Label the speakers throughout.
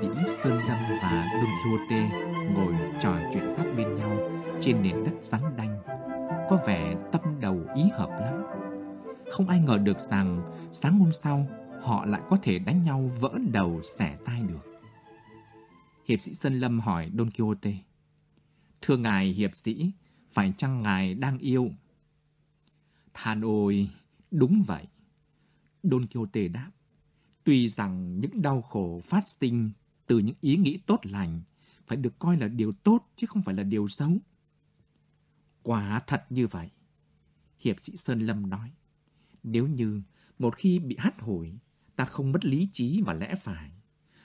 Speaker 1: sĩ Sơn Lâm và Don Quixote ngồi trò chuyện sát bên nhau trên nền đất rắn đanh. Có vẻ tâm đầu ý hợp lắm. Không ai ngờ được rằng sáng hôm sau họ lại có thể đánh nhau vỡ đầu xẻ tai được. Hiệp sĩ Sơn Lâm hỏi Don Quixote. Thưa ngài hiệp sĩ, phải chăng ngài đang yêu? Than ôi, đúng vậy. Don Quixote đáp. Tuy rằng những đau khổ phát sinh từ những ý nghĩ tốt lành phải được coi là điều tốt chứ không phải là điều xấu. Quả thật như vậy. Hiệp sĩ Sơn Lâm nói. Nếu như một khi bị hắt hồi, ta không mất lý trí và lẽ phải.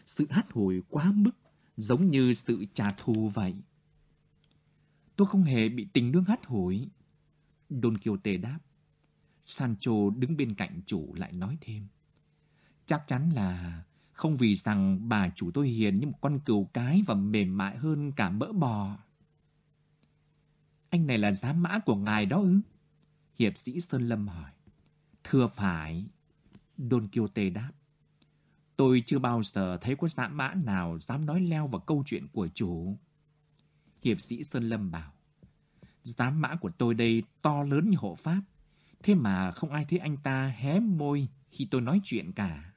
Speaker 1: Sự hắt hồi quá mức giống như sự trả thù vậy. Tôi không hề bị tình đương hắt hồi. Don Quixote đáp. Sancho đứng bên cạnh chủ lại nói thêm. Chắc chắn là không vì rằng bà chủ tôi hiền như một con cừu cái và mềm mại hơn cả mỡ bò. Anh này là giám mã của ngài đó ư? Hiệp sĩ Sơn Lâm hỏi. Thưa phải. Don Quixote đáp. Tôi chưa bao giờ thấy có dã mã nào dám nói leo vào câu chuyện của chủ. Hiệp sĩ Sơn Lâm bảo. Giám mã của tôi đây to lớn như hộ pháp. Thế mà không ai thấy anh ta hé môi khi tôi nói chuyện cả.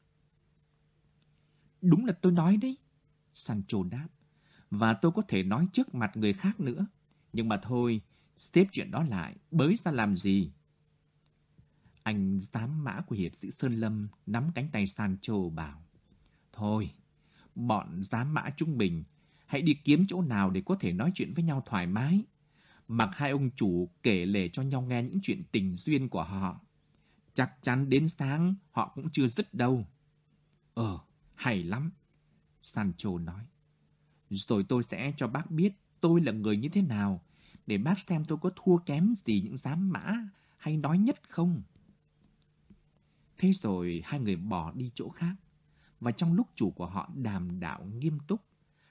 Speaker 1: Đúng là tôi nói đấy. Sancho đáp. Và tôi có thể nói trước mặt người khác nữa. Nhưng mà thôi, xếp chuyện đó lại, bới ra làm gì? Anh giám mã của hiệp sĩ Sơn Lâm nắm cánh tay Sancho bảo. Thôi, bọn giám mã chúng mình, hãy đi kiếm chỗ nào để có thể nói chuyện với nhau thoải mái. Mặc hai ông chủ kể lể cho nhau nghe những chuyện tình duyên của họ. Chắc chắn đến sáng họ cũng chưa dứt đâu. Ờ, hay lắm. Sancho nói. Rồi tôi sẽ cho bác biết tôi là người như thế nào, để bác xem tôi có thua kém gì những giám mã hay nói nhất không. Thế rồi hai người bỏ đi chỗ khác, và trong lúc chủ của họ đàm đạo nghiêm túc,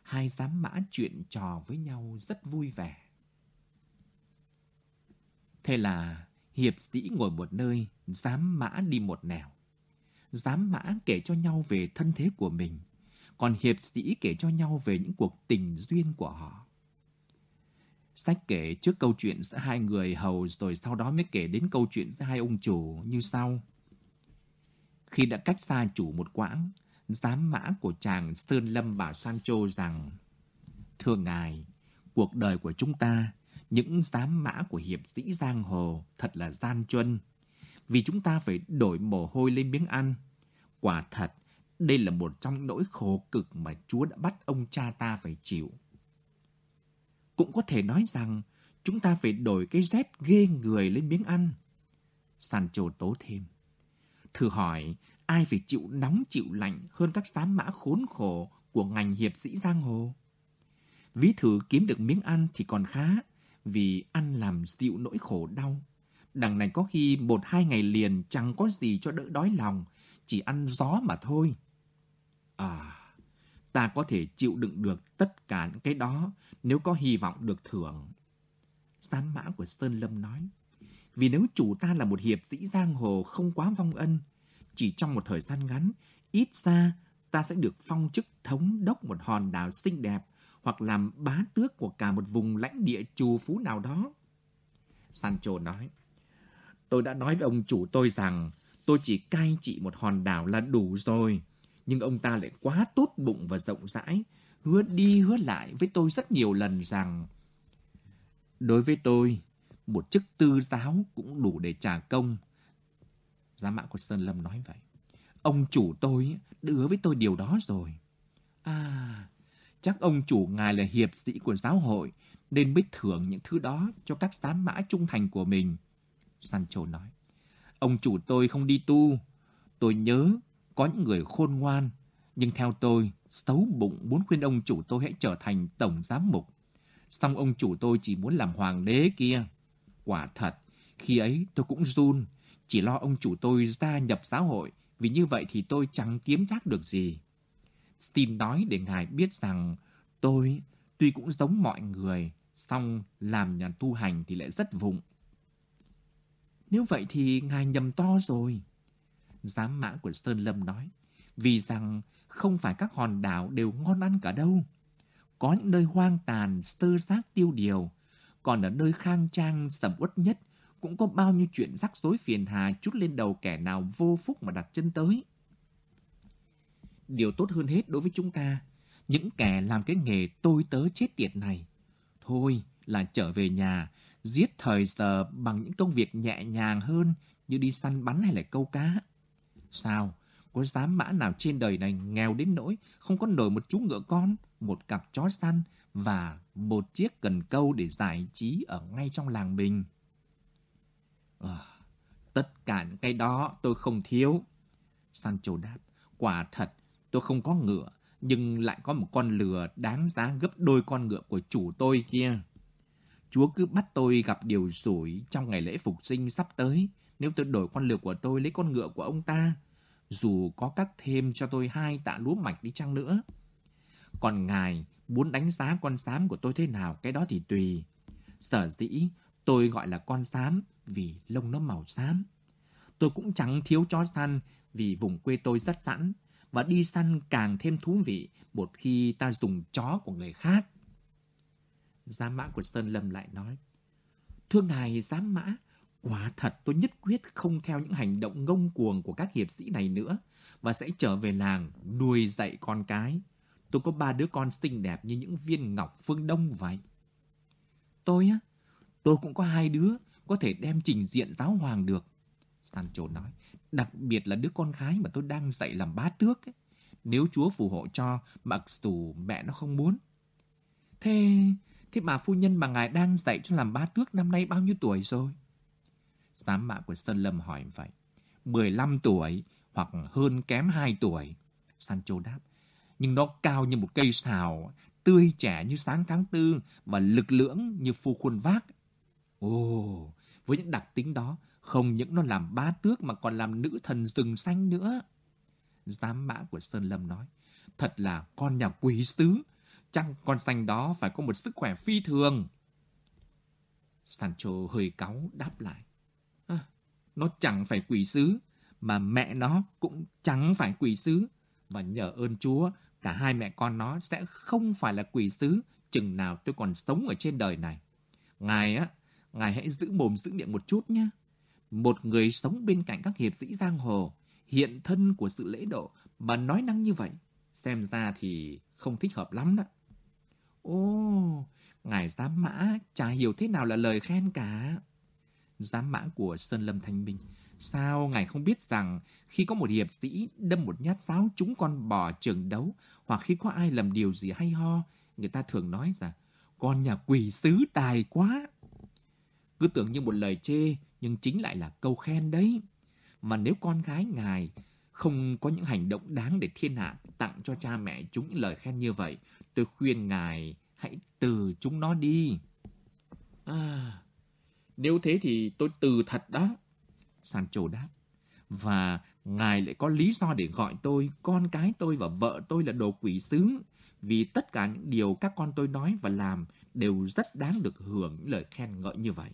Speaker 1: hai giám mã chuyện trò với nhau rất vui vẻ. Thế là hiệp sĩ ngồi một nơi, giám mã đi một nẻo. Giám mã kể cho nhau về thân thế của mình, còn hiệp sĩ kể cho nhau về những cuộc tình duyên của họ. Sách kể trước câu chuyện giữa hai người hầu rồi sau đó mới kể đến câu chuyện giữa hai ông chủ như sau. Khi đã cách xa chủ một quãng, giám mã của chàng Sơn Lâm bảo Sancho rằng Thưa ngài, cuộc đời của chúng ta, những giám mã của hiệp sĩ giang hồ thật là gian truân. Vì chúng ta phải đổi mồ hôi lên miếng ăn. Quả thật, đây là một trong nỗi khổ cực mà Chúa đã bắt ông cha ta phải chịu. Cũng có thể nói rằng chúng ta phải đổi cái rét ghê người lên miếng ăn. Sancho tố thêm. Thử hỏi, ai phải chịu nóng chịu lạnh hơn các giám mã khốn khổ của ngành hiệp sĩ giang hồ? Ví thử kiếm được miếng ăn thì còn khá, vì ăn làm dịu nỗi khổ đau. Đằng này có khi một hai ngày liền chẳng có gì cho đỡ đói lòng, chỉ ăn gió mà thôi. À, ta có thể chịu đựng được tất cả những cái đó nếu có hy vọng được thưởng. Sám mã của Sơn Lâm nói, vì nếu chủ ta là một hiệp sĩ giang hồ không quá vong ân, chỉ trong một thời gian ngắn, ít ra ta sẽ được phong chức thống đốc một hòn đảo xinh đẹp hoặc làm bá tước của cả một vùng lãnh địa trù phú nào đó. Sancho nói, tôi đã nói với ông chủ tôi rằng tôi chỉ cai trị một hòn đảo là đủ rồi. Nhưng ông ta lại quá tốt bụng và rộng rãi, hứa đi hứa lại với tôi rất nhiều lần rằng đối với tôi, một chức tư giáo cũng đủ để trả công. Giá mã của Sơn Lâm nói vậy. Ông chủ tôi đưa với tôi điều đó rồi. À, chắc ông chủ ngài là hiệp sĩ của giáo hội, nên mới thưởng những thứ đó cho các giám mã trung thành của mình. Sancho nói, ông chủ tôi không đi tu. Tôi nhớ có những người khôn ngoan, nhưng theo tôi, xấu bụng muốn khuyên ông chủ tôi hãy trở thành tổng giám mục. Xong ông chủ tôi chỉ muốn làm hoàng đế kia. Quả thật, khi ấy tôi cũng run, chỉ lo ông chủ tôi gia nhập giáo hội, vì như vậy thì tôi chẳng kiếm chắc được gì. Steve nói để ngài biết rằng tôi tuy cũng giống mọi người, song làm nhà tu hành thì lại rất vụng. Nếu vậy thì ngài nhầm to rồi. Giám mã của Sơn Lâm nói, vì rằng không phải các hòn đảo đều ngon ăn cả đâu. Có những nơi hoang tàn, sơ xác tiêu điều. Còn ở nơi khang trang, sầm uất nhất, cũng có bao nhiêu chuyện rắc rối phiền hà chút lên đầu kẻ nào vô phúc mà đặt chân tới. Điều tốt hơn hết đối với chúng ta, những kẻ làm cái nghề tôi tớ chết tiệt này. Thôi là trở về nhà, giết thời giờ bằng những công việc nhẹ nhàng hơn như đi săn bắn hay là câu cá. Sao? Có dám mã nào trên đời này nghèo đến nỗi không có nổi một chú ngựa con, một cặp chó săn và một chiếc cần câu để giải trí ở ngay trong làng mình. À, tất cả những cái đó tôi không thiếu. Sancho đáp, quả thật tôi không có ngựa, nhưng lại có một con lừa đáng giá gấp đôi con ngựa của chủ tôi kia. Chúa cứ bắt tôi gặp điều rủi trong ngày lễ phục sinh sắp tới nếu tôi đổi con lừa của tôi lấy con ngựa của ông ta, dù có cắt thêm cho tôi hai tạ lúa mạch đi chăng nữa. Còn ngài muốn đánh giá con xám của tôi thế nào cái đó thì tùy. Sở dĩ tôi gọi là con xám vì lông nó màu xám. Tôi cũng chẳng thiếu chó săn vì vùng quê tôi rất sẵn và đi săn càng thêm thú vị một khi ta dùng chó của người khác. Giám mã của Sơn Lâm lại nói, Thưa ngài giám mã, quả thật tôi nhất quyết không theo những hành động ngông cuồng của các hiệp sĩ này nữa và sẽ trở về làng nuôi dạy con cái. Tôi có ba đứa con xinh đẹp như những viên ngọc phương đông vậy. Tôi á, tôi cũng có hai đứa có thể đem trình diện giáo hoàng được. Sancho nói, đặc biệt là đứa con gái mà tôi đang dạy làm bá tước ấy. Nếu Chúa phù hộ cho, mặc dù mẹ nó không muốn. Thế, thế bà phu nhân mà ngài đang dạy cho làm bá tước năm nay bao nhiêu tuổi rồi? Giám mạ của Sơn Lâm hỏi vậy. 15 tuổi hoặc hơn kém 2 tuổi. Sancho đáp. Nhưng nó cao như một cây xào, tươi trẻ như sáng tháng tư và lực lưỡng như phu khuôn vác. Ồ, với những đặc tính đó, không những nó làm bá tước mà còn làm nữ thần rừng xanh nữa. Giám mã của Sơn Lâm nói, thật là con nhà quý sứ, chăng con xanh đó phải có một sức khỏe phi thường. Sancho hơi cáu đáp lại, à, nó chẳng phải quỷ sứ, mà mẹ nó cũng chẳng phải quỷ sứ. Và nhờ ơn Chúa, cả hai mẹ con nó sẽ không phải là quỷ sứ chừng nào tôi còn sống ở trên đời này. Ngài á, ngài hãy giữ mồm giữ miệng một chút nhé. Một người sống bên cạnh các hiệp sĩ giang hồ, hiện thân của sự lễ độ mà nói năng như vậy, xem ra thì không thích hợp lắm đó. Ô, ngài giám mã chả hiểu thế nào là lời khen cả. Giám mã của Sơn Lâm Thanh Minh, sao ngài không biết rằng khi có một hiệp sĩ đâm một nhát giáo chúng con bò trường đấu, hoặc khi có ai làm điều gì hay ho, người ta thường nói rằng, con nhà quỷ sứ tài quá. Cứ tưởng như một lời chê, nhưng chính lại là câu khen đấy. Mà nếu con gái ngài không có những hành động đáng để thiên hạ tặng cho cha mẹ chúng những lời khen như vậy, tôi khuyên ngài hãy từ chúng nó đi. À, nếu thế thì tôi từ thật đó. Sancho đáp. Và ngài lại có lý do để gọi tôi, con cái tôi và vợ tôi là đồ quỷ sứ. Vì tất cả những điều các con tôi nói và làm đều rất đáng được hưởng những lời khen ngợi như vậy.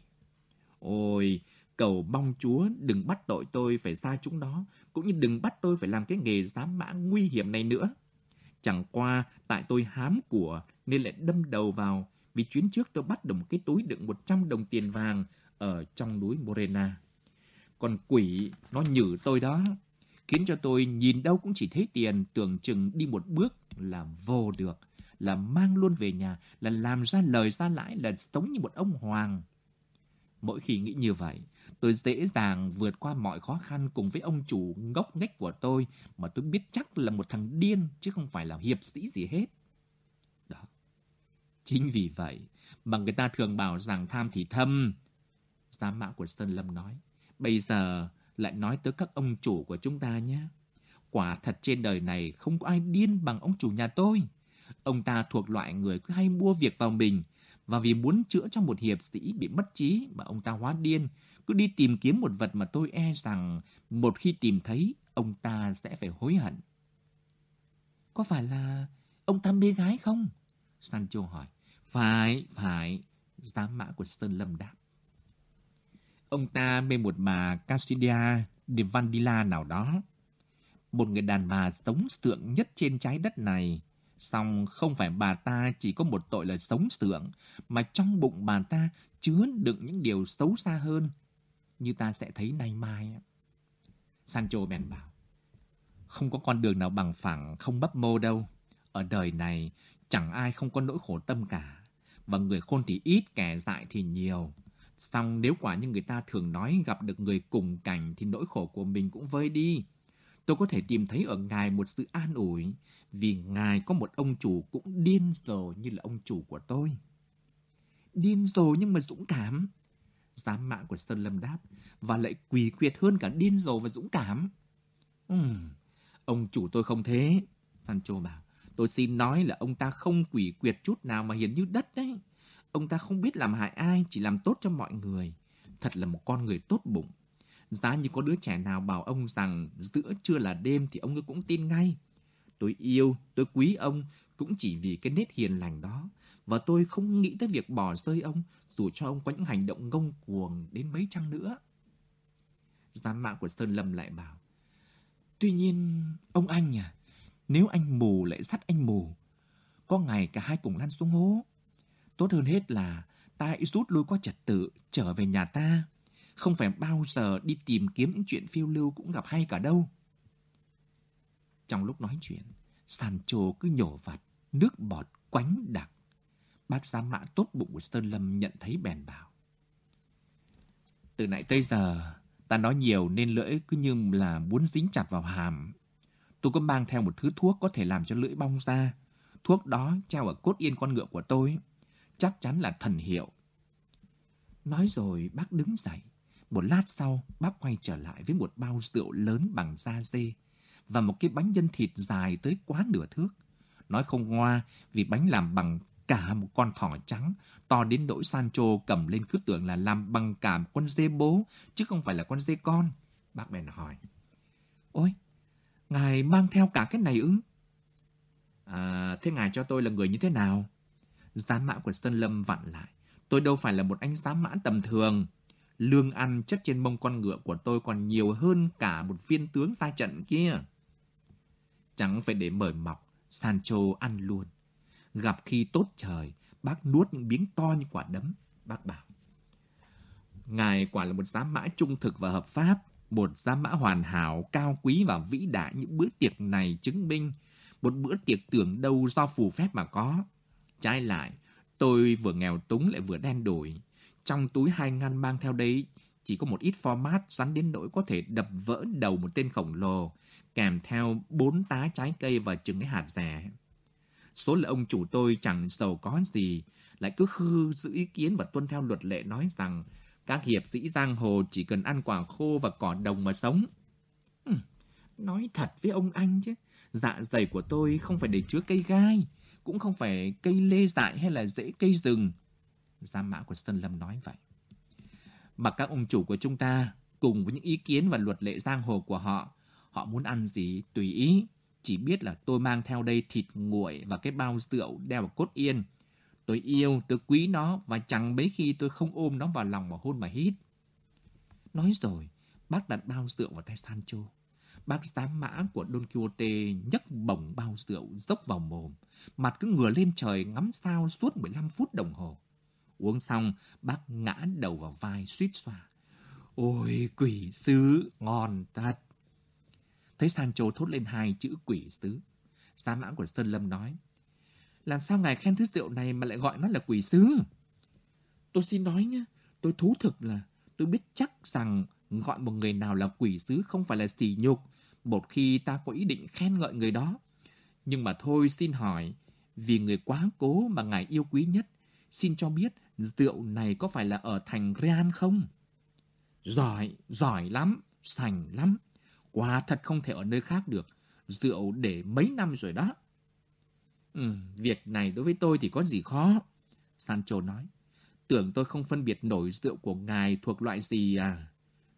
Speaker 1: Ôi, cầu mong Chúa đừng bắt tội tôi phải xa chúng nó, cũng như đừng bắt tôi phải làm cái nghề giám mã nguy hiểm này nữa. Chẳng qua tại tôi hám của nên lại đâm đầu vào vì chuyến trước tôi bắt được một cái túi đựng 100 đồng tiền vàng ở trong núi Morena. Còn quỷ nó nhử tôi đó, khiến cho tôi nhìn đâu cũng chỉ thấy tiền tưởng chừng đi một bước là vô được, là mang luôn về nhà, là làm ra lời ra lãi, là sống như một ông hoàng. Mỗi khi nghĩ như vậy, tôi dễ dàng vượt qua mọi khó khăn cùng với ông chủ ngốc nghếch của tôi mà tôi biết chắc là một thằng điên chứ không phải là hiệp sĩ gì hết. Đó. Chính vì vậy mà người ta thường bảo rằng tham thì thâm. Giám mã của Sơn Lâm nói. Bây giờ lại nói tới các ông chủ của chúng ta nhé. Quả thật trên đời này không có ai điên bằng ông chủ nhà tôi. Ông ta thuộc loại người cứ hay mua việc vào mình, và vì muốn chữa cho một hiệp sĩ bị mất trí mà ông ta hóa điên, cứ đi tìm kiếm một vật mà tôi e rằng một khi tìm thấy, ông ta sẽ phải hối hận. Có phải là ông ta mê gái không? Sancho hỏi. Phải, phải, giám mã của Sơn Lâm đáp. Ông ta mê một bà Casidia de Vandila nào đó. một người đàn bà sống sượng nhất trên trái đất này. Song không phải bà ta chỉ có một tội là sống sượng, mà trong bụng bà ta chứa đựng những điều xấu xa hơn, như ta sẽ thấy nay mai. Sancho bèn bảo, không có con đường nào bằng phẳng, không bấp mô đâu. Ở đời này, chẳng ai không có nỗi khổ tâm cả. Và người khôn thì ít, kẻ dại thì nhiều. Xong nếu quả như người ta thường nói gặp được người cùng cảnh thì nỗi khổ của mình cũng vơi đi. Tôi có thể tìm thấy ở ngài một sự an ủi vì ngài có một ông chủ cũng điên rồ như là ông chủ của tôi. Điên rồ nhưng mà dũng cảm. Giám mạng của Sơn Lâm đáp và lại quỳ quyệt hơn cả điên rồ và dũng cảm. Ừm, ông chủ tôi không thế. Sancho bảo, tôi xin nói là ông ta không quỷ quyệt chút nào mà hiền như đất đấy. Ông ta không biết làm hại ai, chỉ làm tốt cho mọi người. Thật là một con người tốt bụng. Giá như có đứa trẻ nào bảo ông rằng giữa trưa là đêm thì ông ấy cũng tin ngay. Tôi yêu, tôi quý ông cũng chỉ vì cái nét hiền lành đó. Và tôi không nghĩ tới việc bỏ rơi ông dù cho ông có những hành động ngông cuồng đến mấy chăng nữa. Giám mạng của Sơn Lâm lại bảo Tuy nhiên, ông anh à, nếu anh mù lại sắt anh mù, có ngày cả hai cùng lăn xuống hố. Tốt hơn hết là ta hãy rút lui qua trật tự, trở về nhà ta. Không phải bao giờ đi tìm kiếm những chuyện phiêu lưu cũng gặp hay cả đâu. Trong lúc nói chuyện, Sancho cứ nhổ vặt, nước bọt quánh đặc. Bác giám mã tốt bụng của Sơn Lâm nhận thấy bèn bảo. Từ nãy tới giờ, ta nói nhiều nên lưỡi cứ như là muốn dính chặt vào hàm. Tôi có mang theo một thứ thuốc có thể làm cho lưỡi bong ra. Thuốc đó treo ở cốt yên con ngựa của tôi chắc chắn là thần hiệu. Nói rồi bác đứng dậy. Một lát sau, bác quay trở lại với một bao rượu lớn bằng da dê và một cái bánh nhân thịt dài tới quá nửa thước. Nói không ngoa vì bánh làm bằng cả một con thỏ trắng to đến nỗi Sancho cầm lên cứ tưởng là làm bằng cả một con dê bố chứ không phải là con dê con. Bác bèn hỏi. Ôi, ngài mang theo cả cái này ư? À, thế ngài cho tôi là người như thế nào? Giá mã của Sơn Lâm vặn lại. Tôi đâu phải là một anh giá mã tầm thường. Lương ăn chất trên mông con ngựa của tôi còn nhiều hơn cả một viên tướng ra trận kia. Chẳng phải để mời mọc, Sancho ăn luôn. Gặp khi tốt trời, bác nuốt những miếng to như quả đấm. Bác bảo, Ngài quả là một giám mã trung thực và hợp pháp, một giám mã hoàn hảo, cao quý và vĩ đại những bữa tiệc này chứng minh. Một bữa tiệc tưởng đâu do phù phép mà có. Trái lại, tôi vừa nghèo túng lại vừa đen đổi. Trong túi hai ngăn mang theo đấy chỉ có một ít format rắn đến nỗi có thể đập vỡ đầu một tên khổng lồ, kèm theo bốn tá trái cây và chừng cái hạt rẻ. Số là ông chủ tôi chẳng giàu có gì, lại cứ khư giữ ý kiến và tuân theo luật lệ nói rằng các hiệp sĩ giang hồ chỉ cần ăn quả khô và cỏ đồng mà sống. Ừ, nói thật với ông anh chứ, dạ dày của tôi không phải để chứa cây gai, cũng không phải cây lê dại hay là rễ cây rừng. Gia mã của Sơn Lâm nói vậy. Mà các ông chủ của chúng ta, cùng với những ý kiến và luật lệ giang hồ của họ, họ muốn ăn gì tùy ý. Chỉ biết là tôi mang theo đây thịt nguội và cái bao rượu đeo vào cốt yên. Tôi yêu, tôi quý nó và chẳng mấy khi tôi không ôm nó vào lòng mà hôn mà hít. Nói rồi, bác đặt bao rượu vào tay Sancho. Bác giám mã của Don Quixote nhấc bổng bao rượu dốc vào mồm. Mặt cứ ngửa lên trời ngắm sao suốt 15 phút đồng hồ. Uống xong, bác ngã đầu vào vai suýt xoa. Ôi, quỷ sứ, ngon thật. Thấy Sancho thốt lên hai chữ quỷ sứ. Giám mã của Sơn Lâm nói. Làm sao ngài khen thứ rượu này mà lại gọi nó là quỷ sứ? Tôi xin nói nhé, tôi thú thực là tôi biết chắc rằng gọi một người nào là quỷ sứ không phải là sỉ nhục, một khi ta có ý định khen ngợi người đó. Nhưng mà thôi xin hỏi, vì người quá cố mà ngài yêu quý nhất, xin cho biết rượu này có phải là ở thành Real không? Giỏi, giỏi lắm, sành lắm. Quả thật không thể ở nơi khác được. Rượu để mấy năm rồi đó. Ừ, việc này đối với tôi thì có gì khó. Sancho nói. Tưởng tôi không phân biệt nổi rượu của ngài thuộc loại gì à?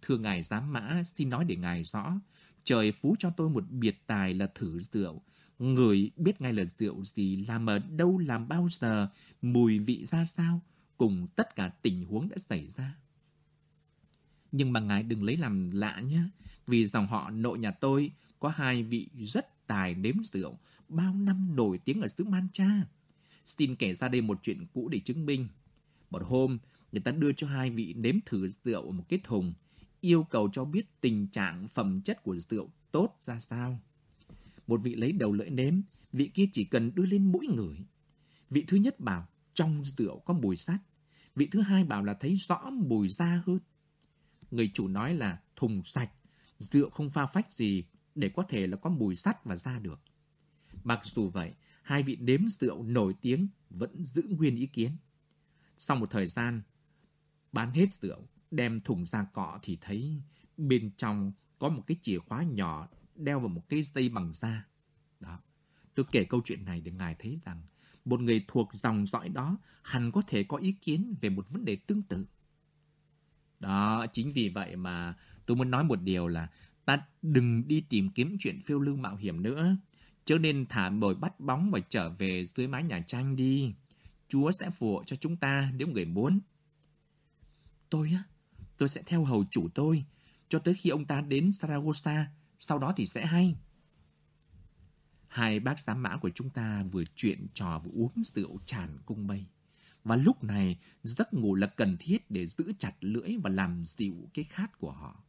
Speaker 1: Thưa ngài giám mã, xin nói để ngài rõ. Trời phú cho tôi một biệt tài là thử rượu. Người biết ngay là rượu gì, làm ở đâu, làm bao giờ, mùi vị ra sao, cùng tất cả tình huống đã xảy ra. Nhưng mà ngài đừng lấy làm lạ nhé, vì dòng họ nội nhà tôi có hai vị rất tài nếm rượu, bao năm nổi tiếng ở xứ Mancha. Xin kể ra đây một chuyện cũ để chứng minh. Một hôm, người ta đưa cho hai vị nếm thử rượu ở một cái thùng, yêu cầu cho biết tình trạng phẩm chất của rượu tốt ra sao. Một vị lấy đầu lưỡi nếm, vị kia chỉ cần đưa lên mũi người. Vị thứ nhất bảo trong rượu có mùi sắt, vị thứ hai bảo là thấy rõ mùi da hơn. Người chủ nói là thùng sạch, rượu không pha phách gì để có thể là có mùi sắt và ra được. Mặc dù vậy, hai vị nếm rượu nổi tiếng vẫn giữ nguyên ý kiến. Sau một thời gian, bán hết rượu, đem thùng ra cọ thì thấy bên trong có một cái chìa khóa nhỏ đeo vào một cái dây bằng da. Đó. Tôi kể câu chuyện này để ngài thấy rằng một người thuộc dòng dõi đó hẳn có thể có ý kiến về một vấn đề tương tự. Đó, chính vì vậy mà tôi muốn nói một điều là ta đừng đi tìm kiếm chuyện phiêu lưu mạo hiểm nữa. Cho nên thả bồi bắt bóng và trở về dưới mái nhà tranh đi. Chúa sẽ phù hộ cho chúng ta nếu người muốn. Tôi á, tôi sẽ theo hầu chủ tôi, cho tới khi ông ta đến Saragossa, sau đó thì sẽ hay. Hai bác giám mã của chúng ta vừa chuyện trò vừa uống rượu tràn cung mây. Và lúc này, giấc ngủ là cần thiết để giữ chặt lưỡi và làm dịu cái khát của họ.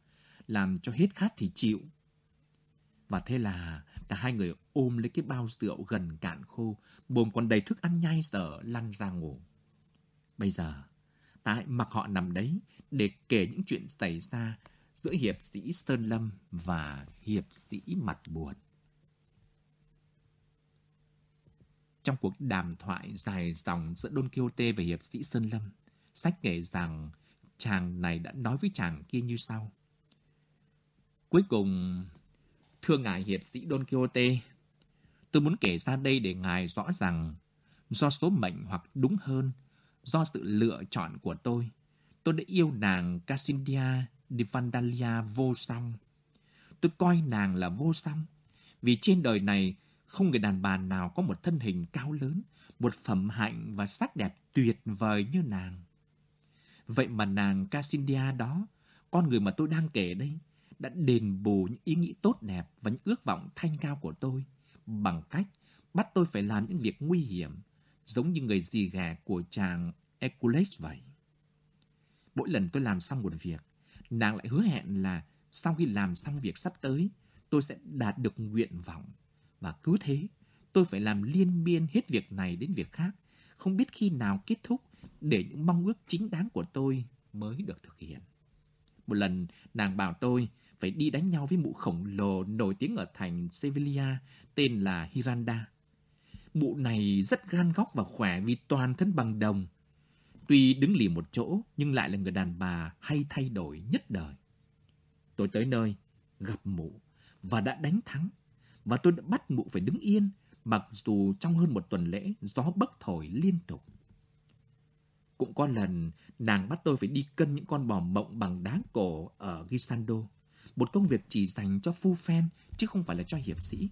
Speaker 1: Làm cho hết khát thì chịu. Và thế là cả hai người ôm lấy cái bao rượu gần cạn khô, bồm còn đầy thức ăn nhai sở lăn ra ngủ. Bây giờ, ta hãy mặc họ nằm đấy để kể những chuyện xảy ra giữa hiệp sĩ Sơn Lâm và hiệp sĩ Mặt Buồn. Trong cuộc đàm thoại dài dòng giữa Don Quixote và hiệp sĩ Sơn Lâm, sách kể rằng chàng này đã nói với chàng kia như sau. Cuối cùng, thưa ngài hiệp sĩ Don Quixote, tôi muốn kể ra đây để ngài rõ rằng do số mệnh hoặc đúng hơn, do sự lựa chọn của tôi, tôi đã yêu nàng Cassindia de Vandalia vô song. Tôi coi nàng là vô song, vì trên đời này không người đàn bà nào có một thân hình cao lớn, một phẩm hạnh và sắc đẹp tuyệt vời như nàng. Vậy mà nàng Cassindia đó, con người mà tôi đang kể đây, đã đền bù những ý nghĩ tốt đẹp và những ước vọng thanh cao của tôi bằng cách bắt tôi phải làm những việc nguy hiểm, giống như người dì ghẻ của chàng Hercules vậy. Mỗi lần tôi làm xong một việc, nàng lại hứa hẹn là sau khi làm xong việc sắp tới, tôi sẽ đạt được nguyện vọng và cứ thế, tôi phải làm liên miên hết việc này đến việc khác, không biết khi nào kết thúc để những mong ước chính đáng của tôi mới được thực hiện. Một lần, nàng bảo tôi phải đi đánh nhau với mụ khổng lồ nổi tiếng ở thành Sevilla tên là Hiranda. Mụ này rất gan góc và khỏe vì toàn thân bằng đồng. Tuy đứng lì một chỗ nhưng lại là người đàn bà hay thay đổi nhất đời. Tôi tới nơi, gặp mụ và đã đánh thắng và tôi đã bắt mụ phải đứng yên, mặc dù trong hơn một tuần lễ gió bấc thổi liên tục. Cũng có lần nàng bắt tôi phải đi cân những con bò mộng bằng đá cổ ở Gisando, một công việc chỉ dành cho phu phen chứ không phải là cho hiệp sĩ.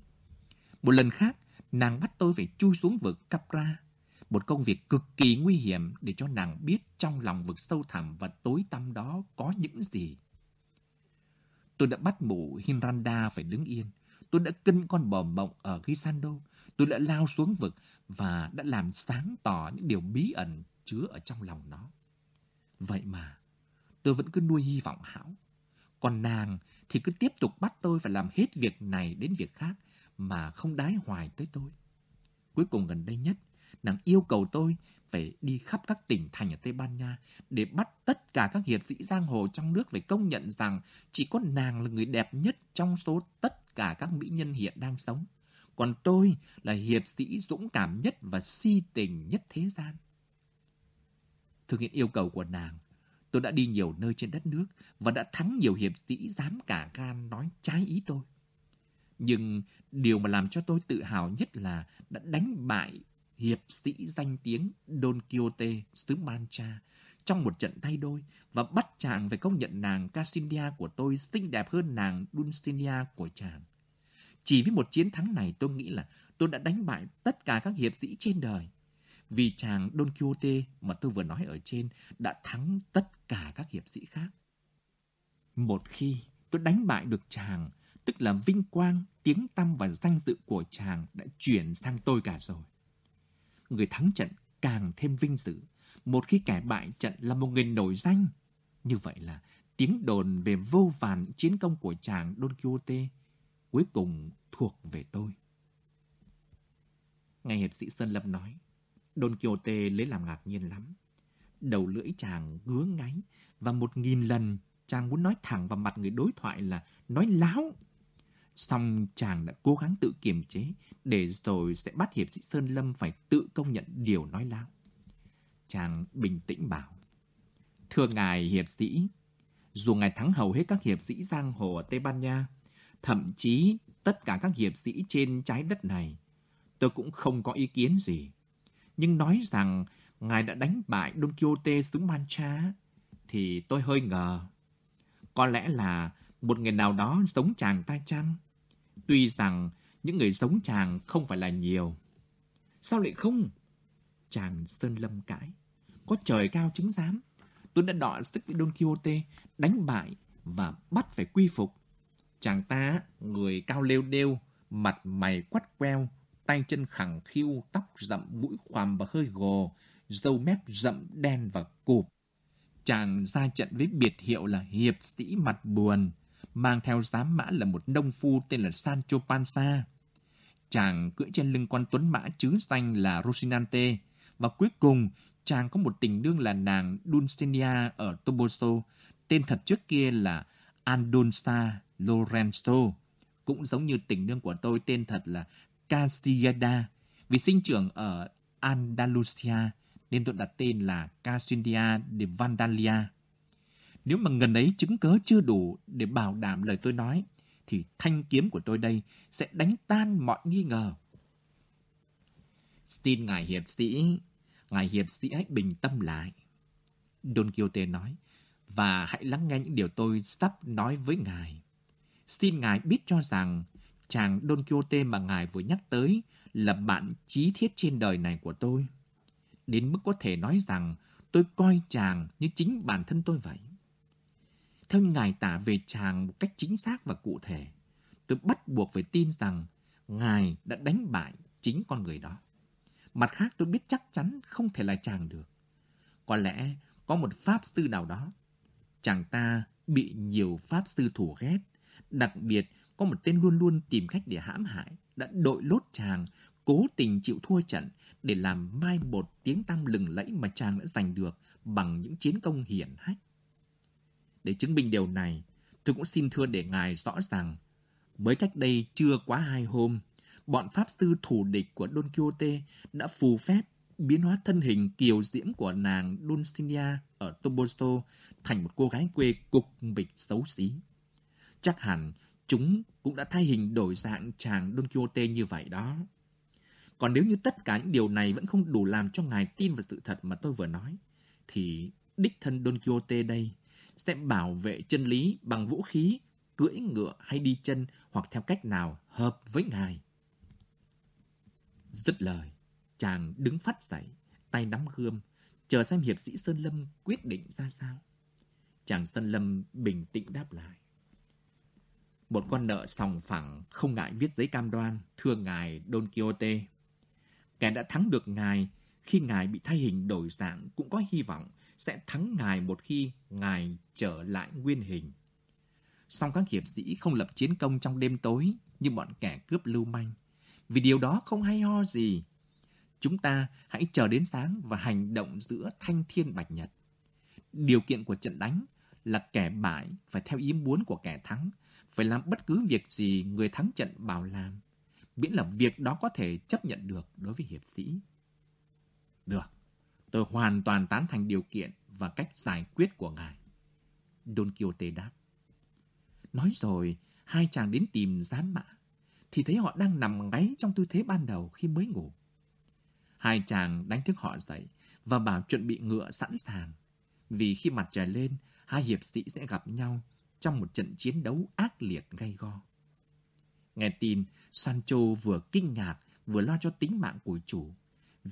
Speaker 1: Một lần khác, nàng bắt tôi phải chui xuống vực Capra, một công việc cực kỳ nguy hiểm để cho nàng biết trong lòng vực sâu thẳm và tối tăm đó có những gì. Tôi đã bắt mụ Hinranda phải đứng yên, tôi đã kinh con bò mộng ở Gisando, tôi đã lao xuống vực và đã làm sáng tỏ những điều bí ẩn chứa ở trong lòng nó. Vậy mà, tôi vẫn cứ nuôi hy vọng hão. Còn nàng thì cứ tiếp tục bắt tôi phải làm hết việc này đến việc khác mà không đái hoài tới tôi. Cuối cùng gần đây nhất, nàng yêu cầu tôi phải đi khắp các tỉnh thành ở Tây Ban Nha để bắt tất cả các hiệp sĩ giang hồ trong nước phải công nhận rằng chỉ có nàng là người đẹp nhất trong số tất cả các mỹ nhân hiện đang sống. Còn tôi là hiệp sĩ dũng cảm nhất và si tình nhất thế gian. Thực hiện yêu cầu của nàng, tôi đã đi nhiều nơi trên đất nước và đã thắng nhiều hiệp sĩ dám cả gan nói trái ý tôi. Nhưng điều mà làm cho tôi tự hào nhất là đã đánh bại hiệp sĩ danh tiếng Don Quixote xứ Mancha trong một trận thay đôi và bắt chàng phải công nhận nàng Cassindia của tôi xinh đẹp hơn nàng Dulcinea của chàng. Chỉ với một chiến thắng này tôi nghĩ là tôi đã đánh bại tất cả các hiệp sĩ trên đời. Vì chàng Don Quixote mà tôi vừa nói ở trên đã thắng tất cả các hiệp sĩ khác. Một khi tôi đánh bại được chàng, tức là vinh quang, tiếng tăm và danh dự của chàng đã chuyển sang tôi cả rồi. Người thắng trận càng thêm vinh dự, một khi kẻ bại trận là một người nổi danh. Như vậy là tiếng đồn về vô vàn chiến công của chàng Don Quixote cuối cùng thuộc về tôi. Ngay hiệp sĩ Sơn Lâm nói, Don Quixote lấy làm ngạc nhiên lắm. Đầu lưỡi chàng ngứa ngáy và một nghìn lần chàng muốn nói thẳng vào mặt người đối thoại là nói láo. Xong chàng đã cố gắng tự kiềm chế để rồi sẽ bắt hiệp sĩ Sơn Lâm phải tự công nhận điều nói láo. Chàng bình tĩnh bảo. Thưa ngài hiệp sĩ, dù ngài thắng hầu hết các hiệp sĩ giang hồ ở Tây Ban Nha, thậm chí tất cả các hiệp sĩ trên trái đất này, tôi cũng không có ý kiến gì. Nhưng nói rằng ngài đã đánh bại Don Quixote xứ Mancha, thì tôi hơi ngờ. Có lẽ là một người nào đó giống chàng ta chăng? Tuy rằng những người giống chàng không phải là nhiều. Sao lại không? Chàng Sơn Lâm cãi. Có trời cao chứng giám. Tôi đã đọ sức với Don Quixote, đánh bại và bắt phải quy phục. Chàng ta, người cao lêu đêu, mặt mày quắt queo, tay chân khẳng khiu, tóc rậm, mũi khoằm và hơi gồ, râu mép rậm đen và cụp. Chàng ra trận với biệt hiệu là hiệp sĩ mặt buồn, mang theo giám mã là một nông phu tên là Sancho Panza. Chàng cưỡi trên lưng con tuấn mã chứ danh là Rosinante. và cuối cùng chàng có một tình đương là nàng Dulcinea ở Toboso, tên thật trước kia là Andonsa Lorenzo, cũng giống như tình đương của tôi tên thật là Casillada, vì sinh trưởng ở Andalusia nên tôi đặt tên là Casindia de Vandalia. Nếu mà ngần ấy chứng cớ chưa đủ để bảo đảm lời tôi nói, thì thanh kiếm của tôi đây sẽ đánh tan mọi nghi ngờ. Xin ngài hiệp sĩ, ngài hiệp sĩ hãy bình tâm lại. Don Quixote nói, và hãy lắng nghe những điều tôi sắp nói với ngài. Xin ngài biết cho rằng chàng Don Quixote mà ngài vừa nhắc tới là bạn chí thiết trên đời này của tôi. Đến mức có thể nói rằng tôi coi chàng như chính bản thân tôi vậy. Theo như ngài tả về chàng một cách chính xác và cụ thể, tôi bắt buộc phải tin rằng ngài đã đánh bại chính con người đó. Mặt khác tôi biết chắc chắn không thể là chàng được. Có lẽ có một pháp sư nào đó. Chàng ta bị nhiều pháp sư thủ ghét. Đặc biệt có một tên luôn luôn tìm cách để hãm hại, đã đội lốt chàng, cố tình chịu thua trận để làm mai một tiếng tăm lừng lẫy mà chàng đã giành được bằng những chiến công hiển hách. Để chứng minh điều này, tôi cũng xin thưa để ngài rõ ràng, mới cách đây chưa quá hai hôm, bọn pháp sư thủ địch của Don Quixote đã phù phép biến hóa thân hình kiều diễm của nàng Dulcinea ở Toboso thành một cô gái quê cục bịch xấu xí. Chắc hẳn chúng cũng đã thay hình đổi dạng chàng Don Quixote như vậy đó. Còn nếu như tất cả những điều này vẫn không đủ làm cho ngài tin vào sự thật mà tôi vừa nói, thì đích thân Don Quixote đây sẽ bảo vệ chân lý bằng vũ khí, cưỡi ngựa hay đi chân hoặc theo cách nào hợp với ngài. Dứt lời, chàng đứng phát dậy, tay nắm gươm, chờ xem hiệp sĩ Sơn Lâm quyết định ra sao. Chàng Sơn Lâm bình tĩnh đáp lại. Một con nợ sòng phẳng không ngại viết giấy cam đoan, thưa ngài Don Quixote. Kẻ đã thắng được ngài khi ngài bị thay hình đổi dạng cũng có hy vọng sẽ thắng ngài một khi ngài trở lại nguyên hình. Song các hiệp sĩ không lập chiến công trong đêm tối như bọn kẻ cướp lưu manh, vì điều đó không hay ho gì. Chúng ta hãy chờ đến sáng và hành động giữa thanh thiên bạch nhật. Điều kiện của trận đánh là kẻ bại phải theo ý muốn của kẻ thắng, phải làm bất cứ việc gì người thắng trận bảo làm, miễn là việc đó có thể chấp nhận được đối với hiệp sĩ. Được, tôi hoàn toàn tán thành điều kiện và cách giải quyết của ngài. Don Quixote đáp. Nói rồi, hai chàng đến tìm giám mã, thì thấy họ đang nằm ngáy trong tư thế ban đầu khi mới ngủ. Hai chàng đánh thức họ dậy và bảo chuẩn bị ngựa sẵn sàng, vì khi mặt trời lên, hai hiệp sĩ sẽ gặp nhau trong một trận chiến đấu ác liệt gay go. Nghe tin, Sancho vừa kinh ngạc vừa lo cho tính mạng của chủ,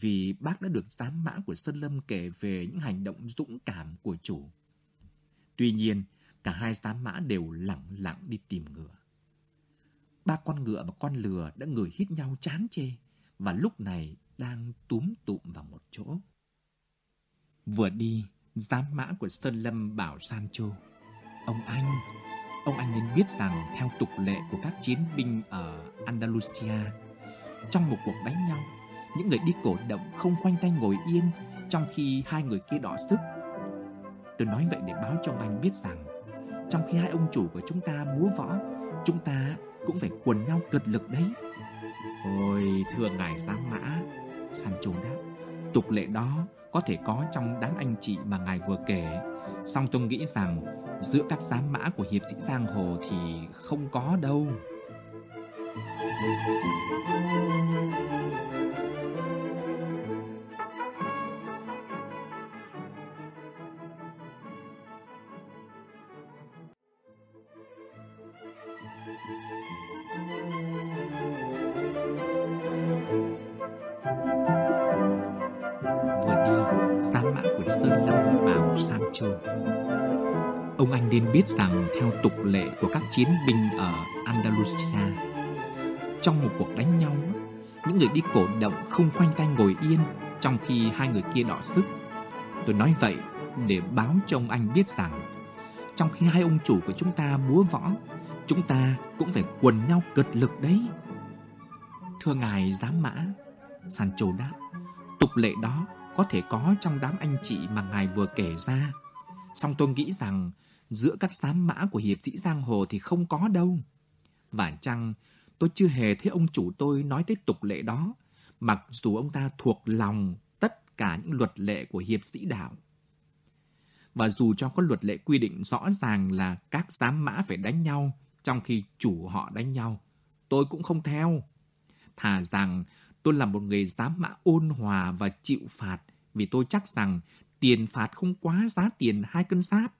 Speaker 1: vì bác đã được giám mã của Sơn Lâm kể về những hành động dũng cảm của chủ. Tuy nhiên, cả hai giám mã đều lặng lặng đi tìm ngựa. ba con ngựa và con lừa đã ngửi hít nhau chán chê và lúc này đang túm tụm vào một chỗ. Vừa đi, giám mã của Sơn Lâm bảo Sancho, Ông anh, ông anh nên biết rằng theo tục lệ của các chiến binh ở Andalusia, trong một cuộc đánh nhau, những người đi cổ động không khoanh tay ngồi yên trong khi hai người kia đọ sức. Tôi nói vậy để báo cho ông anh biết rằng trong khi hai ông chủ của chúng ta múa võ, chúng ta cũng phải quần nhau cật lực đấy. Ôi, thưa ngài giám mã, Sancho đáp, tục lệ đó có thể có trong đám anh chị mà ngài vừa kể. Song tôi nghĩ rằng giữa các giám mã của hiệp sĩ giang hồ thì không có đâu. Ông anh nên biết rằng theo tục lệ của các chiến binh ở Andalusia, trong một cuộc đánh nhau, những người đi cổ động không khoanh tay ngồi yên trong khi hai người kia đọ sức. Tôi nói vậy để báo cho ông anh biết rằng trong khi hai ông chủ của chúng ta múa võ, chúng ta cũng phải quần nhau cật lực đấy. Thưa ngài giám mã, Sancho đáp, tục lệ đó có thể có trong đám anh chị mà ngài vừa kể ra. Song tôi nghĩ rằng giữa các giám mã của hiệp sĩ giang hồ thì không có đâu. Và chăng tôi chưa hề thấy ông chủ tôi nói tới tục lệ đó, mặc dù ông ta thuộc lòng tất cả những luật lệ của hiệp sĩ đạo. Và dù cho có luật lệ quy định rõ ràng là các giám mã phải đánh nhau trong khi chủ họ đánh nhau, tôi cũng không theo. Thà rằng tôi là một người dám mã ôn hòa và chịu phạt vì tôi chắc rằng tiền phạt không quá giá tiền hai cân sáp.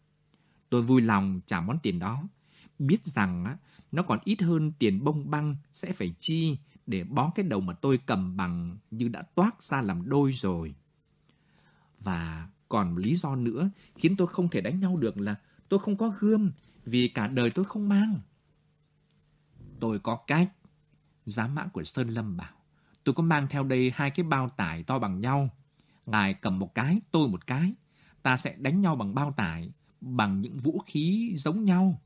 Speaker 1: Tôi vui lòng trả món tiền đó, biết rằng nó còn ít hơn tiền bông băng sẽ phải chi để bó cái đầu mà tôi cầm bằng như đã toát ra làm đôi rồi. Và còn một lý do nữa khiến tôi không thể đánh nhau được là tôi không có gươm vì cả đời tôi không mang. Tôi có cách. Giá mã của Sơn Lâm bảo, tôi có mang theo đây hai cái bao tải to bằng nhau. Ngài cầm một cái, tôi một cái. Ta sẽ đánh nhau bằng bao tải, bằng những vũ khí giống nhau.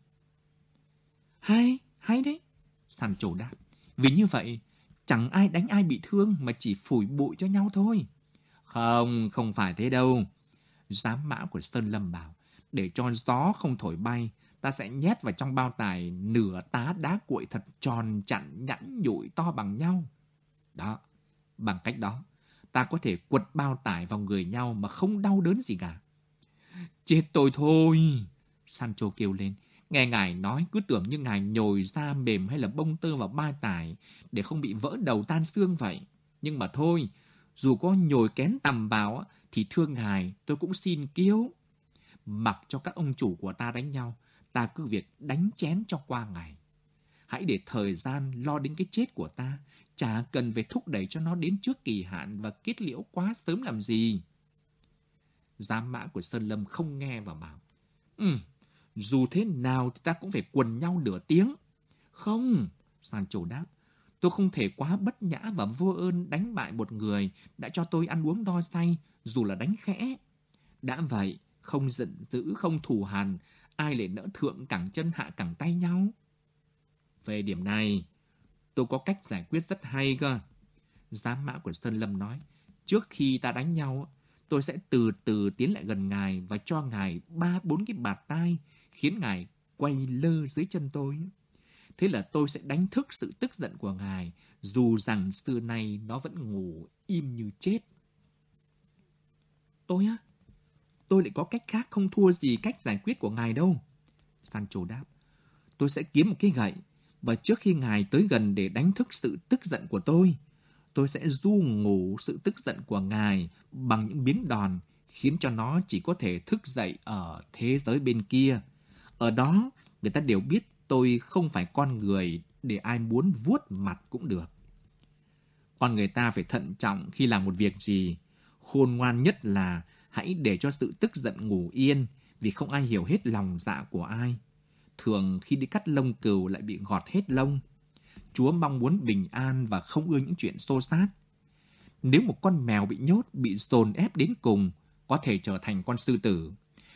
Speaker 1: Hay, hay đấy, Sancho đáp. Vì như vậy, chẳng ai đánh ai bị thương mà chỉ phủi bụi cho nhau thôi. Không, không phải thế đâu. Giám mã của Sơn Lâm bảo, để cho gió không thổi bay, ta sẽ nhét vào trong bao tải nửa tá đá cuội thật tròn chặn nhẵn nhụi to bằng nhau. Đó, bằng cách đó, ta có thể quật bao tải vào người nhau mà không đau đớn gì cả. Chết tôi thôi! Sancho kêu lên. Nghe ngài nói cứ tưởng như ngài nhồi da mềm hay là bông tơ vào ba tải để không bị vỡ đầu tan xương vậy. Nhưng mà thôi, dù có nhồi kén tầm vào thì thương ngài tôi cũng xin kiếu. Mặc cho các ông chủ của ta đánh nhau, ta cứ việc đánh chén cho qua ngày. Hãy để thời gian lo đến cái chết của ta, chả cần phải thúc đẩy cho nó đến trước kỳ hạn và kết liễu quá sớm làm gì. Giám mã của Sơn Lâm không nghe và bảo, Ừ, dù thế nào thì ta cũng phải quần nhau nửa tiếng. Không, Sancho đáp, tôi không thể quá bất nhã và vô ơn đánh bại một người đã cho tôi ăn uống đo say, dù là đánh khẽ. Đã vậy, không giận dữ, không thù hằn, ai lại nỡ thượng cẳng chân hạ cẳng tay nhau. Về điểm này, tôi có cách giải quyết rất hay cơ. Giám mã của Sơn Lâm nói, trước khi ta đánh nhau, tôi sẽ từ từ tiến lại gần ngài và cho ngài ba bốn cái bạt tai, khiến ngài quay lơ dưới chân tôi. Thế là tôi sẽ đánh thức sự tức giận của ngài, dù rằng xưa nay nó vẫn ngủ im như chết. Tôi á? Tôi lại có cách khác không thua gì cách giải quyết của ngài đâu. Sancho đáp. Tôi sẽ kiếm một cái gậy, và trước khi ngài tới gần để đánh thức sự tức giận của tôi, tôi sẽ du ngủ sự tức giận của ngài bằng những biến đòn khiến cho nó chỉ có thể thức dậy ở thế giới bên kia. Ở đó, người ta đều biết tôi không phải con người để ai muốn vuốt mặt cũng được. Con người ta phải thận trọng khi làm một việc gì. Khôn ngoan nhất là hãy để cho sự tức giận ngủ yên vì không ai hiểu hết lòng dạ của ai. Thường khi đi cắt lông cừu lại bị gọt hết lông. Chúa mong muốn bình an và không ưa những chuyện xô xát. Nếu một con mèo bị nhốt, bị dồn ép đến cùng, có thể trở thành con sư tử.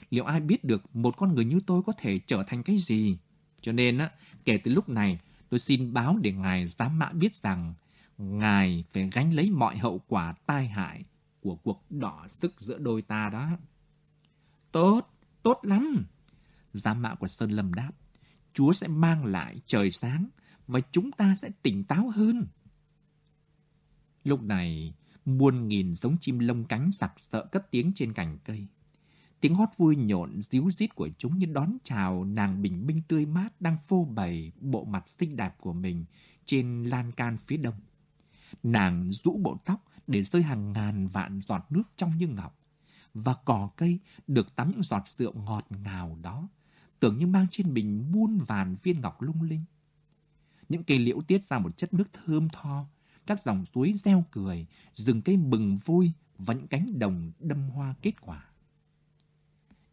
Speaker 1: Liệu ai biết được một con người như tôi có thể trở thành cái gì? Cho nên, á, kể từ lúc này, tôi xin báo để Ngài giám mã biết rằng Ngài phải gánh lấy mọi hậu quả tai hại của cuộc đỏ sức giữa đôi ta đó. Tốt, tốt lắm. Giả mạo của Sơn Lâm đáp. Chúa sẽ mang lại trời sáng và chúng ta sẽ tỉnh táo hơn. Lúc này, muôn nghìn giống chim lông cánh sặc sỡ cất tiếng trên cành cây. Tiếng hót vui nhộn díu rít của chúng như đón chào nàng bình minh tươi mát đang phô bày bộ mặt xinh đẹp của mình trên lan can phía đông. Nàng rũ bộ tóc để rơi hàng ngàn vạn giọt nước trong như ngọc. Và cỏ cây được tắm những giọt rượu ngọt ngào đó, tưởng như mang trên mình muôn vàn viên ngọc lung linh. Những cây liễu tiết ra một chất nước thơm tho, các dòng suối reo cười, rừng cây mừng vui và những cánh đồng đâm hoa kết quả.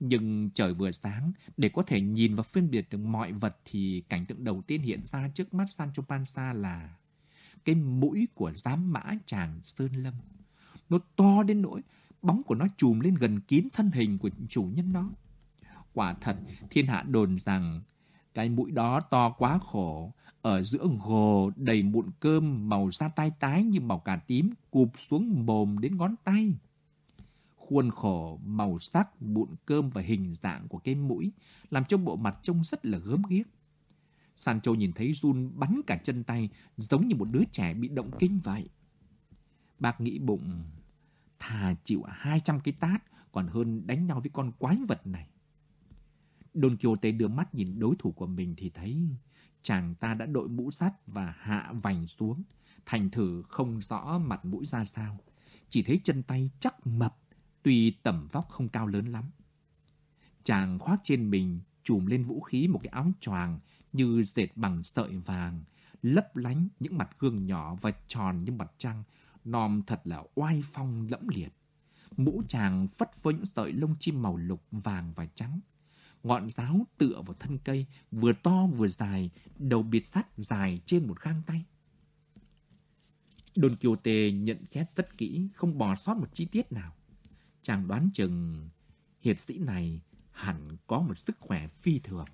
Speaker 1: Nhưng trời vừa sáng, để có thể nhìn và phân biệt được mọi vật thì cảnh tượng đầu tiên hiện ra trước mắt Sancho Panza là cái mũi của giám mã chàng Sơn Lâm. Nó to đến nỗi bóng của nó chùm lên gần kín thân hình của chủ nhân nó. Quả thật, thiên hạ đồn rằng cái mũi đó to quá khổ, ở giữa gồ đầy mụn cơm màu da tai tái như màu cà tím cụp xuống mồm đến ngón tay. Khuôn khổ, màu sắc, mụn cơm và hình dạng của cái mũi làm cho bộ mặt trông rất là gớm ghiếc. Sancho nhìn thấy run bắn cả chân tay giống như một đứa trẻ bị động kinh vậy. Bác nghĩ bụng, thà chịu 200 cái tát còn hơn đánh nhau với con quái vật này. Don Quixote đưa mắt nhìn đối thủ của mình thì thấy chàng ta đã đội mũ sắt và hạ vành xuống, thành thử không rõ mặt mũi ra sao. Chỉ thấy chân tay chắc mập, tuy tầm vóc không cao lớn lắm. Chàng khoác trên mình, chùm lên vũ khí một cái áo choàng như dệt bằng sợi vàng, lấp lánh những mặt gương nhỏ và tròn như mặt trăng, nòm thật là oai phong lẫm liệt. Mũ chàng phất phới những sợi lông chim màu lục, vàng và trắng. Ngọn giáo tựa vào thân cây, vừa to vừa dài, đầu biệt sắt dài trên một khang tay. Don Quixote nhận xét rất kỹ, không bỏ sót một chi tiết nào. Chàng đoán chừng hiệp sĩ này hẳn có một sức khỏe phi thường.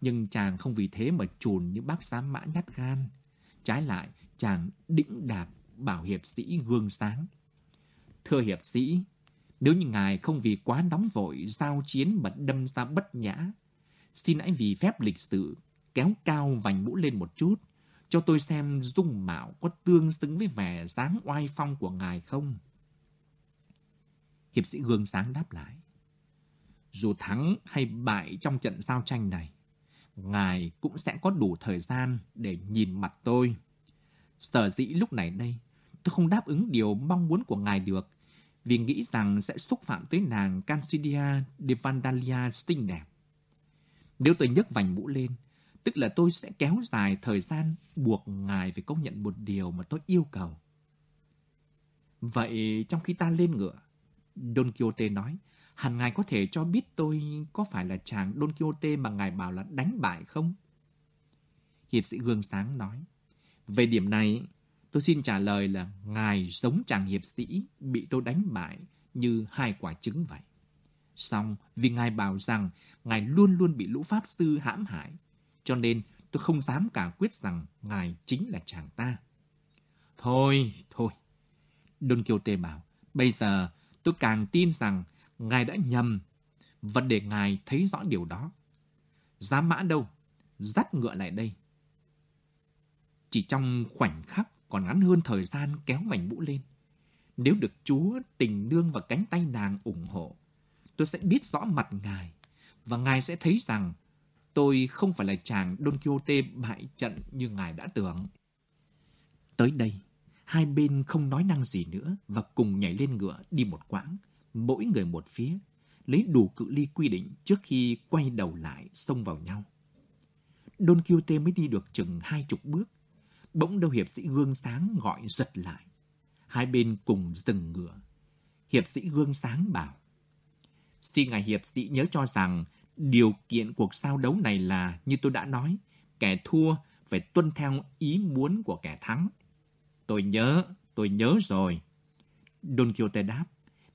Speaker 1: Nhưng chàng không vì thế mà chùn như bác giám mã nhát gan. Trái lại, chàng đĩnh đạp bảo hiệp sĩ gương sáng. Thưa hiệp sĩ, nếu như ngài không vì quá nóng vội giao chiến mà đâm ra bất nhã, xin hãy vì phép lịch sự kéo cao vành mũ lên một chút, cho tôi xem dung mạo có tương xứng với vẻ dáng oai phong của ngài không. Hiệp sĩ gương sáng đáp lại. Dù thắng hay bại trong trận giao tranh này, ngài cũng sẽ có đủ thời gian để nhìn mặt tôi. Sở dĩ lúc này đây, tôi không đáp ứng điều mong muốn của ngài được, vì nghĩ rằng sẽ xúc phạm tới nàng Cansidia de Vandalia xinh đẹp. Nếu tôi nhấc vành mũ lên, tức là tôi sẽ kéo dài thời gian buộc ngài phải công nhận một điều mà tôi yêu cầu. Vậy trong khi ta lên ngựa, Don Quixote nói, hẳn ngài có thể cho biết tôi có phải là chàng Don Quixote mà ngài bảo là đánh bại không? Hiệp sĩ Gương Sáng nói, về điểm này, tôi xin trả lời là ngài giống chàng hiệp sĩ bị tôi đánh bại như hai quả trứng vậy. Xong, vì ngài bảo rằng ngài luôn luôn bị lũ pháp sư hãm hại, cho nên tôi không dám cả quyết rằng ngài chính là chàng ta. Thôi, thôi. Don Quixote bảo, bây giờ tôi càng tin rằng Ngài đã nhầm, và để Ngài thấy rõ điều đó. Giá mã đâu? Dắt ngựa lại đây. Chỉ trong khoảnh khắc còn ngắn hơn thời gian kéo mảnh mũ lên. Nếu được Chúa tình nương và cánh tay nàng ủng hộ, tôi sẽ biết rõ mặt Ngài, và Ngài sẽ thấy rằng tôi không phải là chàng Don Quixote bại trận như Ngài đã tưởng. Tới đây, hai bên không nói năng gì nữa và cùng nhảy lên ngựa đi một quãng, mỗi người một phía, lấy đủ cự ly quy định trước khi quay đầu lại xông vào nhau. Don Quixote mới đi được chừng hai chục bước, bỗng đâu hiệp sĩ gương sáng gọi giật lại. Hai bên cùng dừng ngựa. Hiệp sĩ gương sáng bảo, Xin ngài hiệp sĩ nhớ cho rằng điều kiện cuộc sao đấu này là, như tôi đã nói, kẻ thua phải tuân theo ý muốn của kẻ thắng. Tôi nhớ, tôi nhớ rồi. Don Quixote đáp,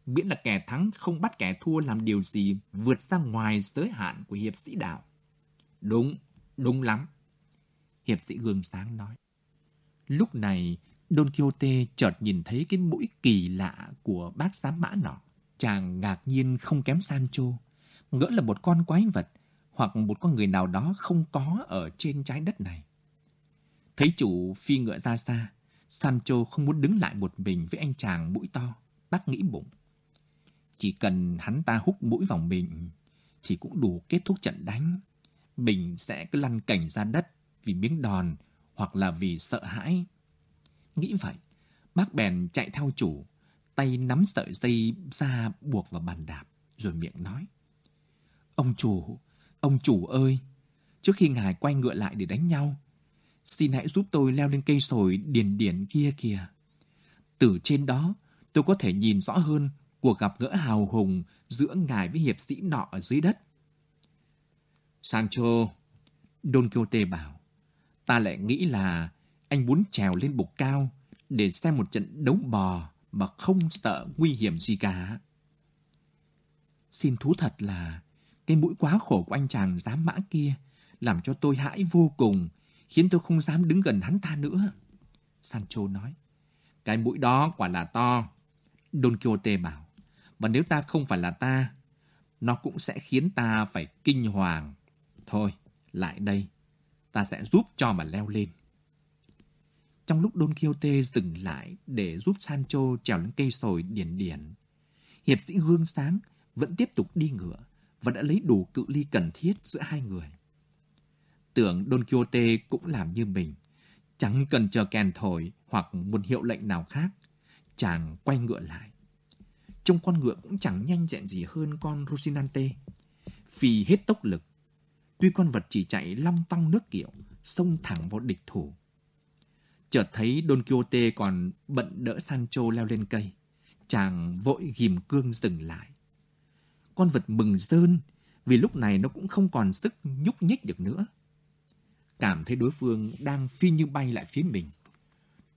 Speaker 1: miễn là kẻ thắng không bắt kẻ thua làm điều gì vượt ra ngoài giới hạn của hiệp sĩ đạo. Đúng, đúng lắm. Hiệp sĩ gương sáng nói. Lúc này, Don Quixote chợt nhìn thấy cái mũi kỳ lạ của bác giám mã nọ. Chàng ngạc nhiên không kém Sancho, ngỡ là một con quái vật hoặc một con người nào đó không có ở trên trái đất này. Thấy chủ phi ngựa ra xa, Sancho không muốn đứng lại một mình với anh chàng mũi to, bác nghĩ bụng. Chỉ cần hắn ta hút mũi vào mình thì cũng đủ kết thúc trận đánh. Mình sẽ cứ lăn cảnh ra đất vì miếng đòn hoặc là vì sợ hãi. Nghĩ vậy, bác bèn chạy theo chủ, tay nắm sợi dây ra buộc vào bàn đạp, rồi miệng nói. Ông chủ, ông chủ ơi, trước khi ngài quay ngựa lại để đánh nhau, xin hãy giúp tôi leo lên cây sồi điền điển kia kìa. Từ trên đó, tôi có thể nhìn rõ hơn cuộc gặp gỡ hào hùng giữa ngài với hiệp sĩ nọ ở dưới đất. Sancho, Don Quixote bảo, ta lại nghĩ là anh muốn trèo lên bục cao để xem một trận đấu bò mà không sợ nguy hiểm gì cả. Xin thú thật là cái mũi quá khổ của anh chàng dám mã kia làm cho tôi hãi vô cùng, khiến tôi không dám đứng gần hắn ta nữa. Sancho nói, cái mũi đó quả là to. Don Quixote bảo, và nếu ta không phải là ta, nó cũng sẽ khiến ta phải kinh hoàng. Thôi, lại đây, ta sẽ giúp cho mà leo lên. Trong lúc Don Quixote dừng lại để giúp Sancho trèo lên cây sồi điển điển, hiệp sĩ gương sáng vẫn tiếp tục đi ngựa và đã lấy đủ cự ly cần thiết giữa hai người. Tưởng Don Quixote cũng làm như mình, chẳng cần chờ kèn thổi hoặc một hiệu lệnh nào khác, chàng quay ngựa lại. Trông con ngựa cũng chẳng nhanh nhẹn gì hơn con Rosinante. Phi hết tốc lực. Tuy con vật chỉ chạy long tong nước kiểu xông thẳng vào địch thủ. Chợt thấy Don Quixote còn bận đỡ Sancho leo lên cây. Chàng vội ghim cương dừng lại. Con vật mừng rơn vì lúc này nó cũng không còn sức nhúc nhích được nữa. Cảm thấy đối phương đang phi như bay lại phía mình.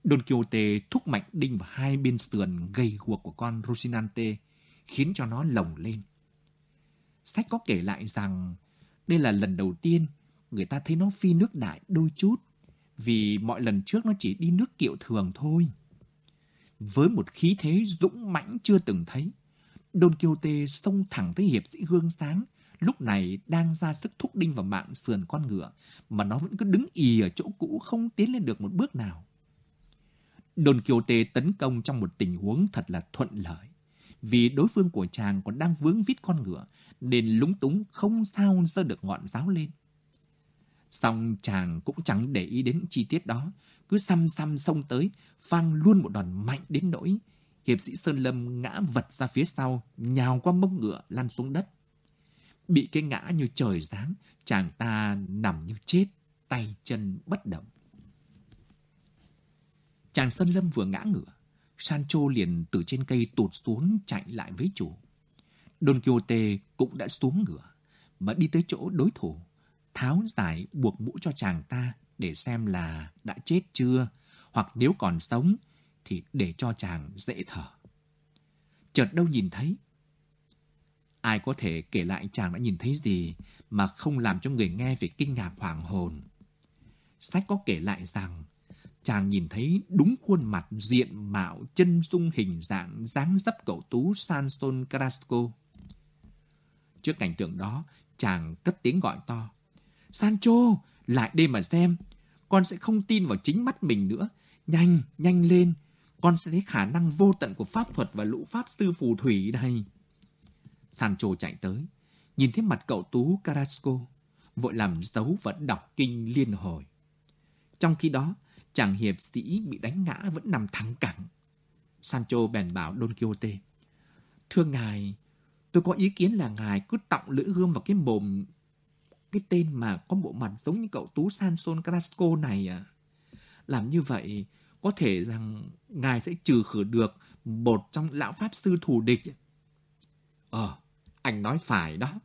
Speaker 1: Don Quixote thúc mạnh đinh vào hai bên sườn gầy guộc của con Rosinante, khiến cho nó lồng lên. Sách có kể lại rằng đây là lần đầu tiên người ta thấy nó phi nước đại đôi chút, vì mọi lần trước nó chỉ đi nước kiệu thường thôi. Với một khí thế dũng mãnh chưa từng thấy, Don Quixote xông thẳng tới hiệp sĩ gương sáng, lúc này đang ra sức thúc đinh vào mạng sườn con ngựa, mà nó vẫn cứ đứng ì ở chỗ cũ không tiến lên được một bước nào. Don Quixote tấn công trong một tình huống thật là thuận lợi. Vì đối phương của chàng còn đang vướng vít con ngựa, nên lúng túng không sao sơ được ngọn giáo lên. Xong chàng cũng chẳng để ý đến chi tiết đó, cứ xăm xăm xông tới, phang luôn một đòn mạnh đến nỗi. Hiệp sĩ Sơn Lâm ngã vật ra phía sau, nhào qua mông ngựa lăn xuống đất. Bị cái ngã như trời giáng, chàng ta nằm như chết, tay chân bất động. Chàng Sơn Lâm vừa ngã ngựa, Sancho liền từ trên cây tụt xuống chạy lại với chủ. Don Quixote cũng đã xuống ngựa, và đi tới chỗ đối thủ, tháo giải buộc mũ cho chàng ta để xem là đã chết chưa, hoặc nếu còn sống thì để cho chàng dễ thở. Chợt đâu nhìn thấy. Ai có thể kể lại chàng đã nhìn thấy gì mà không làm cho người nghe phải kinh ngạc hoàng hồn. Sách có kể lại rằng chàng nhìn thấy đúng khuôn mặt diện mạo chân dung hình dạng dáng dấp cậu tú Sanson Carrasco. Trước cảnh tượng đó, chàng cất tiếng gọi to. Sancho, lại đây mà xem. Con sẽ không tin vào chính mắt mình nữa. Nhanh, nhanh lên. Con sẽ thấy khả năng vô tận của pháp thuật và lũ pháp sư phù thủy đây. Sancho chạy tới, nhìn thấy mặt cậu tú Carrasco, vội làm dấu và đọc kinh liên hồi. Trong khi đó, chàng hiệp sĩ bị đánh ngã vẫn nằm thẳng cẳng. Sancho bèn bảo Don Quixote, Thưa ngài, tôi có ý kiến là ngài cứ tọng lưỡi gươm vào cái mồm cái tên mà có bộ mặt giống như cậu tú Sanson Carrasco này à. Làm như vậy, có thể rằng ngài sẽ trừ khử được một trong lão pháp sư thù địch. Ờ, anh nói phải đó.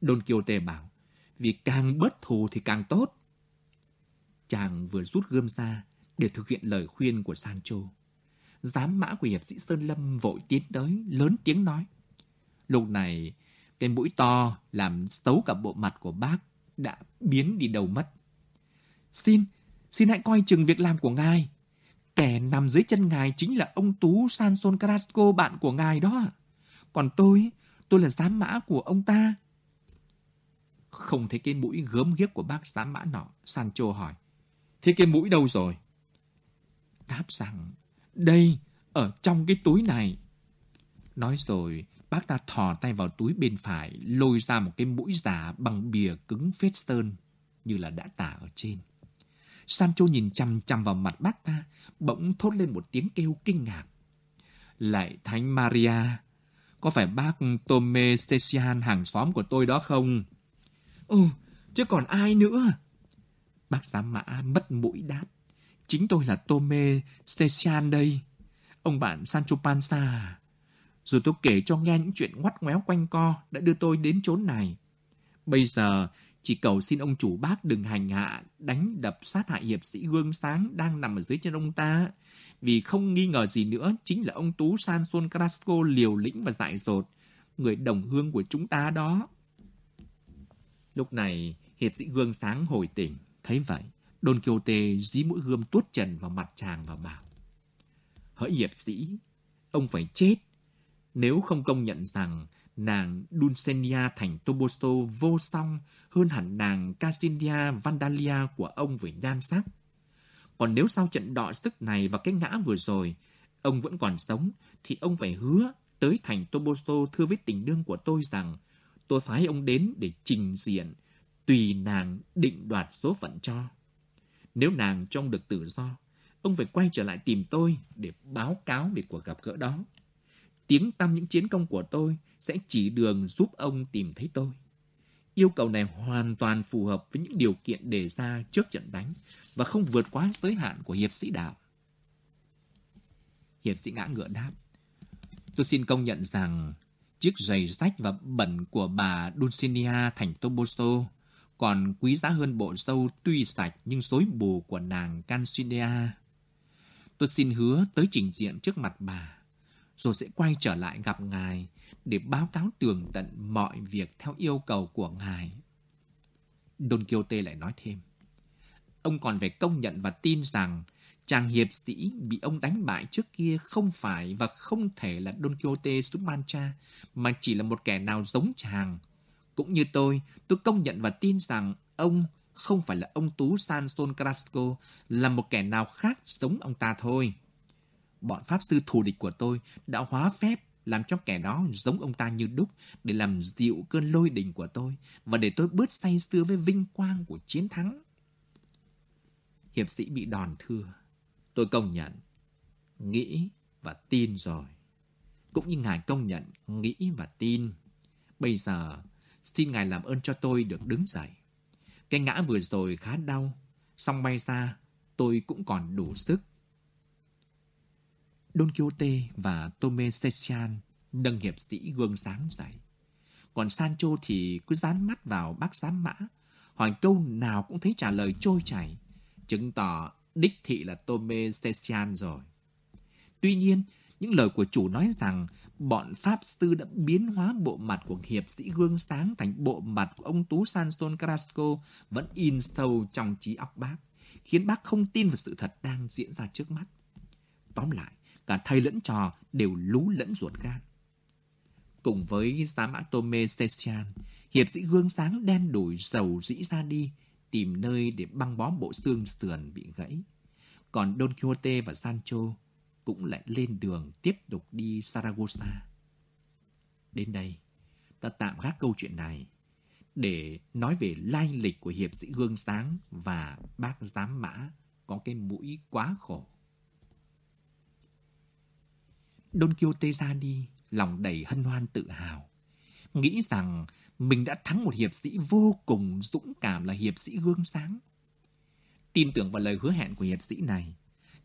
Speaker 1: Don Quixote bảo, vì càng bớt thù thì càng tốt. Chàng vừa rút gươm ra để thực hiện lời khuyên của Sancho. Giám mã của hiệp sĩ Sơn Lâm vội tiến tới, lớn tiếng nói. Lúc này, cái mũi to làm xấu cả bộ mặt của bác đã biến đi đâu mất. Xin, xin hãy coi chừng việc làm của ngài. Kẻ nằm dưới chân ngài chính là ông Tú Sanson Carrasco, bạn của ngài đó. Còn tôi, tôi là giám mã của ông ta. Không thấy cái mũi gớm ghiếc của bác giám mã nọ, Sancho hỏi. Thế cái mũi đâu rồi? Đáp rằng, đây, ở trong cái túi này. Nói rồi, bác ta thò tay vào túi bên phải, lôi ra một cái mũi giả bằng bìa cứng phết sơn, như là đã tả ở trên. Sancho nhìn chằm chằm vào mặt bác ta, bỗng thốt lên một tiếng kêu kinh ngạc. Lại Thánh Maria, có phải bác Tome Stesian hàng xóm của tôi đó không? Ừ, chứ còn ai nữa? Bác giám mã mất mũi đáp. Chính tôi là Tome Stesian đây. Ông bạn Sancho Panza. À? Rồi tôi kể cho nghe những chuyện ngoắt ngoéo quanh co đã đưa tôi đến chốn này. Bây giờ, chỉ cầu xin ông chủ bác đừng hành hạ, đánh đập sát hại hiệp sĩ gương sáng đang nằm ở dưới chân ông ta. Vì không nghi ngờ gì nữa, chính là ông Tú San Son Carrasco liều lĩnh và dại dột, người đồng hương của chúng ta đó. Lúc này, hiệp sĩ gương sáng hồi tỉnh, thấy vậy, Don Quixote dí mũi gươm tuốt trần vào mặt chàng và bảo. Hỡi hiệp sĩ, ông phải chết, nếu không công nhận rằng nàng Dulcinea thành Toboso vô song hơn hẳn nàng Cassinia Vandalia của ông về nhan sắc. Còn nếu sau trận đọ sức này và cái ngã vừa rồi, ông vẫn còn sống, thì ông phải hứa tới thành Toboso thưa với tình đương của tôi rằng tôi phái ông đến để trình diện, tùy nàng định đoạt số phận cho. Nếu nàng trông được tự do, ông phải quay trở lại tìm tôi để báo cáo về cuộc gặp gỡ đó. Tiếng tăm những chiến công của tôi sẽ chỉ đường giúp ông tìm thấy tôi. Yêu cầu này hoàn toàn phù hợp với những điều kiện đề ra trước trận đánh và không vượt quá giới hạn của hiệp sĩ đạo. Hiệp sĩ ngã ngựa đáp. Tôi xin công nhận rằng chiếc giày rách và bẩn của bà Dulcinea thành Toboso còn quý giá hơn bộ râu tuy sạch nhưng rối bù của nàng Cancinea. Tôi xin hứa tới trình diện trước mặt bà, rồi sẽ quay trở lại gặp ngài để báo cáo tường tận mọi việc theo yêu cầu của ngài. Don Quixote lại nói thêm. Ông còn phải công nhận và tin rằng chàng hiệp sĩ bị ông đánh bại trước kia không phải và không thể là Don Quixote Sumancha, mà chỉ là một kẻ nào giống chàng. Cũng như tôi, tôi công nhận và tin rằng ông không phải là ông Tú Sanson Carrasco, là một kẻ nào khác giống ông ta thôi. Bọn pháp sư thù địch của tôi đã hóa phép làm cho kẻ đó giống ông ta như đúc để làm dịu cơn lôi đình của tôi và để tôi bớt say sưa với vinh quang của chiến thắng. Hiệp sĩ bị đòn thưa. Tôi công nhận, nghĩ và tin rồi. Cũng như ngài công nhận, nghĩ và tin. Bây giờ, xin ngài làm ơn cho tôi được đứng dậy. Cái ngã vừa rồi khá đau, xong bay ra, tôi cũng còn đủ sức Don Quixote và Tome Setian nâng hiệp sĩ gương sáng dậy. Còn Sancho thì cứ dán mắt vào bác giám mã, hỏi câu nào cũng thấy trả lời trôi chảy, chứng tỏ đích thị là Tome Setian rồi. Tuy nhiên, những lời của chủ nói rằng bọn Pháp sư đã biến hóa bộ mặt của hiệp sĩ gương sáng thành bộ mặt của ông Tú Sanson Carrasco vẫn in sâu trong trí óc bác, khiến bác không tin vào sự thật đang diễn ra trước mắt. Tóm lại, cả thầy lẫn trò đều lú lẫn ruột gan. Cùng với giá mã Tome Stesian, hiệp sĩ gương sáng đen đủi dầu dĩ ra đi, tìm nơi để băng bó bộ xương sườn bị gãy. Còn Don Quixote và Sancho cũng lại lên đường tiếp tục đi Saragossa. Đến đây, ta tạm gác câu chuyện này để nói về lai lịch của hiệp sĩ gương sáng và bác giám mã có cái mũi quá khổ. Don Quixote ra đi, lòng đầy hân hoan tự hào. Nghĩ rằng mình đã thắng một hiệp sĩ vô cùng dũng cảm là hiệp sĩ gương sáng. Tin tưởng vào lời hứa hẹn của hiệp sĩ này,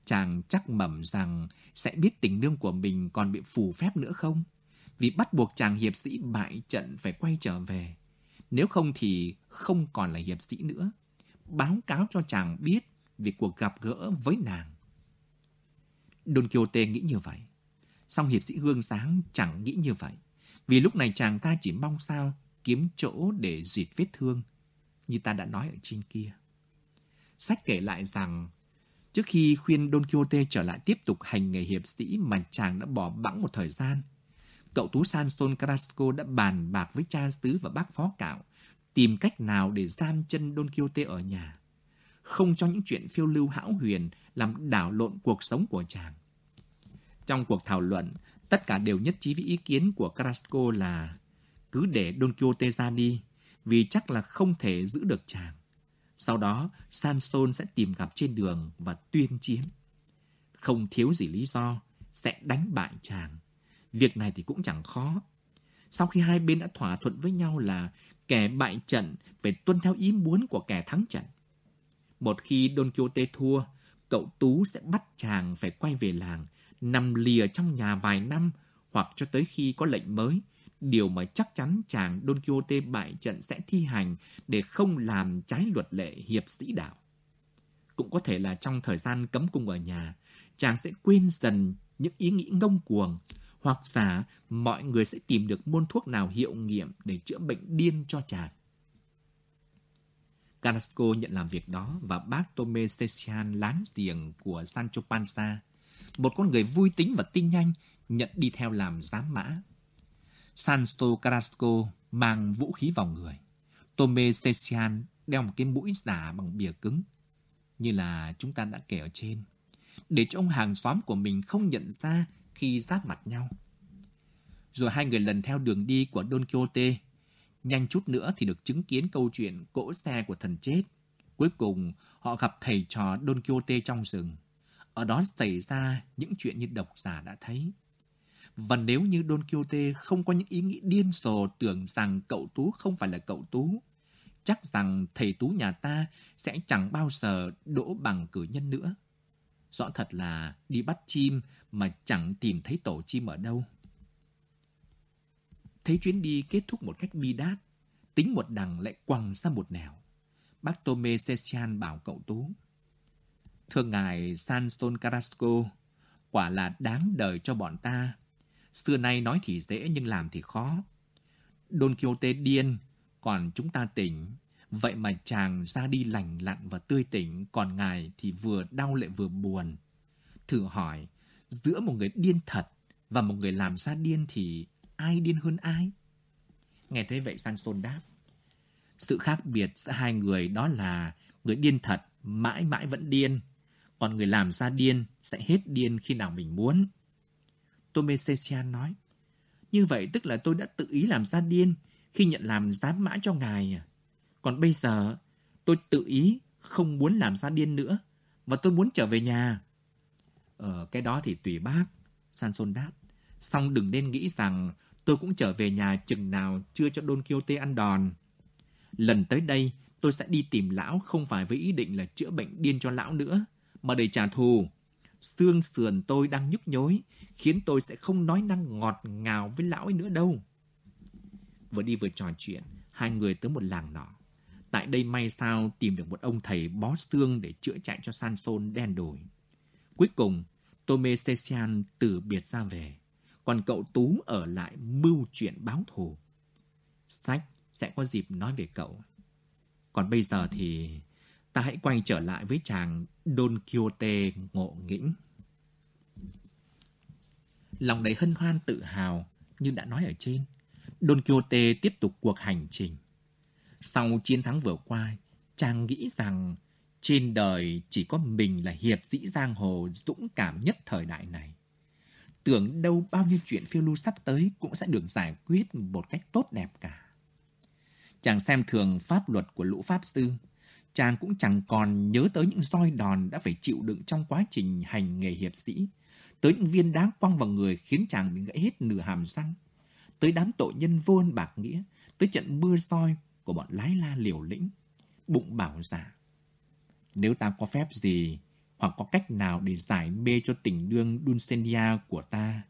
Speaker 1: chàng chắc mẩm rằng sẽ biết tình nương của mình còn bị phù phép nữa không? Vì bắt buộc chàng hiệp sĩ bại trận phải quay trở về. Nếu không thì không còn là hiệp sĩ nữa. Báo cáo cho chàng biết về cuộc gặp gỡ với nàng. Don Quixote nghĩ như vậy. Song hiệp sĩ Hương Sáng chẳng nghĩ như vậy. Vì lúc này chàng ta chỉ mong sao kiếm chỗ để dịt vết thương, như ta đã nói ở trên kia. Sách kể lại rằng, trước khi khuyên Don Quixote trở lại tiếp tục hành nghề hiệp sĩ mà chàng đã bỏ bẵng một thời gian, cậu tú Sanson Carrasco đã bàn bạc với cha xứ và bác phó cạo tìm cách nào để giam chân Don Quixote ở nhà, không cho những chuyện phiêu lưu hão huyền làm đảo lộn cuộc sống của chàng. Trong cuộc thảo luận, tất cả đều nhất trí với ý kiến của Carrasco là cứ để Don Quixote ra đi, vì chắc là không thể giữ được chàng. Sau đó, Sanson sẽ tìm gặp trên đường và tuyên chiến. Không thiếu gì lý do, sẽ đánh bại chàng. Việc này thì cũng chẳng khó. Sau khi hai bên đã thỏa thuận với nhau là kẻ bại trận phải tuân theo ý muốn của kẻ thắng trận. Một khi Don Quixote thua, cậu Tú sẽ bắt chàng phải quay về làng, nằm lìa trong nhà vài năm hoặc cho tới khi có lệnh mới, điều mà chắc chắn chàng Don Quixote bại trận sẽ thi hành để không làm trái luật lệ hiệp sĩ đạo. Cũng có thể là trong thời gian cấm cung ở nhà, chàng sẽ quên dần những ý nghĩ ngông cuồng, hoặc giả mọi người sẽ tìm được môn thuốc nào hiệu nghiệm để chữa bệnh điên cho chàng. Carrasco nhận làm việc đó và bác Tome Stesian láng giềng của Sancho Panza, một con người vui tính và tinh nhanh, nhận đi theo làm giám mã. Sancho Carrasco mang vũ khí vào người. Tome Stesian đeo một cái mũi giả bằng bìa cứng, như là chúng ta đã kể ở trên, để cho ông hàng xóm của mình không nhận ra khi giáp mặt nhau. Rồi hai người lần theo đường đi của Don Quixote, nhanh chút nữa thì được chứng kiến câu chuyện cỗ xe của thần chết. Cuối cùng, họ gặp thầy trò Don Quixote trong rừng. Ở đó xảy ra những chuyện như độc giả đã thấy. Và nếu như Don Quixote không có những ý nghĩ điên rồ tưởng rằng cậu Tú không phải là cậu Tú, chắc rằng thầy Tú nhà ta sẽ chẳng bao giờ đỗ bằng cử nhân nữa. Rõ thật là đi bắt chim mà chẳng tìm thấy tổ chim ở đâu. Thấy chuyến đi kết thúc một cách bi đát, tính một đằng lại quăng ra một nẻo. Bác Tome Sesian bảo cậu Tú. Thưa ngài Sanstone Carrasco, quả là đáng đời cho bọn ta. Xưa nay nói thì dễ nhưng làm thì khó. Don Quixote điên, còn chúng ta tỉnh. Vậy mà chàng ra đi lành lặn và tươi tỉnh, còn ngài thì vừa đau lại vừa buồn. Thử hỏi, giữa một người điên thật và một người làm ra điên thì ai điên hơn ai? Nghe thấy vậy Sanson đáp. Sự khác biệt giữa hai người đó là người điên thật mãi mãi vẫn điên, còn người làm ra điên sẽ hết điên khi nào mình muốn. Tome Sesian nói, như vậy tức là tôi đã tự ý làm ra điên khi nhận làm giám mã cho ngài? À? Còn bây giờ, tôi tự ý không muốn làm ra điên nữa, và tôi muốn trở về nhà. Ờ, cái đó thì tùy bác, Sanson đáp. Xong đừng nên nghĩ rằng tôi cũng trở về nhà chừng nào chưa cho Don Quixote ăn đòn. Lần tới đây, tôi sẽ đi tìm lão không phải với ý định là chữa bệnh điên cho lão nữa, mà để trả thù. Xương sườn tôi đang nhức nhối, khiến tôi sẽ không nói năng ngọt ngào với lão ấy nữa đâu. Vừa đi vừa trò chuyện, hai người tới một làng nọ. Tại đây may sao tìm được một ông thầy bó xương để chữa chạy cho Sanson đen đổi. Cuối cùng, Tome Stesian từ biệt ra về, còn cậu Tú ở lại mưu chuyện báo thù. Sách sẽ có dịp nói về cậu. Còn bây giờ thì ta hãy quay trở lại với chàng Don Quixote ngộ nghĩnh. Lòng đầy hân hoan tự hào như đã nói ở trên, Don Quixote tiếp tục cuộc hành trình. Sau chiến thắng vừa qua, chàng nghĩ rằng trên đời chỉ có mình là hiệp sĩ giang hồ dũng cảm nhất thời đại này. Tưởng đâu bao nhiêu chuyện phiêu lưu sắp tới cũng sẽ được giải quyết một cách tốt đẹp cả. Chàng xem thường pháp luật của lũ pháp sư, chàng cũng chẳng còn nhớ tới những roi đòn đã phải chịu đựng trong quá trình hành nghề hiệp sĩ, tới những viên đá quăng vào người khiến chàng bị gãy hết nửa hàm răng, tới đám tội nhân vô ân bạc nghĩa, tới trận mưa roi của bọn lái la liều lĩnh, bụng bảo giả. Nếu ta có phép gì hoặc có cách nào để giải mê cho tình đương Dulcinea của ta,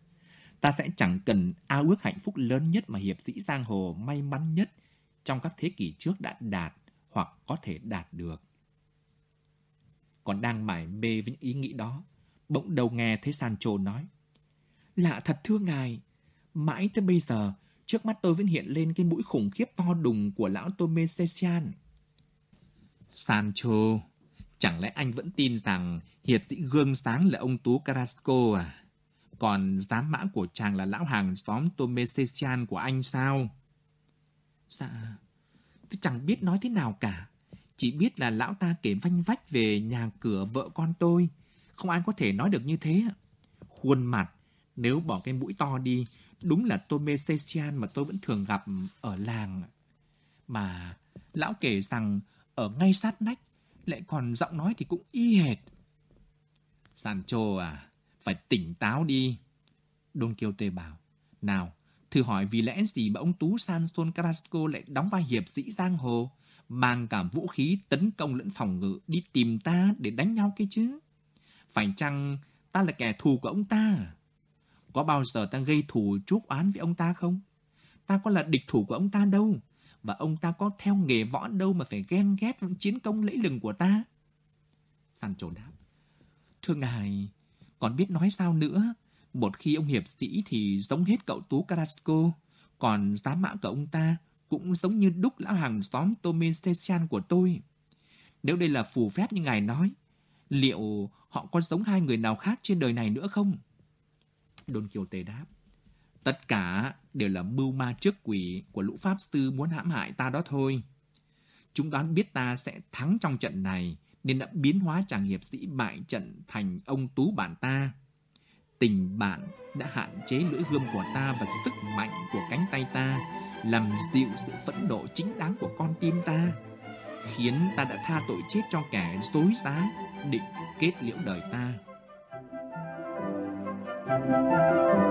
Speaker 1: ta sẽ chẳng cần ao ước hạnh phúc lớn nhất mà hiệp sĩ giang hồ may mắn nhất trong các thế kỷ trước đã đạt hoặc có thể đạt được. còn đang mải mê với những ý nghĩ đó. Bỗng đầu nghe thấy Sancho nói. Lạ thật thưa ngài, mãi tới bây giờ, trước mắt tôi vẫn hiện lên cái mũi khủng khiếp to đùng của lão Tome Sesian. Sancho, chẳng lẽ anh vẫn tin rằng hiệp sĩ gương sáng là ông Tú Carrasco à? Còn giám mã của chàng là lão hàng xóm Tome Sesian của anh sao? Dạ, tôi chẳng biết nói thế nào cả. Chỉ biết là lão ta kể vanh vách về nhà cửa vợ con tôi. Không ai có thể nói được như thế. Khuôn mặt, nếu bỏ cái mũi to đi, đúng là Tome Sesian mà tôi vẫn thường gặp ở làng. Mà lão kể rằng ở ngay sát nách, lại còn giọng nói thì cũng y hệt. Sancho à, phải tỉnh táo đi. Don Quixote bảo, nào, thử hỏi vì lẽ gì mà ông Tú Sanson Carrasco lại đóng vai hiệp sĩ giang hồ, mang cả vũ khí tấn công lẫn phòng ngự đi tìm ta để đánh nhau cái chứ? Phải chăng ta là kẻ thù của ông ta Có bao giờ ta gây thù chuốc oán với ông ta không? Ta có là địch thủ của ông ta đâu. Và ông ta có theo nghề võ đâu mà phải ghen ghét với chiến công lẫy lừng của ta. Sancho đáp. Thưa ngài, còn biết nói sao nữa? Một khi ông hiệp sĩ thì giống hết cậu Tú Carrasco, còn giá mã của ông ta cũng giống như đúc lão hàng xóm Tommy Stesian của tôi. Nếu đây là phù phép như ngài nói, liệu họ có giống hai người nào khác trên đời này nữa không? Don Quixote đáp. Tất cả đều là mưu ma trước quỷ của lũ pháp sư muốn hãm hại ta đó thôi. Chúng đoán biết ta sẽ thắng trong trận này, nên đã biến hóa chàng hiệp sĩ bại trận thành ông tú bản ta. Tình bạn đã hạn chế lưỡi gươm của ta và sức mạnh của cánh tay ta, làm dịu sự phẫn nộ chính đáng của con tim ta, khiến ta đã tha tội chết cho kẻ dối giá, định kết liễu đời ta. Trên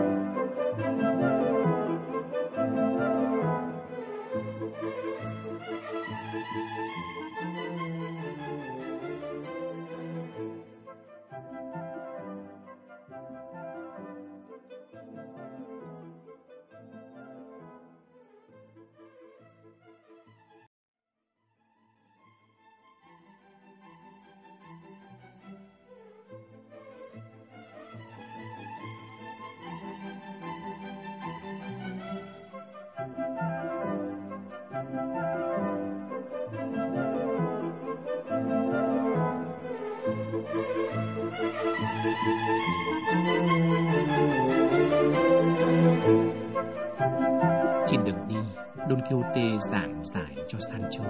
Speaker 1: Don Quixote giảng giải cho Sancho.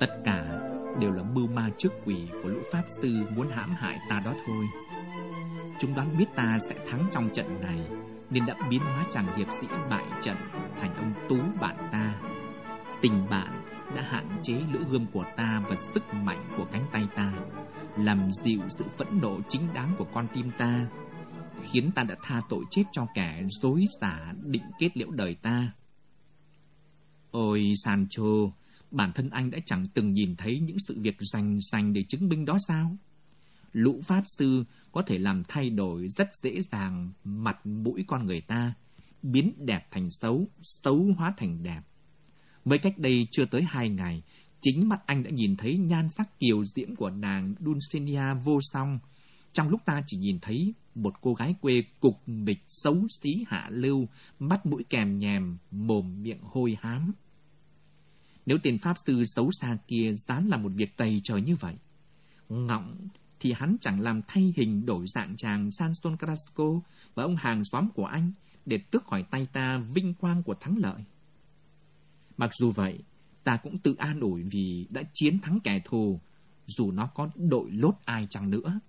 Speaker 1: Tất cả đều là mưu ma trước quỷ của lũ pháp sư muốn hãm hại ta đó thôi. Chúng đoán biết ta sẽ thắng trong trận này, nên đã biến hóa chàng hiệp sĩ bại trận thành ông Tú bạn ta. Tình bạn đã hạn chế lưỡi gươm của ta và sức mạnh của cánh tay ta, làm dịu sự phẫn nộ chính đáng của con tim ta, khiến ta đã tha tội chết cho kẻ dối giả định kết liễu đời ta. Ôi Sancho, bản thân anh đã chẳng từng nhìn thấy những sự việc rành rành để chứng minh đó sao? Lũ pháp sư có thể làm thay đổi rất dễ dàng mặt mũi con người ta, biến đẹp thành xấu, xấu hóa thành đẹp. Mới cách đây chưa tới hai ngày, chính mắt anh đã nhìn thấy nhan sắc kiều diễm của nàng Dulcinea vô song, trong lúc ta chỉ nhìn thấy một cô gái quê cục mịch xấu xí hạ lưu, mắt mũi kèm nhèm, mồm miệng hôi hám. Nếu tên Pháp sư xấu xa kia dám làm một việc tày trời như vậy, ngọng thì hắn chẳng làm thay hình đổi dạng chàng Sanson Carrasco và ông hàng xóm của anh để tước khỏi tay ta vinh quang của thắng lợi. Mặc dù vậy, ta cũng tự an ủi vì đã chiến thắng kẻ thù, dù nó có đội lốt ai chăng nữa.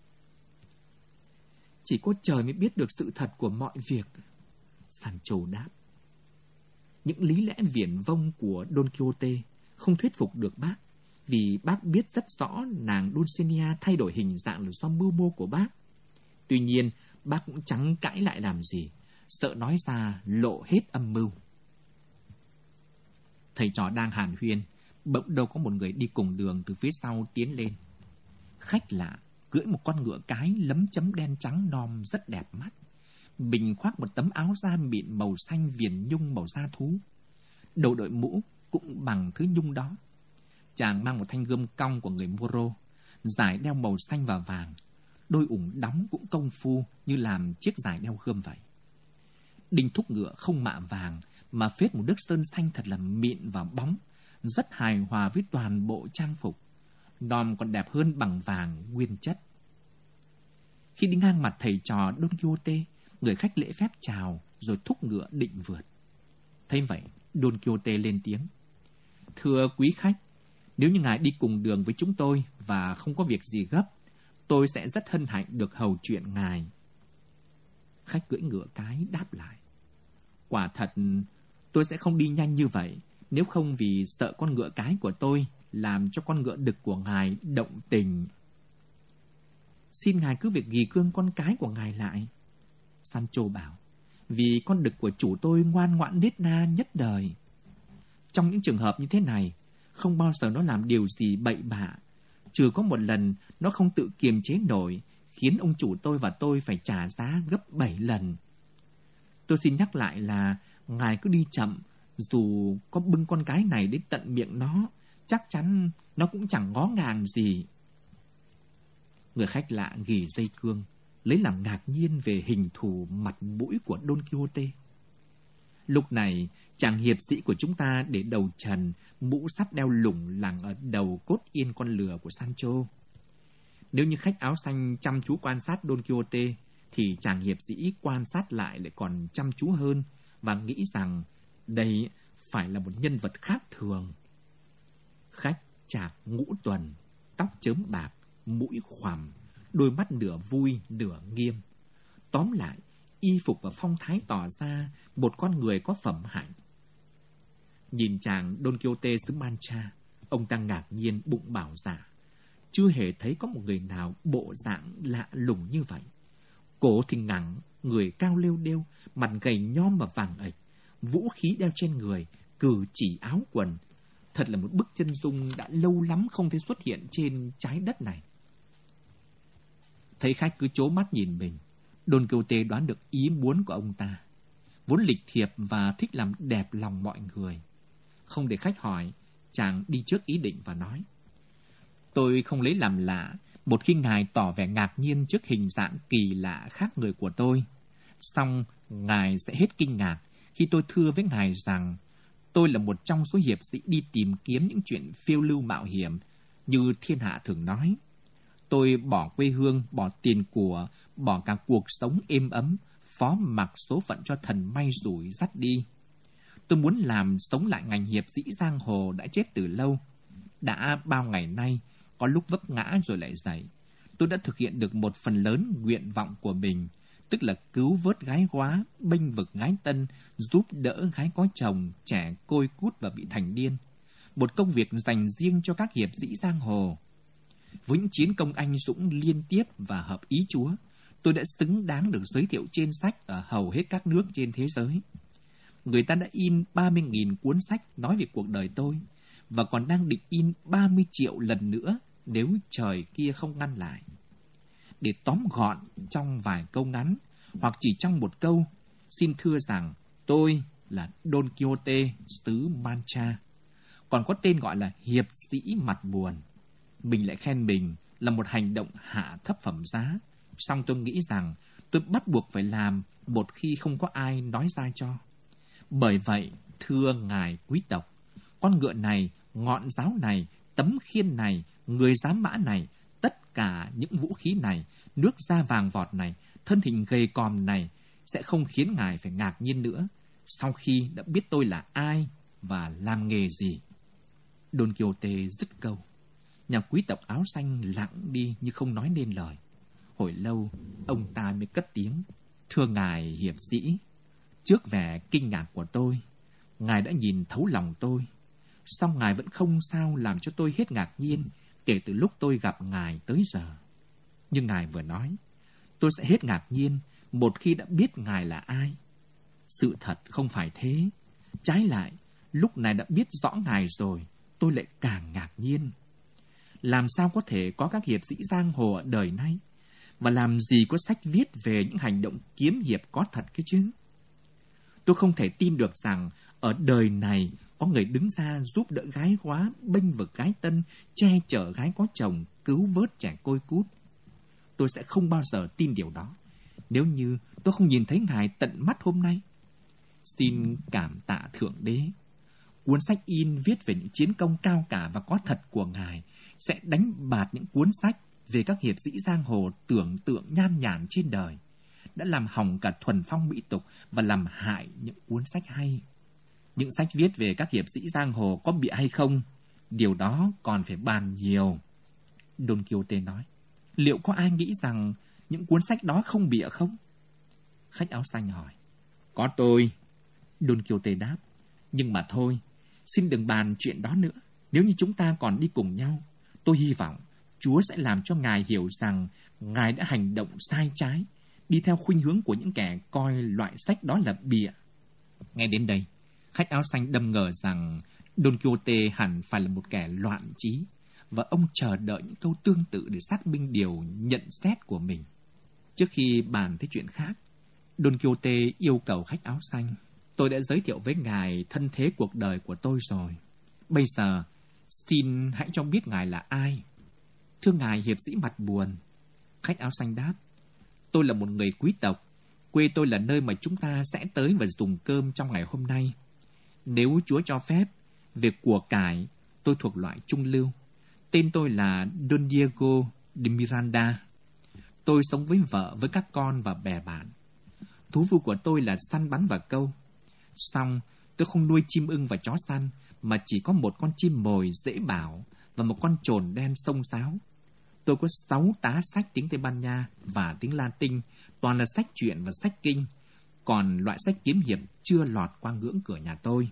Speaker 1: Chỉ có trời mới biết được sự thật của mọi việc. Sancho đáp. Những lý lẽ viển vông của Don Quixote không thuyết phục được bác, vì bác biết rất rõ nàng Dulcinea thay đổi hình dạng là do mưu mô của bác. Tuy nhiên, bác cũng chẳng cãi lại làm gì, sợ nói ra lộ hết âm mưu. Thầy trò đang hàn huyên, bỗng đâu có một người đi cùng đường từ phía sau tiến lên. Khách lạ, cưỡi một con ngựa cái lấm chấm đen trắng nom rất đẹp mắt. Bình khoác một tấm áo da mịn màu xanh viền nhung màu da thú. Đầu đội mũ cũng bằng thứ nhung đó. Chàng mang một thanh gươm cong của người Moro. giải đeo màu xanh và vàng. Đôi ủng đóng cũng công phu như làm chiếc giải đeo gươm vậy. Đinh thúc ngựa không mạ vàng mà phết một nước sơn xanh thật là mịn và bóng, rất hài hòa với toàn bộ trang phục. Đòm còn đẹp hơn bằng vàng nguyên chất. Khi đi ngang mặt thầy trò Don Quixote, người khách lễ phép chào rồi thúc ngựa định vượt. Thấy vậy, Don Quixote lên tiếng. Thưa quý khách, nếu như ngài đi cùng đường với chúng tôi và không có việc gì gấp, tôi sẽ rất hân hạnh được hầu chuyện ngài. Khách cưỡi ngựa cái đáp lại. Quả thật, tôi sẽ không đi nhanh như vậy, nếu không vì sợ con ngựa cái của tôi làm cho con ngựa đực của ngài động tình. Xin ngài cứ việc ghi cương con cái của ngài lại. Sancho bảo, vì con đực của chủ tôi ngoan ngoãn nết na nhất đời. Trong những trường hợp như thế này, không bao giờ nó làm điều gì bậy bạ. Trừ có một lần nó không tự kiềm chế nổi, khiến ông chủ tôi và tôi phải trả giá gấp 7 lần. Tôi xin nhắc lại là ngài cứ đi chậm, dù có bưng con cái này đến tận miệng nó, chắc chắn nó cũng chẳng ngó ngàng gì. Người khách lạ ghi dây cương, lấy làm ngạc nhiên về hình thù mặt mũi của Don Quixote. Lúc này, chàng hiệp sĩ của chúng ta để đầu trần, mũ sắt đeo lủng lẳng ở đầu cốt yên con lừa của Sancho. Nếu như khách áo xanh chăm chú quan sát Don Quixote, thì chàng hiệp sĩ quan sát lại lại còn chăm chú hơn và nghĩ rằng đây phải là một nhân vật khác thường. Khách chạc ngũ tuần, tóc chớm bạc, mũi khoằm, đôi mắt nửa vui nửa nghiêm. Tóm lại, y phục và phong thái tỏ ra một con người có phẩm hạnh. Nhìn chàng Don Quixote xứ Mancha, ông ta ngạc nhiên bụng bảo giả. Chưa hề thấy có một người nào bộ dạng lạ lùng như vậy. Cổ thì ngẳng, người cao lêu đêu, mặt gầy nhom và vàng ệch, vũ khí đeo trên người, cử chỉ áo quần. Thật là một bức chân dung đã lâu lắm không thể xuất hiện trên trái đất này. Thấy khách cứ chố mắt nhìn mình, Don Quixote đoán được ý muốn của ông ta. Vốn lịch thiệp và thích làm đẹp lòng mọi người. Không để khách hỏi, chàng đi trước ý định và nói. Tôi không lấy làm lạ một khi ngài tỏ vẻ ngạc nhiên trước hình dạng kỳ lạ khác người của tôi. Xong, ngài sẽ hết kinh ngạc khi tôi thưa với ngài rằng tôi là một trong số hiệp sĩ đi tìm kiếm những chuyện phiêu lưu mạo hiểm như thiên hạ thường nói. Tôi bỏ quê hương, bỏ tiền của, bỏ cả cuộc sống êm ấm, phó mặc số phận cho thần may rủi dắt đi. Tôi muốn làm sống lại ngành hiệp sĩ giang hồ đã chết từ lâu. Đã bao ngày nay, có lúc vấp ngã rồi lại dậy. Tôi đã thực hiện được một phần lớn nguyện vọng của mình, tức là cứu vớt gái quá, bênh vực gái tân, giúp đỡ gái có chồng, trẻ côi cút và bị thành điên. Một công việc dành riêng cho các hiệp sĩ giang hồ. Với những chiến công anh dũng liên tiếp và hợp ý Chúa, tôi đã xứng đáng được giới thiệu trên sách ở hầu hết các nước trên thế giới. Người ta đã in 30.000 cuốn sách nói về cuộc đời tôi, và còn đang định in 30 triệu lần nữa nếu trời kia không ngăn lại. Để tóm gọn trong vài câu ngắn, hoặc chỉ trong một câu, xin thưa rằng tôi là Don Quixote xứ Mancha, còn có tên gọi là hiệp sĩ mặt buồn. Mình lại khen mình là một hành động hạ thấp phẩm giá, xong tôi nghĩ rằng tôi bắt buộc phải làm một khi không có ai nói ra cho. Bởi vậy, thưa ngài quý tộc, con ngựa này, ngọn giáo này, tấm khiên này, người giám mã này, tất cả những vũ khí này, nước da vàng vọt này, thân hình gầy còm này sẽ không khiến ngài phải ngạc nhiên nữa sau khi đã biết tôi là ai và làm nghề gì. Don Quixote dứt câu. Nhà quý tộc áo xanh lặng đi như không nói nên lời. Hồi lâu, ông ta mới cất tiếng. Thưa ngài hiệp sĩ, trước vẻ kinh ngạc của tôi, ngài đã nhìn thấu lòng tôi. Song ngài vẫn không sao làm cho tôi hết ngạc nhiên kể từ lúc tôi gặp ngài tới giờ. Nhưng ngài vừa nói, tôi sẽ hết ngạc nhiên một khi đã biết ngài là ai. Sự thật không phải thế. Trái lại, lúc này đã biết rõ ngài rồi, tôi lại càng ngạc nhiên. Làm sao có thể có các hiệp sĩ giang hồ ở đời nay? Và làm gì có sách viết về những hành động kiếm hiệp có thật cái chứ? Tôi không thể tin được rằng ở đời này có người đứng ra giúp đỡ gái quá, bênh vực gái tân, che chở gái có chồng, cứu vớt trẻ côi cút. Tôi sẽ không bao giờ tin điều đó, nếu như tôi không nhìn thấy Ngài tận mắt hôm nay. Xin cảm tạ Thượng Đế. Cuốn sách in viết về những chiến công cao cả và có thật của Ngài sẽ đánh bạt những cuốn sách về các hiệp sĩ giang hồ tưởng tượng nhan nhản trên đời, đã làm hỏng cả thuần phong mỹ tục và làm hại những cuốn sách hay. Những sách viết về các hiệp sĩ giang hồ có bịa hay không, điều đó còn phải bàn nhiều. Don Quixote nói, liệu có ai nghĩ rằng những cuốn sách đó không bịa không? Khách áo xanh hỏi, có tôi. Don Quixote đáp, nhưng mà thôi, xin đừng bàn chuyện đó nữa. Nếu như chúng ta còn đi cùng nhau, tôi hy vọng Chúa sẽ làm cho Ngài hiểu rằng Ngài đã hành động sai trái, đi theo khuynh hướng của những kẻ coi loại sách đó là bịa. Nghe đến đây, khách áo xanh đâm ngờ rằng Don Quixote hẳn phải là một kẻ loạn trí, và ông chờ đợi những câu tương tự để xác minh điều nhận xét của mình. Trước khi bàn tới chuyện khác, Don Quixote yêu cầu khách áo xanh. Tôi đã giới thiệu với ngài thân thế cuộc đời của tôi rồi. Bây giờ, xin hãy cho biết ngài là ai. Thưa ngài hiệp sĩ mặt buồn. Khách áo xanh đáp. Tôi là một người quý tộc. Quê tôi là nơi mà chúng ta sẽ tới và dùng cơm trong ngày hôm nay. Nếu Chúa cho phép, về của cải, tôi thuộc loại trung lưu. Tên tôi là Don Diego de Miranda. Tôi sống với vợ, với các con và bè bạn. Thú vui của tôi là săn bắn và câu. Xong, tôi không nuôi chim ưng và chó săn, mà chỉ có một con chim mồi dễ bảo và một con trồn đen sông sáo. Tôi có sáu tá sách tiếng Tây Ban Nha và tiếng Latin, toàn là sách truyện và sách kinh, còn loại sách kiếm hiệp chưa lọt qua ngưỡng cửa nhà tôi.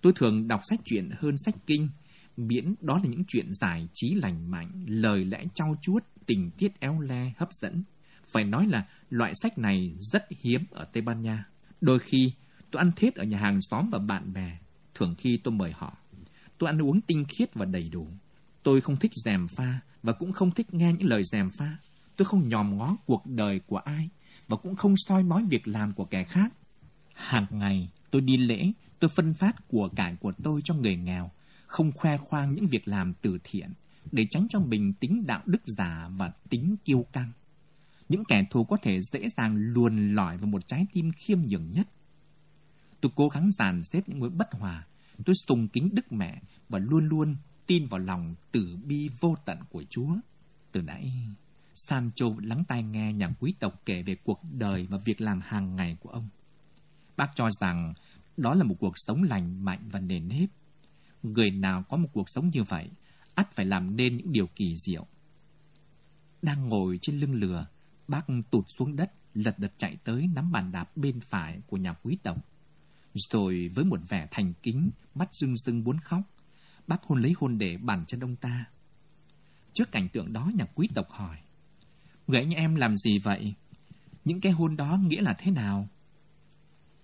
Speaker 1: Tôi thường đọc sách truyện hơn sách kinh, miễn đó là những chuyện giải trí lành mạnh, lời lẽ trau chuốt, tình tiết éo le, hấp dẫn. Phải nói là loại sách này rất hiếm ở Tây Ban Nha. Đôi khi, tôi ăn thết ở nhà hàng xóm và bạn bè, thường khi tôi mời họ. Tôi ăn uống tinh khiết và đầy đủ. Tôi không thích dèm pha và cũng không thích nghe những lời dèm pha. Tôi không nhòm ngó cuộc đời của ai và cũng không soi mói việc làm của kẻ khác. Hàng ngày, tôi đi lễ, tôi phân phát của cải của tôi cho người nghèo, không khoe khoang những việc làm từ thiện, để tránh cho mình tính đạo đức giả và tính kiêu căng. Những kẻ thù có thể dễ dàng luồn lỏi vào một trái tim khiêm nhường nhất. Tôi cố gắng dàn xếp những mối bất hòa, tôi sùng kính Đức Mẹ và luôn luôn tin vào lòng tử bi vô tận của Chúa. Từ nãy, Sancho lắng tai nghe nhà quý tộc kể về cuộc đời và việc làm hàng ngày của ông. Bác cho rằng đó là một cuộc sống lành mạnh và nền nếp. Người nào có một cuộc sống như vậy, ắt phải làm nên những điều kỳ diệu. Đang ngồi trên lưng lừa, bác tụt xuống đất, lật đật chạy tới nắm bàn đạp bên phải của nhà quý tộc. Rồi với một vẻ thành kính, mắt rưng rưng muốn khóc, bác hôn lấy hôn để bàn chân ông ta. Trước cảnh tượng đó nhà quý tộc hỏi, Người anh em làm gì vậy? Những cái hôn đó nghĩa là thế nào?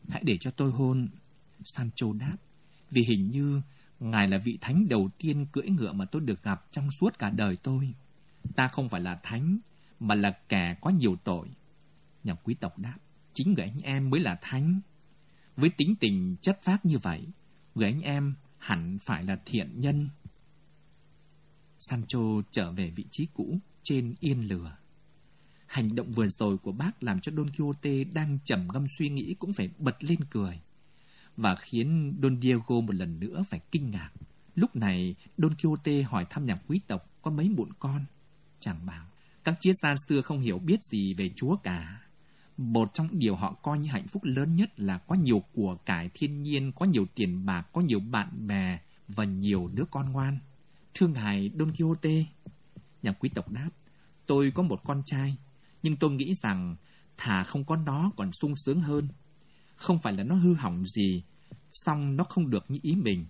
Speaker 1: Hãy để cho tôi hôn. Sancho đáp, vì hình như ngài là vị thánh đầu tiên cưỡi ngựa mà tôi được gặp trong suốt cả đời tôi. Ta không phải là thánh, mà là kẻ có nhiều tội. Nhà quý tộc đáp, chính người anh em mới là thánh. Với tính tình chất phác như vậy, người anh em hẳn phải là thiện nhân. Sancho trở về vị trí cũ trên yên lừa. Hành động vừa rồi của bác làm cho Don Quixote đang trầm ngâm suy nghĩ cũng phải bật lên cười. Và khiến Don Diego một lần nữa phải kinh ngạc. Lúc này, Don Quixote hỏi thăm nhà quý tộc có mấy mụn con. Chàng bảo, các triết gia xưa không hiểu biết gì về Chúa cả. Một trong điều họ coi như hạnh phúc lớn nhất là có nhiều của cải thiên nhiên, có nhiều tiền bạc, có nhiều bạn bè và nhiều đứa con ngoan. Thưa ngài Don Quixote, nhà quý tộc đáp, tôi có một con trai, nhưng tôi nghĩ rằng thà không có nó còn sung sướng hơn. Không phải là nó hư hỏng gì, song nó không được như ý mình.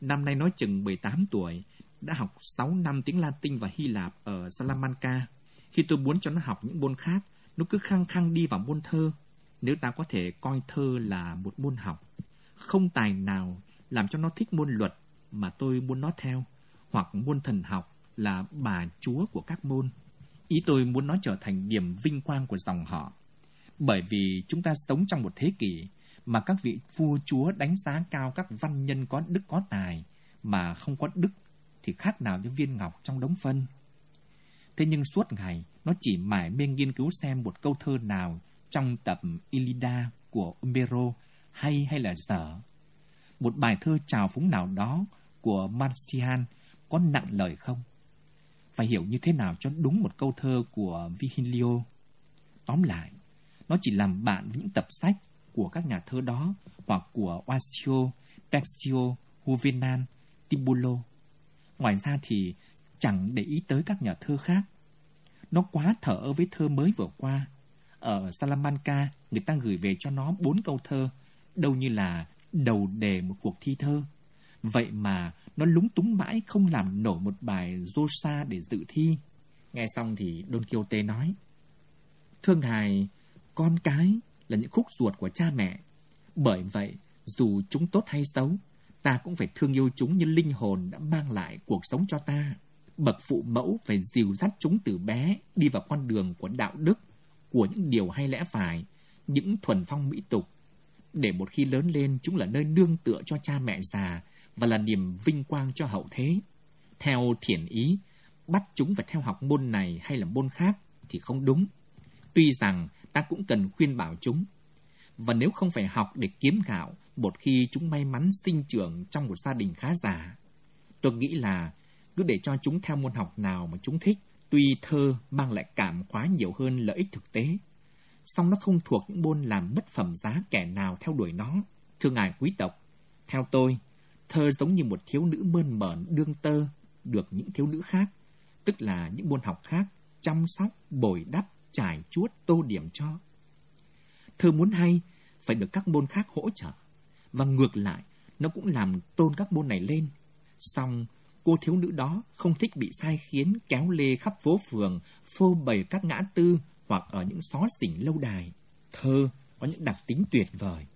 Speaker 1: Năm nay nó chừng 18 tuổi, đã học 6 năm tiếng Latin và Hy Lạp ở Salamanca. Khi tôi muốn cho nó học những môn khác, nó cứ khăng khăng đi vào môn thơ. Nếu ta có thể coi thơ là một môn học, không tài nào làm cho nó thích môn luật mà tôi muốn nó theo, hoặc môn thần học là bà chúa của các môn. Ý tôi muốn nó trở thành điểm vinh quang của dòng họ. Bởi vì chúng ta sống trong một thế kỷ mà các vị vua chúa đánh giá cao các văn nhân có đức có tài, mà không có đức thì khác nào như viên ngọc trong đống phân. Thế nhưng suốt ngày, nó chỉ mải mê nghiên cứu xem một câu thơ nào trong tập Ilida của Umbero hay hay là dở. Một bài thơ trào phúng nào đó của Marcian có nặng lời không? Phải hiểu như thế nào cho đúng một câu thơ của Vigilio. Tóm lại, nó chỉ làm bạn với những tập sách của các nhà thơ đó hoặc của Oasio, Pexio, Juvenal, Tibulo. Ngoài ra thì chẳng để ý tới các nhà thơ khác. Nó quá thở với thơ mới vừa qua. Ở Salamanca, người ta gửi về cho nó bốn câu thơ, đâu như là đầu đề một cuộc thi thơ. Vậy mà nó lúng túng mãi không làm nổi một bài Rosa để dự thi. Nghe xong thì Don Quixote nói, thương hài, con cái là những khúc ruột của cha mẹ. Bởi vậy, dù chúng tốt hay xấu, ta cũng phải thương yêu chúng như linh hồn đã mang lại cuộc sống cho ta. Bậc phụ mẫu phải dìu dắt chúng từ bé đi vào con đường của đạo đức, của những điều hay lẽ phải, những thuần phong mỹ tục, để một khi lớn lên chúng là nơi nương tựa cho cha mẹ già và là niềm vinh quang cho hậu thế. Theo thiền ý, bắt chúng phải theo học môn này hay là môn khác thì không đúng. Tuy rằng ta cũng cần khuyên bảo chúng. Và nếu không phải học để kiếm gạo, một khi chúng may mắn sinh trưởng trong một gia đình khá giả, tôi nghĩ là cứ để cho chúng theo môn học nào mà chúng thích, tuy thơ mang lại cảm khóa nhiều hơn lợi ích thực tế, song nó không thuộc những môn làm mất phẩm giá kẻ nào theo đuổi nó. Thưa ngài quý tộc, theo tôi, thơ giống như một thiếu nữ mơn mởn đương tơ được những thiếu nữ khác, tức là những môn học khác, chăm sóc, bồi đắp, trải chuốt, tô điểm cho. Thơ muốn hay, phải được các môn khác hỗ trợ. Và ngược lại, nó cũng làm tôn các môn này lên. Xong, cô thiếu nữ đó không thích bị sai khiến kéo lê khắp phố phường, phô bày các ngã tư hoặc ở những xó xỉnh lâu đài. Thơ có những đặc tính tuyệt vời.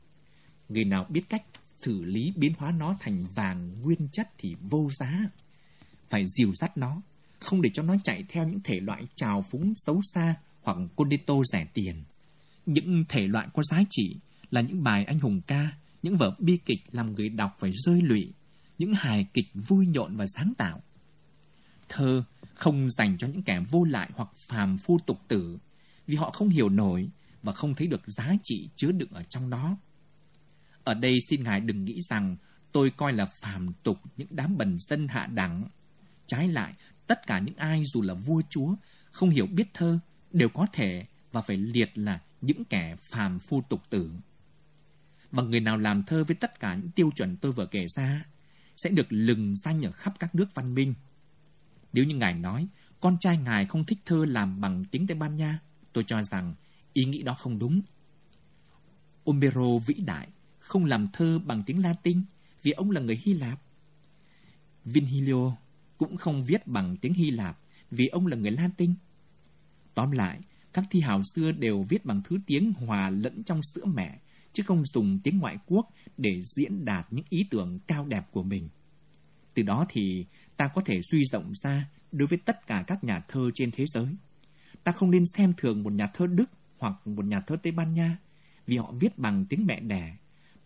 Speaker 1: Người nào biết cách xử lý biến hóa nó thành vàng nguyên chất thì vô giá. Phải dìu dắt nó, không để cho nó chạy theo những thể loại trào phúng xấu xa hoặc condito rẻ tiền. Những thể loại có giá trị là những bài anh hùng ca, những vở bi kịch làm người đọc phải rơi lụy, những hài kịch vui nhộn và sáng tạo. Thơ không dành cho những kẻ vô lại hoặc phàm phu tục tử, vì họ không hiểu nổi và không thấy được giá trị chứa đựng ở trong đó. Ở đây xin Ngài đừng nghĩ rằng tôi coi là phàm tục những đám bần dân hạ đẳng. Trái lại, tất cả những ai dù là vua chúa, không hiểu biết thơ, đều có thể và phải liệt là những kẻ phàm phu tục tử. Và người nào làm thơ với tất cả những tiêu chuẩn tôi vừa kể ra, sẽ được lừng danh ở khắp các nước văn minh. Nếu như Ngài nói, con trai Ngài không thích thơ làm bằng tiếng Tây Ban Nha, tôi cho rằng ý nghĩ đó không đúng. Homero vĩ đại không làm thơ bằng tiếng Latin vì ông là người Hy Lạp. Vinhilio cũng không viết bằng tiếng Hy Lạp vì ông là người Latin. Tóm lại, các thi hào xưa đều viết bằng thứ tiếng hòa lẫn trong sữa mẹ, chứ không dùng tiếng ngoại quốc để diễn đạt những ý tưởng cao đẹp của mình. Từ đó thì ta có thể suy rộng ra đối với tất cả các nhà thơ trên thế giới. Ta không nên xem thường một nhà thơ Đức hoặc một nhà thơ Tây Ban Nha vì họ viết bằng tiếng mẹ đẻ.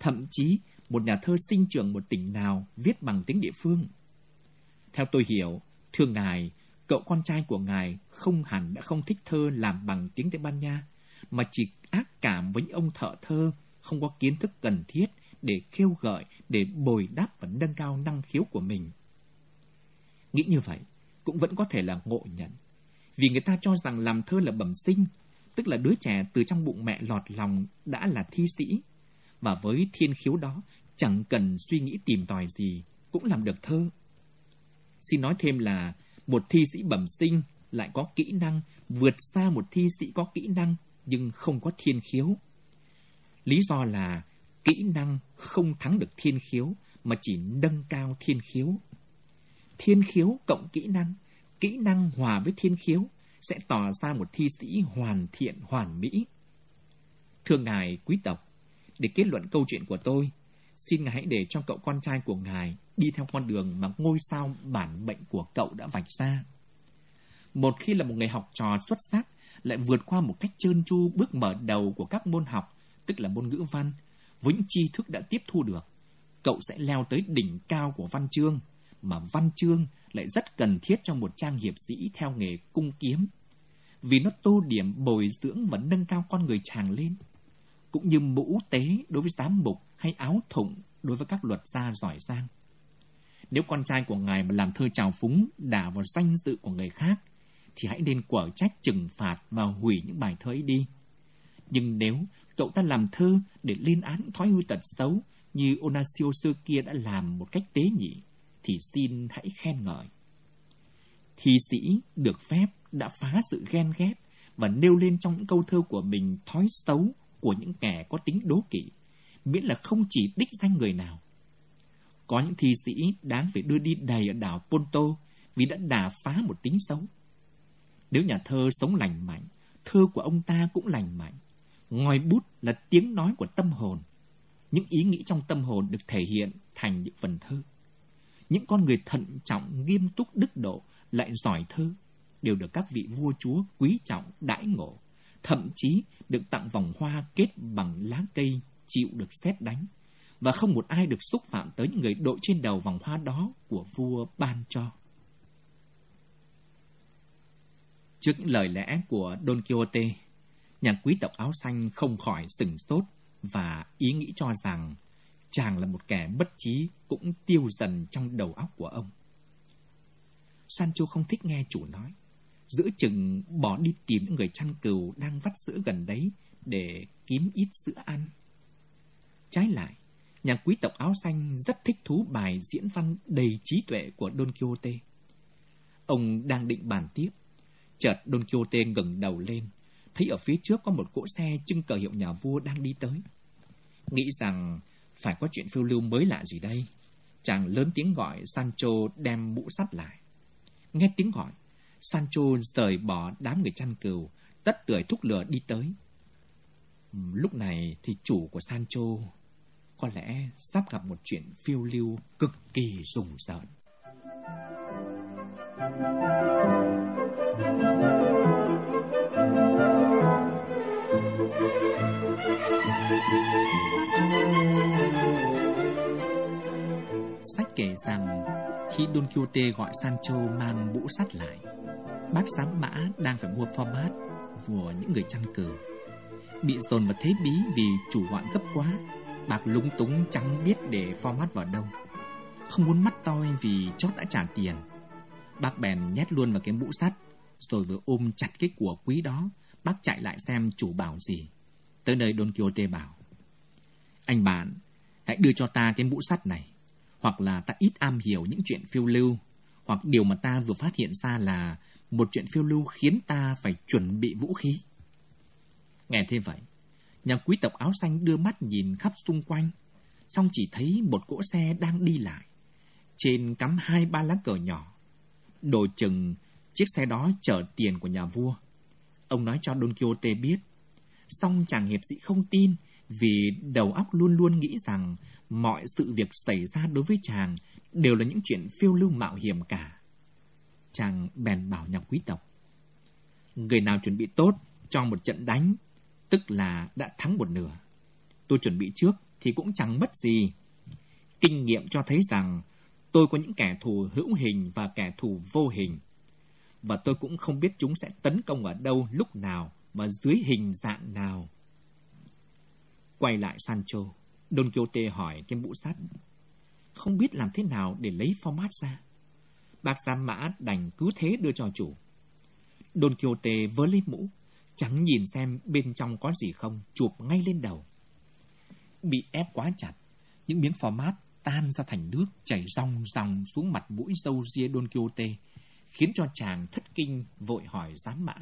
Speaker 1: Thậm chí một nhà thơ sinh trưởng một tỉnh nào viết bằng tiếng địa phương. Theo tôi hiểu, thưa ngài, cậu con trai của ngài không hẳn đã không thích thơ làm bằng tiếng Tây Ban Nha, mà chỉ ác cảm với những ông thợ thơ không có kiến thức cần thiết để kêu gợi, để bồi đắp và nâng cao năng khiếu của mình. Nghĩ như vậy, cũng vẫn có thể là ngộ nhận. Vì người ta cho rằng làm thơ là bẩm sinh, tức là đứa trẻ từ trong bụng mẹ lọt lòng đã là thi sĩ. Và với thiên khiếu đó, chẳng cần suy nghĩ tìm tòi gì, cũng làm được thơ. Xin nói thêm là một thi sĩ bẩm sinh lại có kỹ năng vượt xa một thi sĩ có kỹ năng nhưng không có thiên khiếu. Lý do là kỹ năng không thắng được thiên khiếu mà chỉ nâng cao thiên khiếu. Thiên khiếu cộng kỹ năng, kỹ năng hòa với thiên khiếu sẽ tỏ ra một thi sĩ hoàn thiện hoàn mỹ. Thưa ngài quý tộc, để kết luận câu chuyện của tôi, xin ngài hãy để cho cậu con trai của ngài đi theo con đường mà ngôi sao bản mệnh của cậu đã vạch ra. Một khi là một người học trò xuất sắc, lại vượt qua một cách trơn tru bước mở đầu của các môn học, tức là môn ngữ văn, với những tri thức đã tiếp thu được, cậu sẽ leo tới đỉnh cao của văn chương, mà văn chương lại rất cần thiết cho một trang hiệp sĩ theo nghề cung kiếm, vì nó tô điểm bồi dưỡng và nâng cao con người chàng lên, cũng như mũ tế đối với giám mục hay áo thụng đối với các luật gia giỏi giang. Nếu con trai của ngài mà làm thơ trào phúng đả vào danh dự của người khác, thì hãy nên quở trách trừng phạt và hủy những bài thơ ấy đi. Nhưng nếu cậu ta làm thơ để lên án thói hư tật xấu như Onasio xưa kia đã làm một cách tế nhị, thì xin hãy khen ngợi. Thi sĩ được phép đã phá sự ghen ghét và nêu lên trong những câu thơ của mình thói xấu của những kẻ có tính đố kỵ, miễn là không chỉ đích danh người nào. Có những thi sĩ đáng phải đưa đi đầy ở đảo Ponto vì đã đả phá một tính xấu. Nếu nhà thơ sống lành mạnh, thơ của ông ta cũng lành mạnh. Ngòi bút là tiếng nói của tâm hồn. Những ý nghĩ trong tâm hồn được thể hiện thành những phần thơ. Những con người thận trọng, nghiêm túc, đức độ, lại giỏi thơ, đều được các vị vua chúa quý trọng, đãi ngộ. Thậm chí được tặng vòng hoa kết bằng lá cây, chịu được xét đánh. Và không một ai được xúc phạm tới những người đội trên đầu vòng hoa đó của vua ban cho. Trước những lời lẽ của Don Quixote, nhà quý tộc áo xanh không khỏi sừng sốt và ý nghĩ cho rằng chàng là một kẻ bất trí cũng tiêu dần trong đầu óc của ông. Sancho không thích nghe chủ nói, giữa chừng bỏ đi tìm những người chăn cừu đang vắt sữa gần đấy để kiếm ít sữa ăn. Trái lại, nhà quý tộc áo xanh rất thích thú bài diễn văn đầy trí tuệ của Don Quixote. Ông đang định bàn tiếp, chợt Don Quixote ngẩng đầu lên, thấy ở phía trước có một cỗ xe trưng cờ hiệu nhà vua đang đi tới. Nghĩ rằng phải có chuyện phiêu lưu mới lạ gì đây. Chàng lớn tiếng gọi Sancho đem mũ sắt lại. Nghe tiếng gọi, Sancho rời bỏ đám người chăn cừu, tất tưởi thúc lửa đi tới. Lúc này thì chủ của Sancho có lẽ sắp gặp một chuyện phiêu lưu cực kỳ rùng rợn. Rằng khi Don Quixote gọi Sancho mang mũ sắt lại, bác giám mã đang phải mua format của những người chăn cừu. Bị dồn vào thế bí vì chủ hoạn gấp quá, bác lúng túng chẳng biết để format vào đâu. Không muốn mắt toi vì chót đã trả tiền. Bác bèn nhét luôn vào cái mũ sắt, rồi vừa ôm chặt cái của quý đó, bác chạy lại xem chủ bảo gì. Tới nơi Don Quixote bảo, Anh bạn, hãy đưa cho ta cái mũ sắt này hoặc là ta ít am hiểu những chuyện phiêu lưu, hoặc điều mà ta vừa phát hiện ra là một chuyện phiêu lưu khiến ta phải chuẩn bị vũ khí. Nghe thế vậy, nhà quý tộc áo xanh đưa mắt nhìn khắp xung quanh, xong chỉ thấy một cỗ xe đang đi lại. Trên cắm hai ba lá cờ nhỏ. Đồ chừng chiếc xe đó chở tiền của nhà vua. Ông nói cho Don Quixote biết. Xong chàng hiệp sĩ không tin vì đầu óc luôn luôn nghĩ rằng mọi sự việc xảy ra đối với chàng đều là những chuyện phiêu lưu mạo hiểm cả. Chàng bèn bảo nhà quý tộc. Người nào chuẩn bị tốt cho một trận đánh, tức là đã thắng một nửa. Tôi chuẩn bị trước thì cũng chẳng mất gì. Kinh nghiệm cho thấy rằng tôi có những kẻ thù hữu hình và kẻ thù vô hình. Và tôi cũng không biết chúng sẽ tấn công ở đâu, lúc nào và dưới hình dạng nào. Quay lại Sancho. Don Quixote hỏi cái mũ sắt. Không biết làm thế nào để lấy format ra. Bác giám mã đành cứ thế đưa cho chủ. Don Quixote vớ lấy mũ, chẳng nhìn xem bên trong có gì không, chụp ngay lên đầu. Bị ép quá chặt, những miếng format tan ra thành nước chảy ròng ròng xuống mặt mũi dâu ria Don Quixote, khiến cho chàng thất kinh vội hỏi giám mã.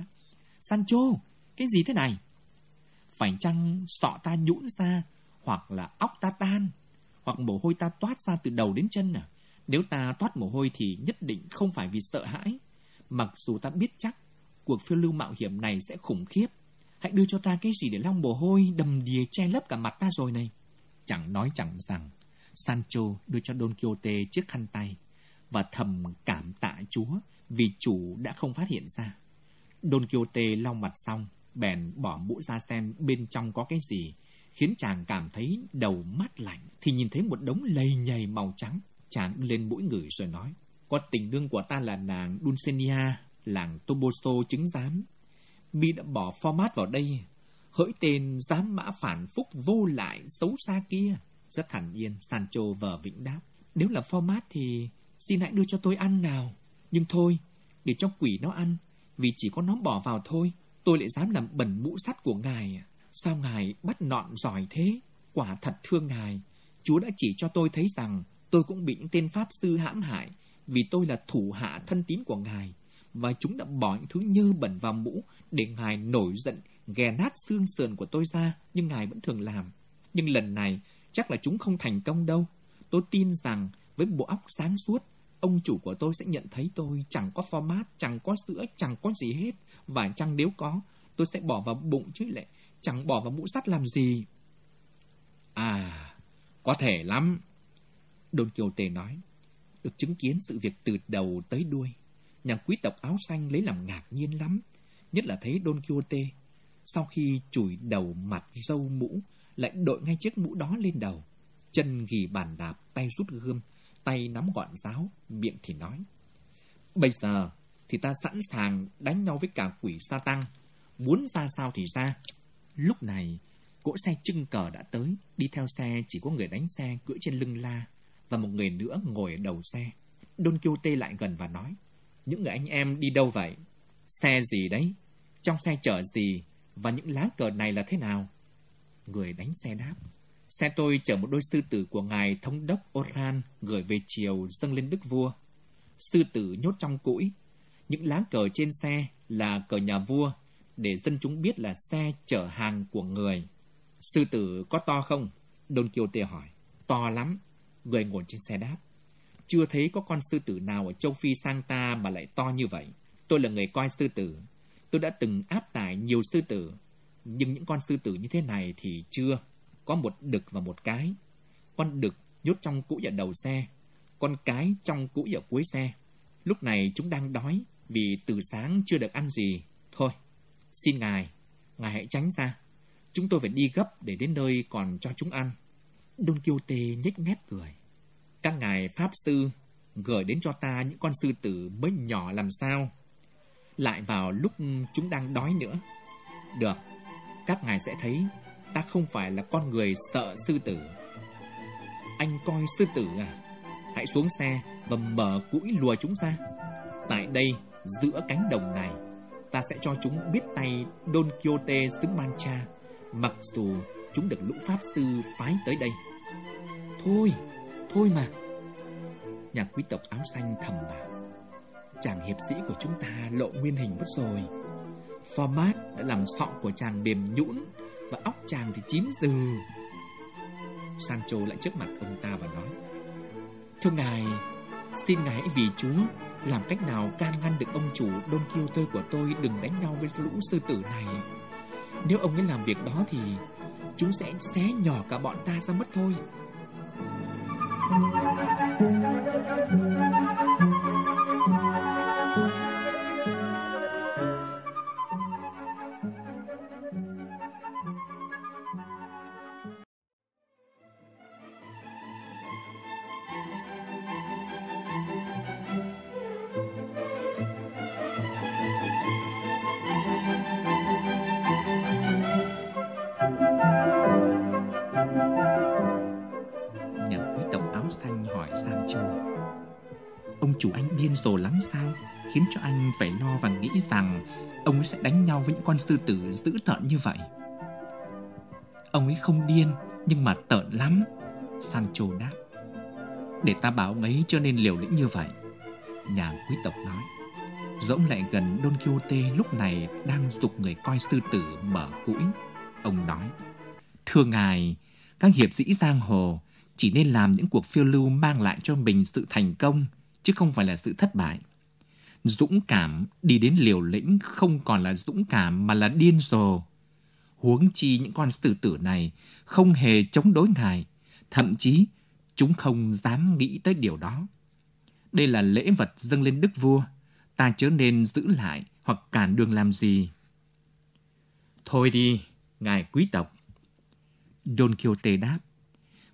Speaker 1: Sancho, cái gì thế này? Phải chăng sọ ta nhũn ra hoặc là óc ta tan, hoặc mồ hôi ta toát ra từ đầu đến chân à? Nếu ta toát mồ hôi thì nhất định không phải vì sợ hãi. Mặc dù ta biết chắc cuộc phiêu lưu mạo hiểm này sẽ khủng khiếp. Hãy đưa cho ta cái gì để lau mồ hôi đầm đìa che lấp cả mặt ta rồi này. Chẳng nói chẳng rằng, Sancho đưa cho Don Quixote chiếc khăn tay và thầm cảm tạ Chúa vì chủ đã không phát hiện ra. Don Quixote lau mặt xong, bèn bỏ mũ ra xem bên trong có cái gì khiến chàng cảm thấy đầu mát lạnh thì nhìn thấy một đống lầy nhầy màu trắng. Chàng lên mũi người rồi nói, có tình đương của ta là nàng Dulcinea, làng Toboso chứng giám. Mi đã bỏ format vào đây, hỡi tên giám mã phản phúc vô lại xấu xa kia. Rất thản nhiên, Sancho vờ vĩnh đáp. Nếu là format thì xin hãy đưa cho tôi ăn nào. Nhưng thôi, để cho quỷ nó ăn, vì chỉ có nó bỏ vào thôi. Tôi lại dám làm bẩn mũ sắt của ngài. À. Sao ngài bắt nọn giỏi thế? Quả thật thương ngài. Chúa đã chỉ cho tôi thấy rằng tôi cũng bị những tên pháp sư hãm hại vì tôi là thủ hạ thân tín của ngài và chúng đã bỏ những thứ nhơ bẩn vào mũ để ngài nổi giận ghè nát xương sườn của tôi ra nhưng ngài vẫn thường làm. Nhưng lần này chắc là chúng không thành công đâu. Tôi tin rằng với bộ óc sáng suốt, ông chủ của tôi sẽ nhận thấy tôi chẳng có format, chẳng có sữa, chẳng có gì hết. Và chăng nếu có, tôi sẽ bỏ vào bụng chứ lại chẳng bỏ vào mũ sắt làm gì. À, có thể lắm. Don Quixote nói, được chứng kiến sự việc từ đầu tới đuôi. Nhà quý tộc áo xanh lấy làm ngạc nhiên lắm, nhất là thấy Don Quixote. Sau khi chùi đầu mặt râu mũ, lại đội ngay chiếc mũ đó lên đầu. Chân ghi bàn đạp, tay rút gươm, tay nắm gọn giáo, miệng thì nói. Bây giờ thì ta sẵn sàng đánh nhau với cả quỷ sa tăng. Muốn ra sao thì ra. Lúc này, cỗ xe trưng cờ đã tới, đi theo xe chỉ có người đánh xe cưỡi trên lưng la và một người nữa ngồi ở đầu xe. Don Quixote lại gần và nói, những người anh em đi đâu vậy? Xe gì đấy? Trong xe chở gì? Và những lá cờ này là thế nào? Người đánh xe đáp, xe tôi chở một đôi sư tử của ngài thống đốc Oran gửi về chiều dâng lên đức vua. Sư tử nhốt trong cũi. Những lá cờ trên xe là cờ nhà vua để dân chúng biết là xe chở hàng của người. Sư tử có to không? Don Quixote hỏi. To lắm. Người ngồi trên xe đáp. Chưa thấy có con sư tử nào ở châu Phi sang ta mà lại to như vậy. Tôi là người coi sư tử. Tôi đã từng áp tải nhiều sư tử. Nhưng những con sư tử như thế này thì chưa. Có một đực và một cái. Con đực nhốt trong cũi ở đầu xe. Con cái trong cũi ở cuối xe. Lúc này chúng đang đói vì từ sáng chưa được ăn gì. Thôi, xin ngài, ngài hãy tránh ra. Chúng tôi phải đi gấp để đến nơi còn cho chúng ăn. Don Quixote nhếch mép cười. Các ngài Pháp Sư gửi đến cho ta những con sư tử mới nhỏ làm sao. Lại vào lúc chúng đang đói nữa. Được, các ngài sẽ thấy ta không phải là con người sợ sư tử. Anh coi sư tử à? Hãy xuống xe và mở cũi lùa chúng ra. Tại đây, giữa cánh đồng này, ta sẽ cho chúng biết tay Don Quixote xứ Mancha Mặc dù chúng được lũ pháp sư phái tới đây. Thôi, thôi mà. Nhà quý tộc áo xanh thầm bảo. Chàng hiệp sĩ của chúng ta lộ nguyên hình mất rồi. Format đã làm sọ của chàng mềm nhũn Và óc chàng thì chín dừ Sancho lại trước mặt ông ta và nói Thưa ngài Xin ngài hãy vì chúa làm cách nào can ngăn được ông chủ Don Quixote của tôi Đừng đánh nhau với lũ sư tử này? Nếu ông ấy làm việc đó thì Chúng sẽ xé nhỏ cả bọn ta ra mất thôi. Lồ lắm sao khiến cho anh phải lo và nghĩ rằng ông ấy sẽ đánh nhau với những con sư tử dữ tợn như vậy. Ông ấy không điên, nhưng mà tợn lắm, Sancho đáp. Để ta bảo ông ấy cho nên liều lĩnh như vậy, nhà quý tộc nói. Dẫu lại gần Don Quixote lúc này đang dục người coi sư tử mở cũi. Ông nói, Thưa ngài, các hiệp sĩ giang hồ chỉ nên làm những cuộc phiêu lưu mang lại cho mình sự thành công, chứ không phải là sự thất bại. Dũng cảm đi đến liều lĩnh không còn là dũng cảm mà là điên rồ. Huống chi những con sư tử này không hề chống đối ngài, thậm chí chúng không dám nghĩ tới điều đó. Đây là lễ vật dâng lên đức vua, ta chớ nên giữ lại hoặc cản đường làm gì. Thôi đi, ngài quý tộc. Don Quixote đáp,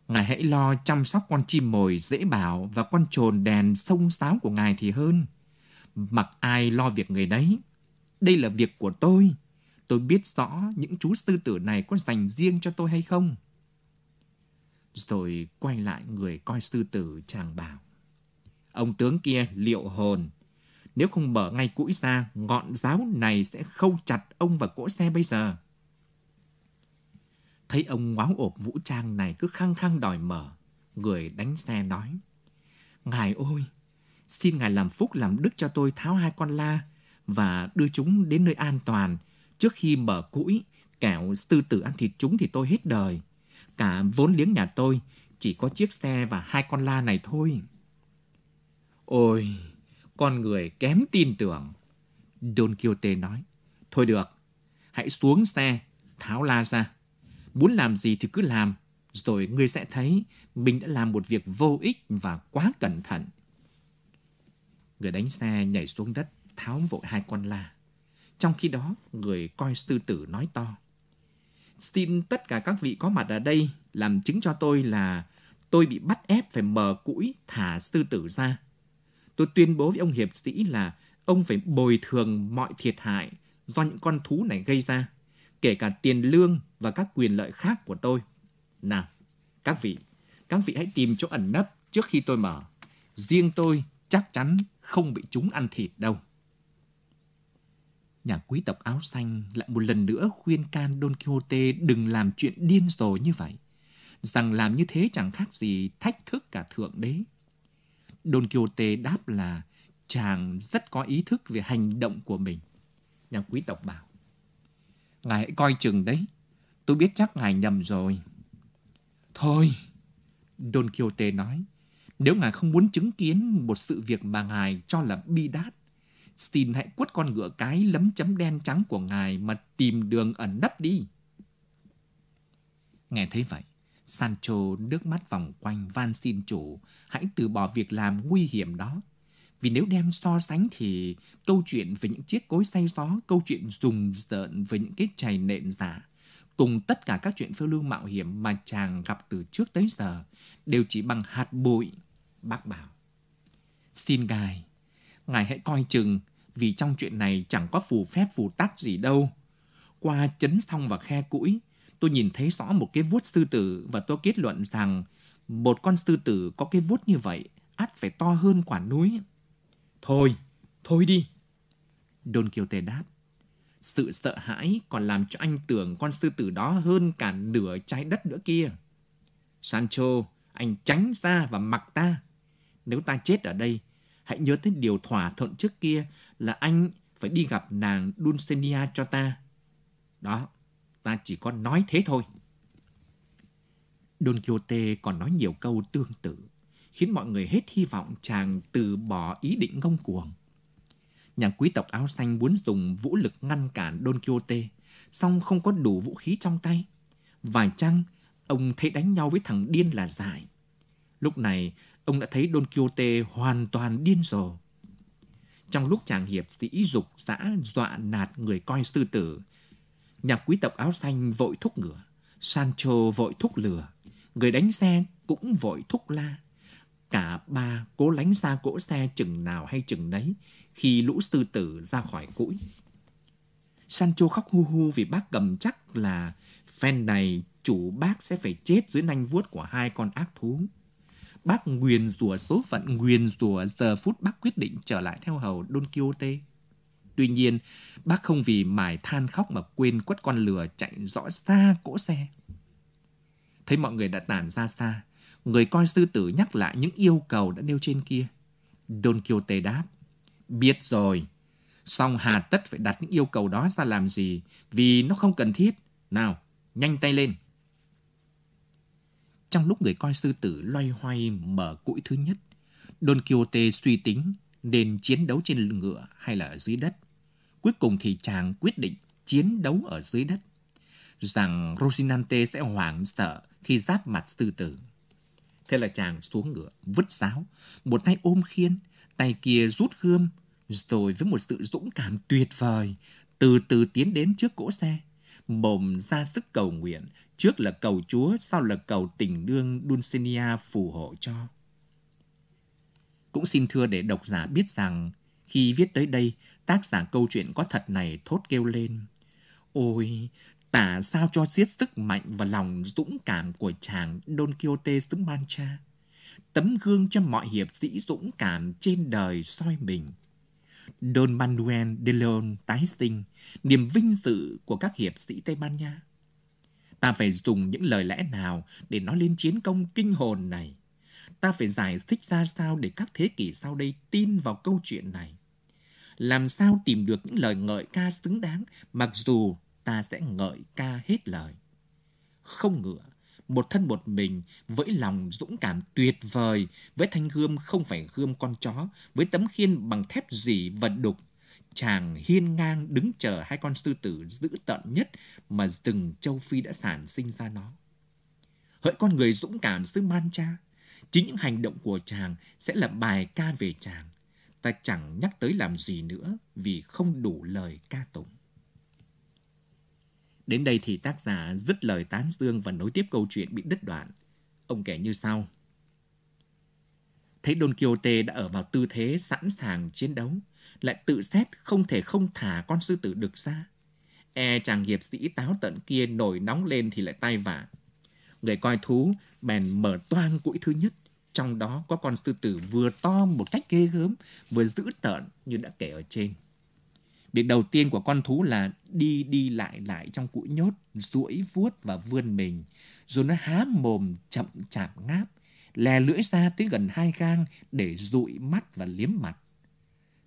Speaker 1: Ngài hãy lo chăm sóc con chim mồi dễ bảo và con trồn đèn sông sáo của ngài thì hơn. Mặc ai lo việc người đấy. Đây là việc của tôi. Tôi biết rõ những chú sư tử này có dành riêng cho tôi hay không. Rồi quay lại người coi sư tử chàng bảo. Ông tướng kia liệu hồn. Nếu không mở ngay cũi ra, ngọn giáo này sẽ khâu chặt ông và cỗ xe bây giờ. Thấy ông ngoáo ộp vũ trang này cứ khăng khăng đòi mở. Người đánh xe nói. Ngài ôi, xin ngài làm phúc làm đức cho tôi tháo hai con la và đưa chúng đến nơi an toàn trước khi mở củi, kẻo sư tử ăn thịt chúng thì tôi hết đời. Cả vốn liếng nhà tôi chỉ có chiếc xe và hai con la này thôi. Ôi, con người kém tin tưởng. Don Quixote nói, thôi được, hãy xuống xe, tháo la ra. Muốn làm gì thì cứ làm, rồi ngươi sẽ thấy mình đã làm một việc vô ích và quá cẩn thận. Người đánh xe nhảy xuống đất, tháo vội hai con la. Trong khi đó, người coi sư tử nói to. Xin tất cả các vị có mặt ở đây làm chứng cho tôi là tôi bị bắt ép phải mở cũi thả sư tử ra. Tôi tuyên bố với ông hiệp sĩ là ông phải bồi thường mọi thiệt hại do những con thú này gây ra, kể cả tiền lương và các quyền lợi khác của tôi. Nào, các vị, các vị hãy tìm chỗ ẩn nấp trước khi tôi mở. Riêng tôi chắc chắn không bị chúng ăn thịt đâu. Nhà quý tộc áo xanh lại một lần nữa khuyên can Don Quixote đừng làm chuyện điên rồ như vậy. Rằng làm như thế chẳng khác gì thách thức cả thượng đế. Don Quixote đáp là chàng rất có ý thức về hành động của mình. Nhà quý tộc bảo, Ngài hãy coi chừng đấy, tôi biết chắc ngài nhầm rồi. Thôi, Don Quixote nói, nếu ngài không muốn chứng kiến một sự việc mà ngài cho là bi đát, xin hãy quất con ngựa cái lấm chấm đen trắng của ngài mà tìm đường ẩn nấp đi. Nghe thấy vậy, Sancho nước mắt vòng quanh van xin chủ hãy từ bỏ việc làm nguy hiểm đó. Vì nếu đem so sánh thì câu chuyện về những chiếc cối say gió, câu chuyện rùng rợn với những cái chày nện giả, cùng tất cả các chuyện phiêu lưu mạo hiểm mà chàng gặp từ trước tới giờ đều chỉ bằng hạt bụi. Bác bảo, xin ngài, ngài hãy coi chừng vì trong chuyện này chẳng có phù phép phù tắc gì đâu. Qua chấn xong và khe củi, tôi nhìn thấy rõ một cái vuốt sư tử và tôi kết luận rằng một con sư tử có cái vuốt như vậy ắt phải to hơn quả núi. Thôi, thôi đi. Don Quixote đáp. Sự sợ hãi còn làm cho anh tưởng con sư tử đó hơn cả nửa trái đất nữa kia. Sancho, anh tránh ra và mặc ta. Nếu ta chết ở đây, hãy nhớ tới điều thỏa thuận trước kia là anh phải đi gặp nàng Dulcinea cho ta. Đó, ta chỉ có nói thế thôi. Don Quixote còn nói nhiều câu tương tự, khiến mọi người hết hy vọng chàng từ bỏ ý định ngông cuồng. Nhà quý tộc áo xanh muốn dùng vũ lực ngăn cản Don Quixote, song không có đủ vũ khí trong tay. Vài chăng, ông thấy đánh nhau với thằng điên là giải. Lúc này, ông đã thấy Don Quixote hoàn toàn điên rồ. Trong lúc chàng hiệp sĩ dục dã dọa nạt người coi sư tử, nhà quý tộc áo xanh vội thúc ngựa, Sancho vội thúc lừa, người đánh xe cũng vội thúc la. Cả ba cố lánh xa cỗ xe chừng nào hay chừng nấy khi lũ sư tử ra khỏi cũi. Sancho khóc hu hu vì bác cầm chắc là phen này chủ bác sẽ phải chết dưới nanh vuốt của hai con ác thú. Bác nguyền rủa số phận, nguyền rủa giờ phút bác quyết định trở lại theo hầu Don Quixote. Tuy nhiên, bác không vì mải than khóc mà quên quất con lừa chạy rõ xa cỗ xe. Thấy mọi người đã tản ra xa, người coi sư tử nhắc lại những yêu cầu đã nêu trên kia. Don Quixote đáp, biết rồi, song hà tất phải đặt những yêu cầu đó ra làm gì, vì nó không cần thiết. Nào, nhanh tay lên. Trong lúc người coi sư tử loay hoay mở cũi thứ nhất, Don Quixote suy tính nên chiến đấu trên ngựa hay là ở dưới đất. Cuối cùng thì chàng quyết định chiến đấu ở dưới đất, rằng Rosinante sẽ hoảng sợ khi giáp mặt sư tử. Thế là chàng xuống ngựa, vứt giáo, một tay ôm khiên, tay kia rút gươm, rồi với một sự dũng cảm tuyệt vời, từ từ tiến đến trước cỗ xe, mồm ra sức cầu nguyện, Trước là cầu Chúa, sau là cầu tình đương Dulcinea phù hộ cho. Cũng xin thưa để độc giả biết rằng, khi viết tới đây, tác giả câu chuyện có thật này thốt kêu lên. Ôi, tả sao cho xiết sức mạnh và lòng dũng cảm của chàng Don Quixote xứ Mancha. Tấm gương cho mọi hiệp sĩ dũng cảm trên đời soi mình. Don Manuel de Leon tái sinh, niềm vinh dự của các hiệp sĩ Tây Ban Nha. Ta phải dùng những lời lẽ nào để nói lên chiến công kinh hồn này? Ta phải giải thích ra sao để các thế kỷ sau đây tin vào câu chuyện này? Làm sao tìm được những lời ngợi ca xứng đáng mặc dù ta sẽ ngợi ca hết lời? Không ngựa, một thân một mình với lòng dũng cảm tuyệt vời, với thanh gươm không phải gươm con chó, với tấm khiên bằng thép dỉ và đục, chàng hiên ngang đứng chờ hai con sư tử dữ tợn nhất mà rừng châu Phi đã sản sinh ra nó. Hỡi con người dũng cảm xứ Mancha, chính những hành động của chàng sẽ là bài ca về chàng. Ta chẳng nhắc tới làm gì nữa vì không đủ lời ca tụng. Đến đây thì tác giả dứt lời tán dương và nối tiếp câu chuyện bị đứt đoạn. Ông kể như sau. Thấy Don Quixote đã ở vào tư thế sẵn sàng chiến đấu, lại tự xét không thể không thả con sư tử đực ra. E chàng hiệp sĩ táo tận kia nổi nóng lên thì lại tay vả. Người coi thú bèn mở toang cũi thứ nhất, trong đó có con sư tử vừa to một cách ghê gớm, vừa dữ tợn như đã kể ở trên. Việc đầu tiên của con thú là đi đi lại lại trong cũi nhốt, duỗi vuốt và vươn mình, rồi nó há mồm chậm chạp ngáp, lè lưỡi ra tới gần hai gang để dụi mắt và liếm mặt.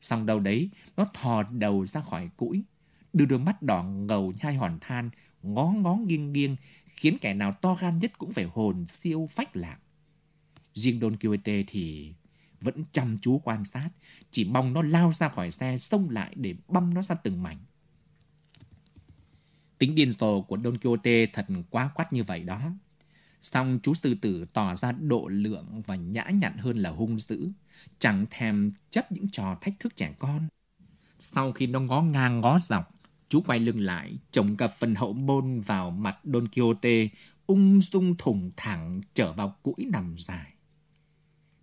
Speaker 1: Xong đâu đấy, nó thò đầu ra khỏi cũi, đưa đôi mắt đỏ ngầu hai hòn than, ngó ngó nghiêng nghiêng, khiến kẻ nào to gan nhất cũng phải hồn siêu phách lạc. Riêng Don Quixote thì vẫn chăm chú quan sát, chỉ mong nó lao ra khỏi xe xông lại để băm nó ra từng mảnh. Tính điên rồ của Don Quixote thật quá quát như vậy đó. Xong chú sư tử tỏ ra độ lượng và nhã nhặn hơn là hung dữ, chẳng thèm chấp những trò thách thức trẻ con. Sau khi nó ngó ngang ngó dọc, chú quay lưng lại, chồng cặp phần hậu môn vào mặt Don Quixote, ung dung thủng thẳng trở vào cũi nằm dài.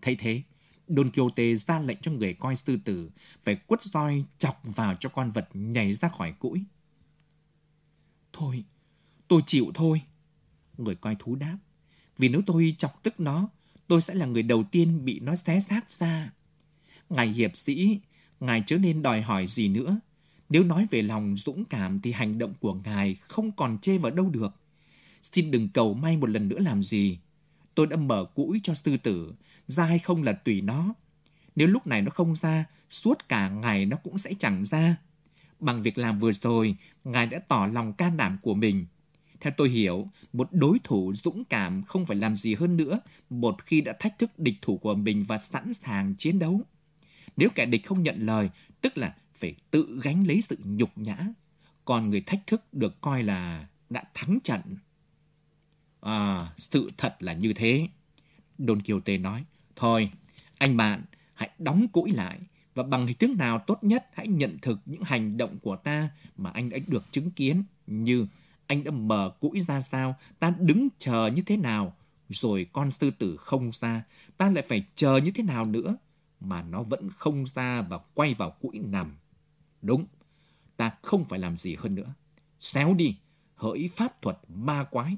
Speaker 1: Thấy thế, Don Quixote ra lệnh cho người coi sư tử phải quất roi chọc vào cho con vật nhảy ra khỏi cũi. Thôi, tôi chịu thôi. Người coi thú đáp. Vì nếu tôi chọc tức nó, tôi sẽ là người đầu tiên bị nó xé xác ra. Ngài hiệp sĩ, ngài chớ nên đòi hỏi gì nữa. Nếu nói về lòng dũng cảm thì hành động của ngài không còn chê vào đâu được. Xin đừng cầu may một lần nữa làm gì. Tôi đã mở cũi cho sư tử, ra hay không là tùy nó. Nếu lúc này nó không ra, suốt cả ngày nó cũng sẽ chẳng ra. Bằng việc làm vừa rồi, Ngài đã tỏ lòng can đảm của mình. Theo tôi hiểu, một đối thủ dũng cảm không phải làm gì hơn nữa một khi đã thách thức địch thủ của mình và sẵn sàng chiến đấu. Nếu kẻ địch không nhận lời, tức là phải tự gánh lấy sự nhục nhã. Còn người thách thức được coi là đã thắng trận. À, sự thật là như thế. Don Quixote nói, thôi, anh bạn, hãy đóng cũi lại và bằng hình thức nào tốt nhất hãy nhận thực những hành động của ta mà anh đã được chứng kiến như anh đã mở cũi ra sao, ta đứng chờ như thế nào, rồi con sư tử không ra, ta lại phải chờ như thế nào nữa, mà nó vẫn không ra và quay vào cũi nằm. Đúng, ta không phải làm gì hơn nữa. Xéo đi, hỡi pháp thuật ma quái.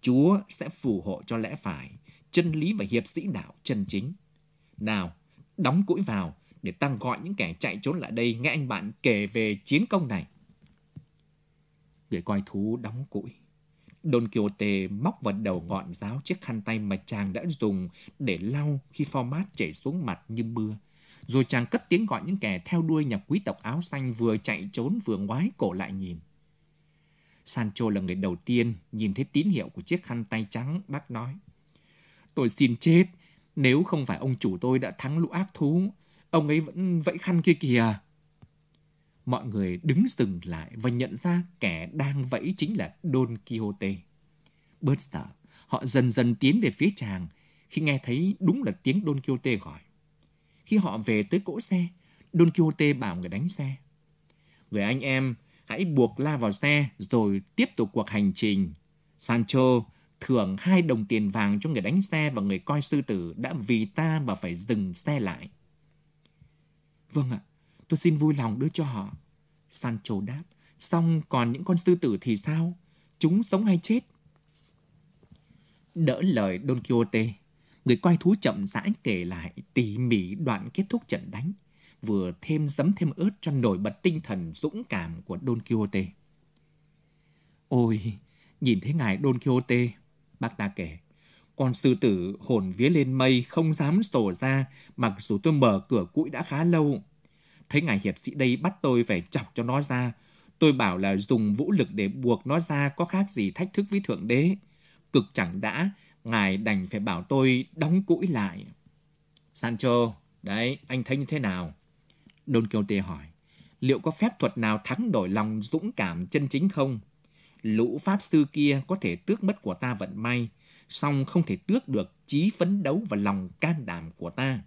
Speaker 1: Chúa sẽ phù hộ cho lẽ phải, chân lý và hiệp sĩ đạo chân chính. Nào, đóng củi vào để tăng gọi những kẻ chạy trốn lại đây nghe anh bạn kể về chiến công này. Người coi thú đóng củi. Don Quixote móc vào đầu ngọn giáo chiếc khăn tay mà chàng đã dùng để lau khi format chảy xuống mặt như mưa. Rồi chàng cất tiếng gọi những kẻ theo đuôi nhà quý tộc áo xanh vừa chạy trốn vừa ngoái cổ lại nhìn. Sancho là người đầu tiên nhìn thấy tín hiệu của chiếc khăn tay trắng, bác nói. Tôi xin chết, nếu không phải ông chủ tôi đã thắng lũ ác thú, ông ấy vẫn vẫy khăn kia kìa. Mọi người đứng dừng lại và nhận ra kẻ đang vẫy chính là Don Quixote. Bớt sợ, họ dần dần tiến về phía chàng khi nghe thấy đúng là tiếng Don Quixote gọi. Khi họ về tới cỗ xe, Don Quixote bảo người đánh xe. Người anh em, hãy buộc la vào xe rồi tiếp tục cuộc hành trình. Sancho thưởng hai đồng tiền vàng cho người đánh xe và người coi sư tử đã vì ta mà phải dừng xe lại. Vâng ạ, tôi xin vui lòng đưa cho họ. Sancho đáp, xong còn những con sư tử thì sao? Chúng sống hay chết? Đỡ lời Don Quixote, người coi thú chậm rãi kể lại tỉ mỉ đoạn kết thúc trận đánh, vừa thêm giấm thêm ớt cho nổi bật tinh thần dũng cảm của Don Quixote. Ôi, nhìn thấy ngài Don Quixote, bác ta kể, con sư tử hồn vía lên mây không dám sổ ra mặc dù tôi mở cửa cũi đã khá lâu. Thấy ngài hiệp sĩ đây bắt tôi phải chọc cho nó ra. Tôi bảo là dùng vũ lực để buộc nó ra có khác gì thách thức với Thượng Đế. Cực chẳng đã, ngài đành phải bảo tôi đóng cũi lại. Sancho, đấy, anh thấy như thế nào? Don Quixote hỏi, liệu có phép thuật nào thắng đổi lòng dũng cảm chân chính không? Lũ pháp sư kia có thể tước mất của ta vận may, song không thể tước được trí phấn đấu và lòng can đảm của ta.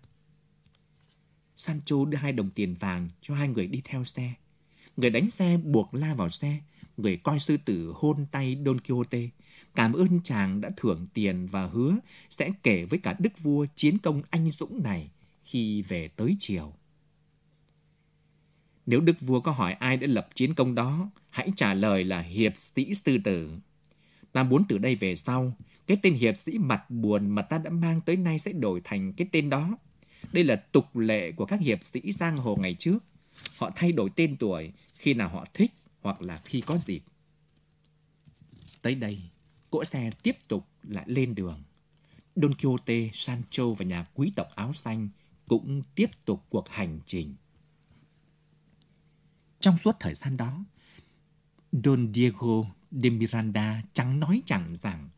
Speaker 1: Sancho đưa hai đồng tiền vàng cho hai người đi theo xe. Người đánh xe buộc la vào xe, người coi sư tử hôn tay Don Quixote, cảm ơn chàng đã thưởng tiền và hứa sẽ kể với cả đức vua chiến công anh dũng này khi về tới chiều. Nếu đức vua có hỏi ai đã lập chiến công đó, hãy trả lời là hiệp sĩ sư tử. Ta muốn từ đây về sau, cái tên hiệp sĩ mặt buồn mà ta đã mang tới nay sẽ đổi thành cái tên đó. Đây là tục lệ của các hiệp sĩ giang hồ ngày trước. Họ thay đổi tên tuổi khi nào họ thích hoặc là khi có dịp. Tới đây, cỗ xe tiếp tục lại lên đường. Don Quixote, Sancho và nhà quý tộc áo xanh cũng tiếp tục cuộc hành trình. Trong suốt thời gian đó, Don Diego de Miranda chẳng nói chẳng rằng,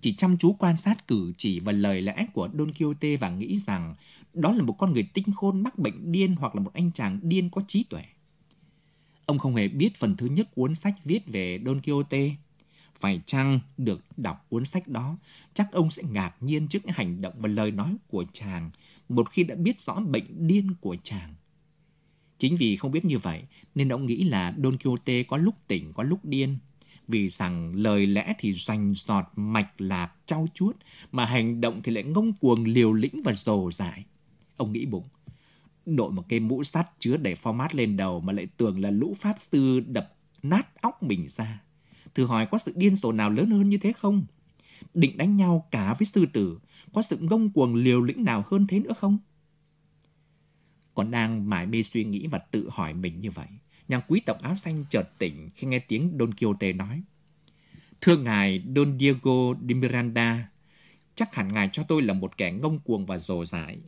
Speaker 1: chỉ chăm chú quan sát cử chỉ và lời lẽ của Don Quixote và nghĩ rằng đó là một con người tinh khôn mắc bệnh điên hoặc là một anh chàng điên có trí tuệ. Ông không hề biết phần thứ nhất cuốn sách viết về Don Quixote. Phải chăng được đọc cuốn sách đó, chắc ông sẽ ngạc nhiên trước những hành động và lời nói của chàng một khi đã biết rõ bệnh điên của chàng. Chính vì không biết như vậy nên ông nghĩ là Don Quixote có lúc tỉnh có lúc điên. Vì rằng lời lẽ thì rành giọt mạch lạc trau chuốt mà hành động thì lại ngông cuồng liều lĩnh và dồ dại. Ông nghĩ bụng, đội một cây mũ sắt chứa đầy format lên đầu mà lại tưởng là lũ pháp sư đập nát óc mình ra. Thử hỏi có sự điên rồ nào lớn hơn như thế không? Định đánh nhau cả với sư tử, có sự ngông cuồng liều lĩnh nào hơn thế nữa không? Còn đang mải mê suy nghĩ và tự hỏi mình như vậy, nhà quý tộc áo xanh chợt tỉnh khi nghe tiếng Don Quixote nói. Thưa ngài Don Diego de Miranda, chắc hẳn ngài cho tôi là một kẻ ngông cuồng và rồ dại.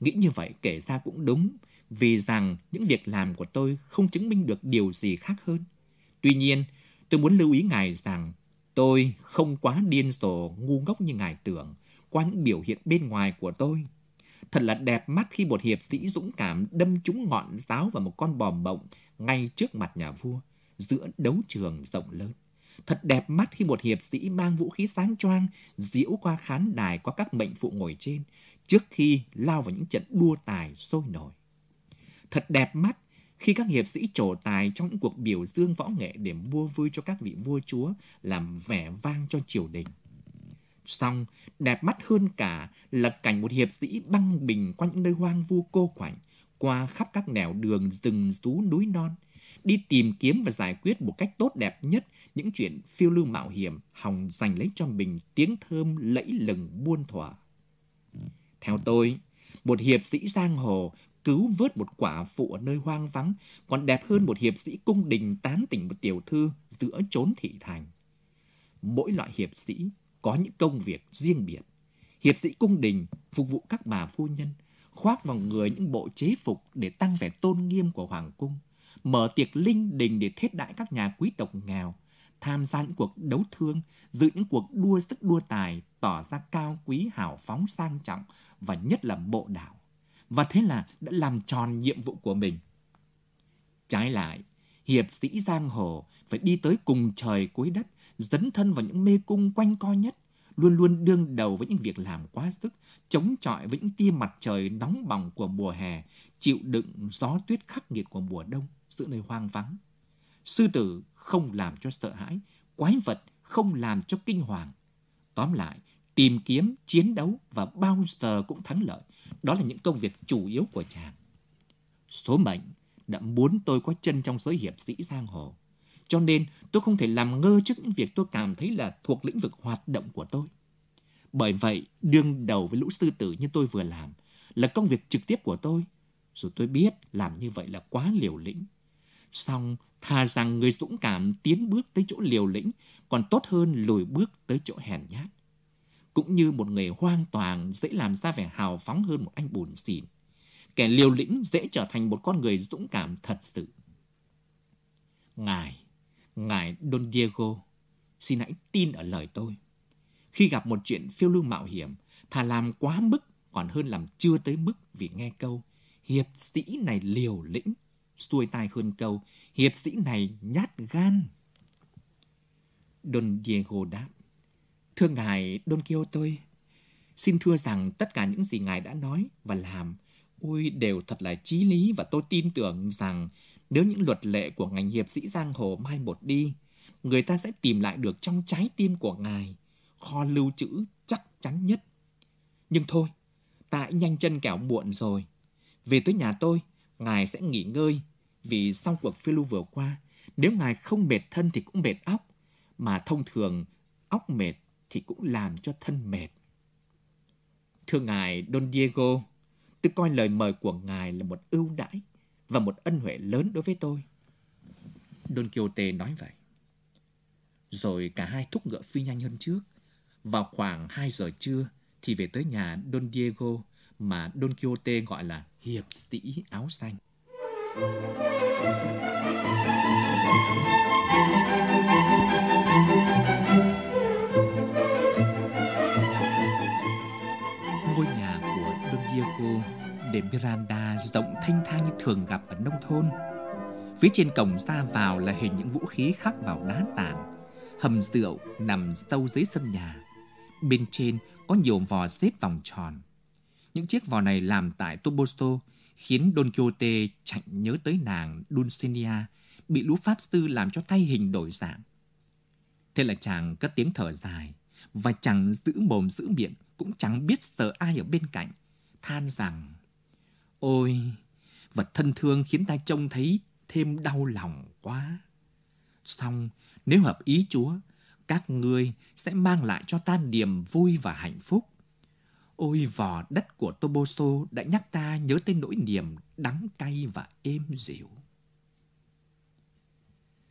Speaker 1: Nghĩ như vậy kể ra cũng đúng, vì rằng những việc làm của tôi không chứng minh được điều gì khác hơn. Tuy nhiên, tôi muốn lưu ý ngài rằng tôi không quá điên rồ ngu ngốc như ngài tưởng qua những biểu hiện bên ngoài của tôi. Thật là đẹp mắt khi một hiệp sĩ dũng cảm đâm trúng ngọn giáo vào một con bòm bộng ngay trước mặt nhà vua, giữa đấu trường rộng lớn. Thật đẹp mắt khi một hiệp sĩ mang vũ khí sáng choang diễu qua khán đài có các mệnh phụ ngồi trên trước khi lao vào những trận đua tài sôi nổi. Thật đẹp mắt khi các hiệp sĩ trổ tài trong những cuộc biểu dương võ nghệ để mua vui cho các vị vua chúa làm vẻ vang cho triều đình. Xong, đẹp mắt hơn cả là cảnh một hiệp sĩ băng bình qua những nơi hoang vu cô quạnh, qua khắp các nẻo đường rừng rú núi non, đi tìm kiếm và giải quyết một cách tốt đẹp nhất những chuyện phiêu lưu mạo hiểm, hòng giành lấy cho mình tiếng thơm lẫy lừng buôn thỏa. Theo tôi, một hiệp sĩ giang hồ cứu vớt một quả phụ ở nơi hoang vắng còn đẹp hơn một hiệp sĩ cung đình tán tỉnh một tiểu thư giữa chốn thị thành. Mỗi loại hiệp sĩ có những công việc riêng biệt. Hiệp sĩ cung đình phục vụ các bà phu nhân, khoác vào người những bộ chế phục để tăng vẻ tôn nghiêm của hoàng cung, mở tiệc linh đình để thiết đại các nhà quý tộc nghèo, tham gia những cuộc đấu thương, dự những cuộc đua sức đua tài, tỏ ra cao quý hào phóng sang trọng và nhất là bộ đạo. Và thế là đã làm tròn nhiệm vụ của mình. Trái lại, hiệp sĩ giang hồ phải đi tới cùng trời cuối đất, dấn thân vào những mê cung quanh co nhất, luôn luôn đương đầu với những việc làm quá sức, chống chọi với những tia mặt trời nóng bỏng của mùa hè, chịu đựng gió tuyết khắc nghiệt của mùa đông giữa nơi hoang vắng. Sư tử không làm cho sợ hãi, quái vật không làm cho kinh hoàng. Tóm lại, tìm kiếm, chiến đấu và bao giờ cũng thắng lợi. Đó là những công việc chủ yếu của chàng. Số mệnh đã muốn tôi có chân trong giới hiệp sĩ giang hồ. Cho nên tôi không thể làm ngơ trước những việc tôi cảm thấy là thuộc lĩnh vực hoạt động của tôi. Bởi vậy, đương đầu với lũ sư tử như tôi vừa làm là công việc trực tiếp của tôi. Dù tôi biết làm như vậy là quá liều lĩnh. Xong, thà rằng người dũng cảm tiến bước tới chỗ liều lĩnh còn tốt hơn lùi bước tới chỗ hèn nhát. Cũng như một người hoang toàn dễ làm ra vẻ hào phóng hơn một anh bùn xỉn. Kẻ liều lĩnh dễ trở thành một con người dũng cảm thật sự. Ngài, Ngài Don Diego, xin hãy tin ở lời tôi. Khi gặp một chuyện phiêu lưu mạo hiểm, thà làm quá mức còn hơn làm chưa tới mức vì nghe câu hiệp sĩ này liều lĩnh, xuôi tai hơn câu hiệp sĩ này nhát gan. Don Diego đáp, thưa ngài Don Quixote, xin thưa rằng tất cả những gì ngài đã nói và làm, ôi đều thật là chí lý và tôi tin tưởng rằng nếu những luật lệ của ngành hiệp sĩ giang hồ mai một đi, người ta sẽ tìm lại được trong trái tim của ngài kho lưu trữ chắc chắn nhất. Nhưng thôi, ta nhanh chân kẻo muộn rồi. Về tới nhà tôi, ngài sẽ nghỉ ngơi, vì sau cuộc phiêu lưu vừa qua, nếu ngài không mệt thân thì cũng mệt óc, mà thông thường óc mệt thì cũng làm cho thân mệt. Thưa ngài Don Diego, tôi coi lời mời của ngài là một ưu đãi và một ân huệ lớn đối với tôi. Don Quixote nói vậy. Rồi cả hai thúc ngựa phi nhanh hơn trước. Vào khoảng 2 giờ trưa thì về tới nhà Don Diego mà Don Quixote gọi là hiệp sĩ áo xanh. Ngôi nhà của Don Diego để Miranda rộng thanh thang như thường gặp ở nông thôn. Phía trên cổng ra vào là hình những vũ khí khắc vào đá tảng. Hầm rượu nằm sâu dưới sân nhà. Bên trên có nhiều vò xếp vòng tròn. Những chiếc vò này làm tại Toboso khiến Don Quixote chạy nhớ tới nàng Dulcinea bị lũ pháp sư làm cho thay hình đổi dạng. Thế là chàng cất tiếng thở dài và chẳng giữ mồm giữ miệng cũng chẳng biết sợ ai ở bên cạnh, than rằng Ôi, vật thân thương khiến ta trông thấy thêm đau lòng quá. Xong, nếu hợp ý Chúa, các ngươi sẽ mang lại cho ta niềm vui và hạnh phúc. Ôi vò đất của Toboso đã nhắc ta nhớ tới nỗi niềm đắng cay và êm dịu.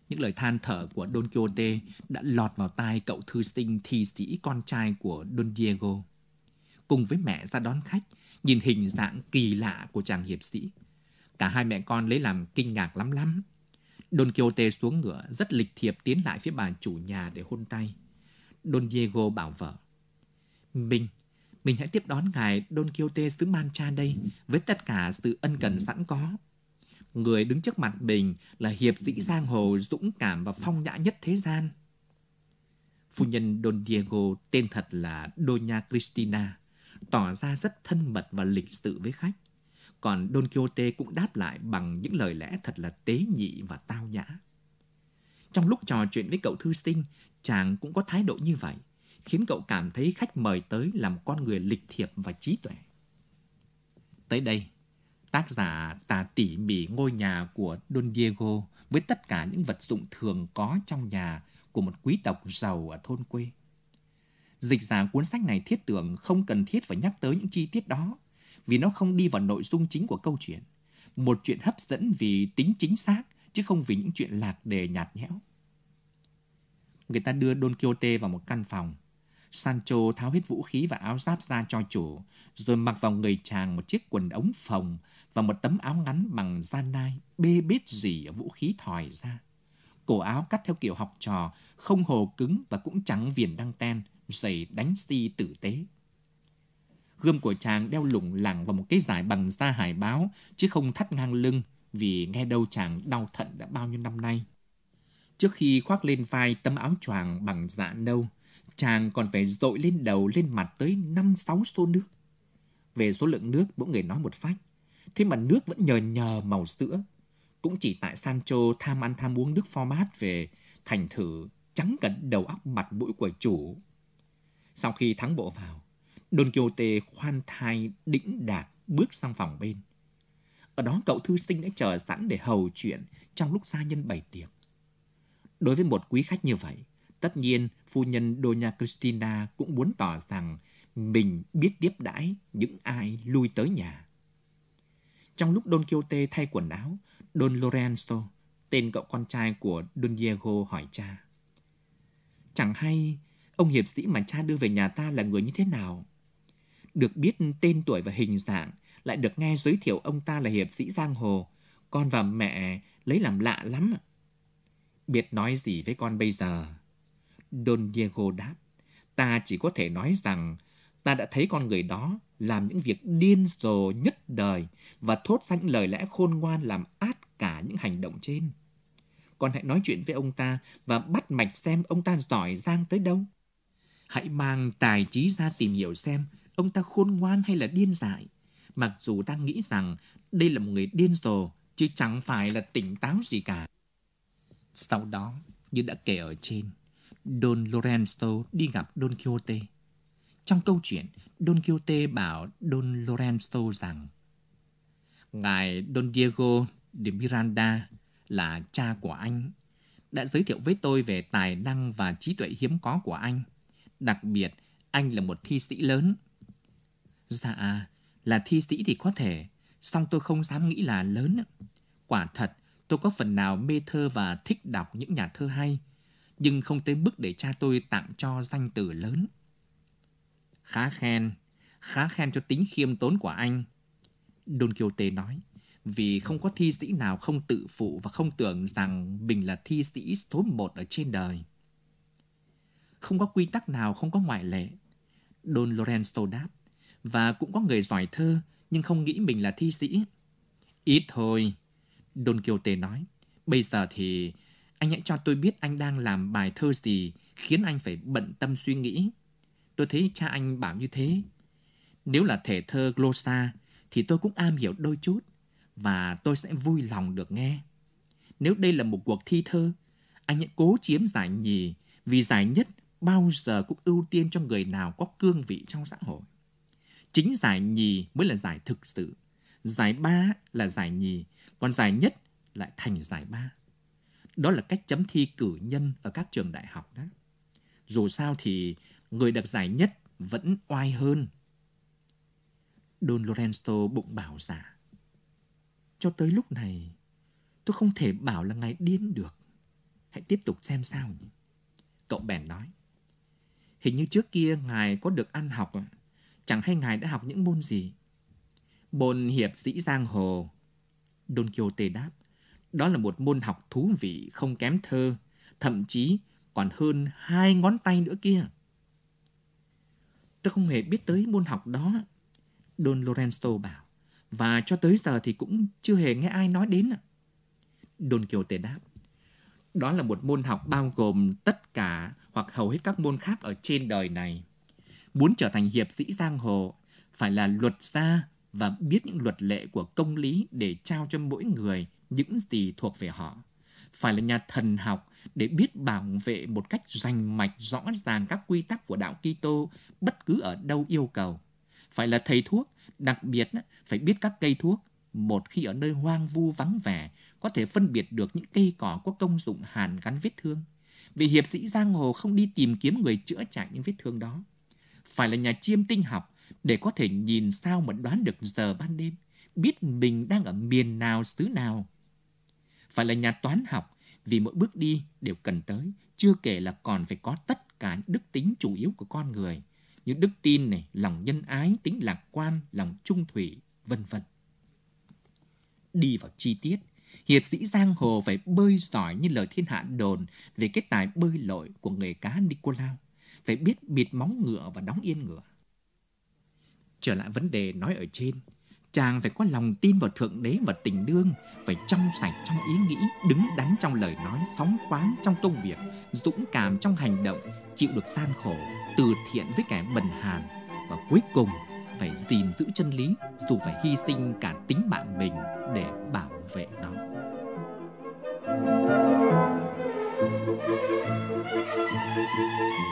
Speaker 1: Những lời than thở của Don Quixote đã lọt vào tai cậu thư sinh thi sĩ con trai của Don Diego. Cùng với mẹ ra đón khách, nhìn hình dạng kỳ lạ của chàng hiệp sĩ. Cả hai mẹ con lấy làm kinh ngạc lắm lắm. Don Quixote xuống ngựa rất lịch thiệp tiến lại phía bà chủ nhà để hôn tay. Don Diego bảo vợ. Mình, mình hãy tiếp đón ngài Don Quixote xứ Mancha đây với tất cả sự ân cần sẵn có. Người đứng trước mặt mình là hiệp sĩ giang hồ dũng cảm và phong nhã nhất thế gian. Phu nhân Don Diego tên thật là Doña Cristina, tỏ ra rất thân mật và lịch sự với khách. Còn Don Quixote cũng đáp lại bằng những lời lẽ thật là tế nhị và tao nhã. Trong lúc trò chuyện với cậu thư sinh, chàng cũng có thái độ như vậy, khiến cậu cảm thấy khách mời tới là một con người lịch thiệp và trí tuệ. Tới đây, tác giả tả tỉ mỉ ngôi nhà của Don Diego với tất cả những vật dụng thường có trong nhà của một quý tộc giàu ở thôn quê. Dịch giả cuốn sách này thiết tưởng không cần thiết phải nhắc tới những chi tiết đó, vì nó không đi vào nội dung chính của câu chuyện. Một chuyện hấp dẫn vì tính chính xác, chứ không vì những chuyện lạc đề nhạt nhẽo. Người ta đưa Don Quixote vào một căn phòng. Sancho tháo hết vũ khí và áo giáp ra cho chủ, rồi mặc vào người chàng một chiếc quần ống phồng và một tấm áo ngắn bằng da nai, bê bết gì ở vũ khí thòi ra. Cổ áo cắt theo kiểu học trò, không hồ cứng và cũng chẳng viền đăng ten, giày đánh si tử tế. Gươm của chàng đeo lủng lẳng vào một cái giải bằng da hải báo, chứ không thắt ngang lưng, vì nghe đâu chàng đau thận đã bao nhiêu năm nay. Trước khi khoác lên vai tấm áo choàng bằng dạ nâu, chàng còn phải dội lên đầu lên mặt tới năm sáu xô nước. Về số lượng nước, mỗi người nói một phách. Thế mà nước vẫn nhờ nhờ màu sữa. Cũng chỉ tại Sancho tham ăn tham uống nước format về thành thử trắng cả đầu óc mặt mũi của chủ. Sau khi thắng bộ vào, Don Quixote khoan thai đĩnh đạc bước sang phòng bên. Ở đó cậu thư sinh đã chờ sẵn để hầu chuyện trong lúc gia nhân bày tiệc. Đối với một quý khách như vậy, tất nhiên phu nhân Doña Cristina cũng muốn tỏ rằng mình biết tiếp đãi những ai lui tới nhà. Trong lúc Don Quixote thay quần áo, Don Lorenzo, tên cậu con trai của Don Diego hỏi cha. Chẳng hay ông hiệp sĩ mà cha đưa về nhà ta là người như thế nào? Được biết tên tuổi và hình dạng, lại được nghe giới thiệu ông ta là hiệp sĩ giang hồ. Con và mẹ lấy làm lạ lắm. Biết nói gì với con bây giờ? Don Diego đáp, ta chỉ có thể nói rằng ta đã thấy con người đó làm những việc điên rồ nhất đời và thốt ra những lời lẽ khôn ngoan làm át cả những hành động trên. Con hãy nói chuyện với ông ta và bắt mạch xem ông ta giỏi giang tới đâu. Hãy mang tài trí ra tìm hiểu xem ông ta khôn ngoan hay là điên dại. Mặc dù ta nghĩ rằng đây là một người điên rồ, chứ chẳng phải là tỉnh táo gì cả. Sau đó, như đã kể ở trên, Don Lorenzo đi gặp Don Quixote. Trong câu chuyện, Don Quixote bảo Don Lorenzo rằng Ngài Don Diego de Miranda là cha của anh, đã giới thiệu với tôi về tài năng và trí tuệ hiếm có của anh. Đặc biệt, anh là một thi sĩ lớn. Dạ, là thi sĩ thì có thể, song tôi không dám nghĩ là lớn. Quả thật, tôi có phần nào mê thơ và thích đọc những nhà thơ hay, nhưng không tới mức để cha tôi tặng cho danh từ lớn. Khá khen, khá khen cho tính khiêm tốn của anh. Don Quixote nói, vì không có thi sĩ nào không tự phụ và không tưởng rằng mình là thi sĩ số một ở trên đời. Không có quy tắc nào không có ngoại lệ. Don Lorenzo đáp, và cũng có người giỏi thơ nhưng không nghĩ mình là thi sĩ. Ít thôi, Don Quixote nói. Bây giờ thì anh hãy cho tôi biết anh đang làm bài thơ gì khiến anh phải bận tâm suy nghĩ. Tôi thấy cha anh bảo như thế. Nếu là thể thơ glossa thì tôi cũng am hiểu đôi chút và tôi sẽ vui lòng được nghe. Nếu đây là một cuộc thi thơ, anh hãy cố chiếm giải nhì vì giải nhất bao giờ cũng ưu tiên cho người nào có cương vị trong xã hội. Chính giải nhì mới là giải thực sự. Giải ba là giải nhì, còn giải nhất lại thành giải ba. Đó là cách chấm thi cử nhân ở các trường đại học đó. Dù sao thì người được giải nhất vẫn oai hơn. Don Lorenzo bụng bảo giả. Cho tới lúc này, tôi không thể bảo là ngài điên được. Hãy tiếp tục xem sao nhỉ. Cậu bèn nói. Hình như trước kia ngài có được ăn học, à? chẳng hay ngài đã học những môn gì. Môn hiệp sĩ giang hồ. Don Quixote đáp. Đó là một môn học thú vị không kém thơ, thậm chí còn hơn hai ngón tay nữa kia. Tôi không hề biết tới môn học đó. Don Lorenzo bảo. Và cho tới giờ thì cũng chưa hề nghe ai nói đến. Don Quixote đáp. Đó là một môn học bao gồm tất cả hoặc hầu hết các môn khác ở trên đời này. Muốn trở thành hiệp sĩ giang hồ, phải là luật gia và biết những luật lệ của công lý để trao cho mỗi người những gì thuộc về họ. Phải là nhà thần học để biết bảo vệ một cách rành mạch rõ ràng các quy tắc của đạo Kitô bất cứ ở đâu yêu cầu. Phải là thầy thuốc, đặc biệt phải biết các cây thuốc. Một khi ở nơi hoang vu vắng vẻ, có thể phân biệt được những cây cỏ có công dụng hàn gắn vết thương. Vì hiệp sĩ giang hồ không đi tìm kiếm người chữa chạy những vết thương đó. Phải là nhà chiêm tinh học để có thể nhìn sao mà đoán được giờ ban đêm, biết mình đang ở miền nào xứ nào. Phải là nhà toán học vì mỗi bước đi đều cần tới, chưa kể là còn phải có tất cả những đức tính chủ yếu của con người như đức tin này, lòng nhân ái, tính lạc quan, lòng trung thủy, vân vân. Đi vào chi tiết, hiệp sĩ giang hồ phải bơi giỏi như lời thiên hạ đồn về cái tài bơi lội của người cá Nicolau, phải biết bịt móng ngựa và đóng yên ngựa. Trở lại vấn đề nói ở trên, chàng phải có lòng tin vào Thượng Đế và tình đương, phải trong sạch trong ý nghĩ, đứng đắn trong lời nói, phóng khoáng trong công việc, dũng cảm trong hành động, chịu được gian khổ, từ thiện với kẻ bần hàn và cuối cùng phải gìn giữ chân lý dù phải hy sinh cả tính mạng mình để bảo vệ nó.
Speaker 2: Thank you.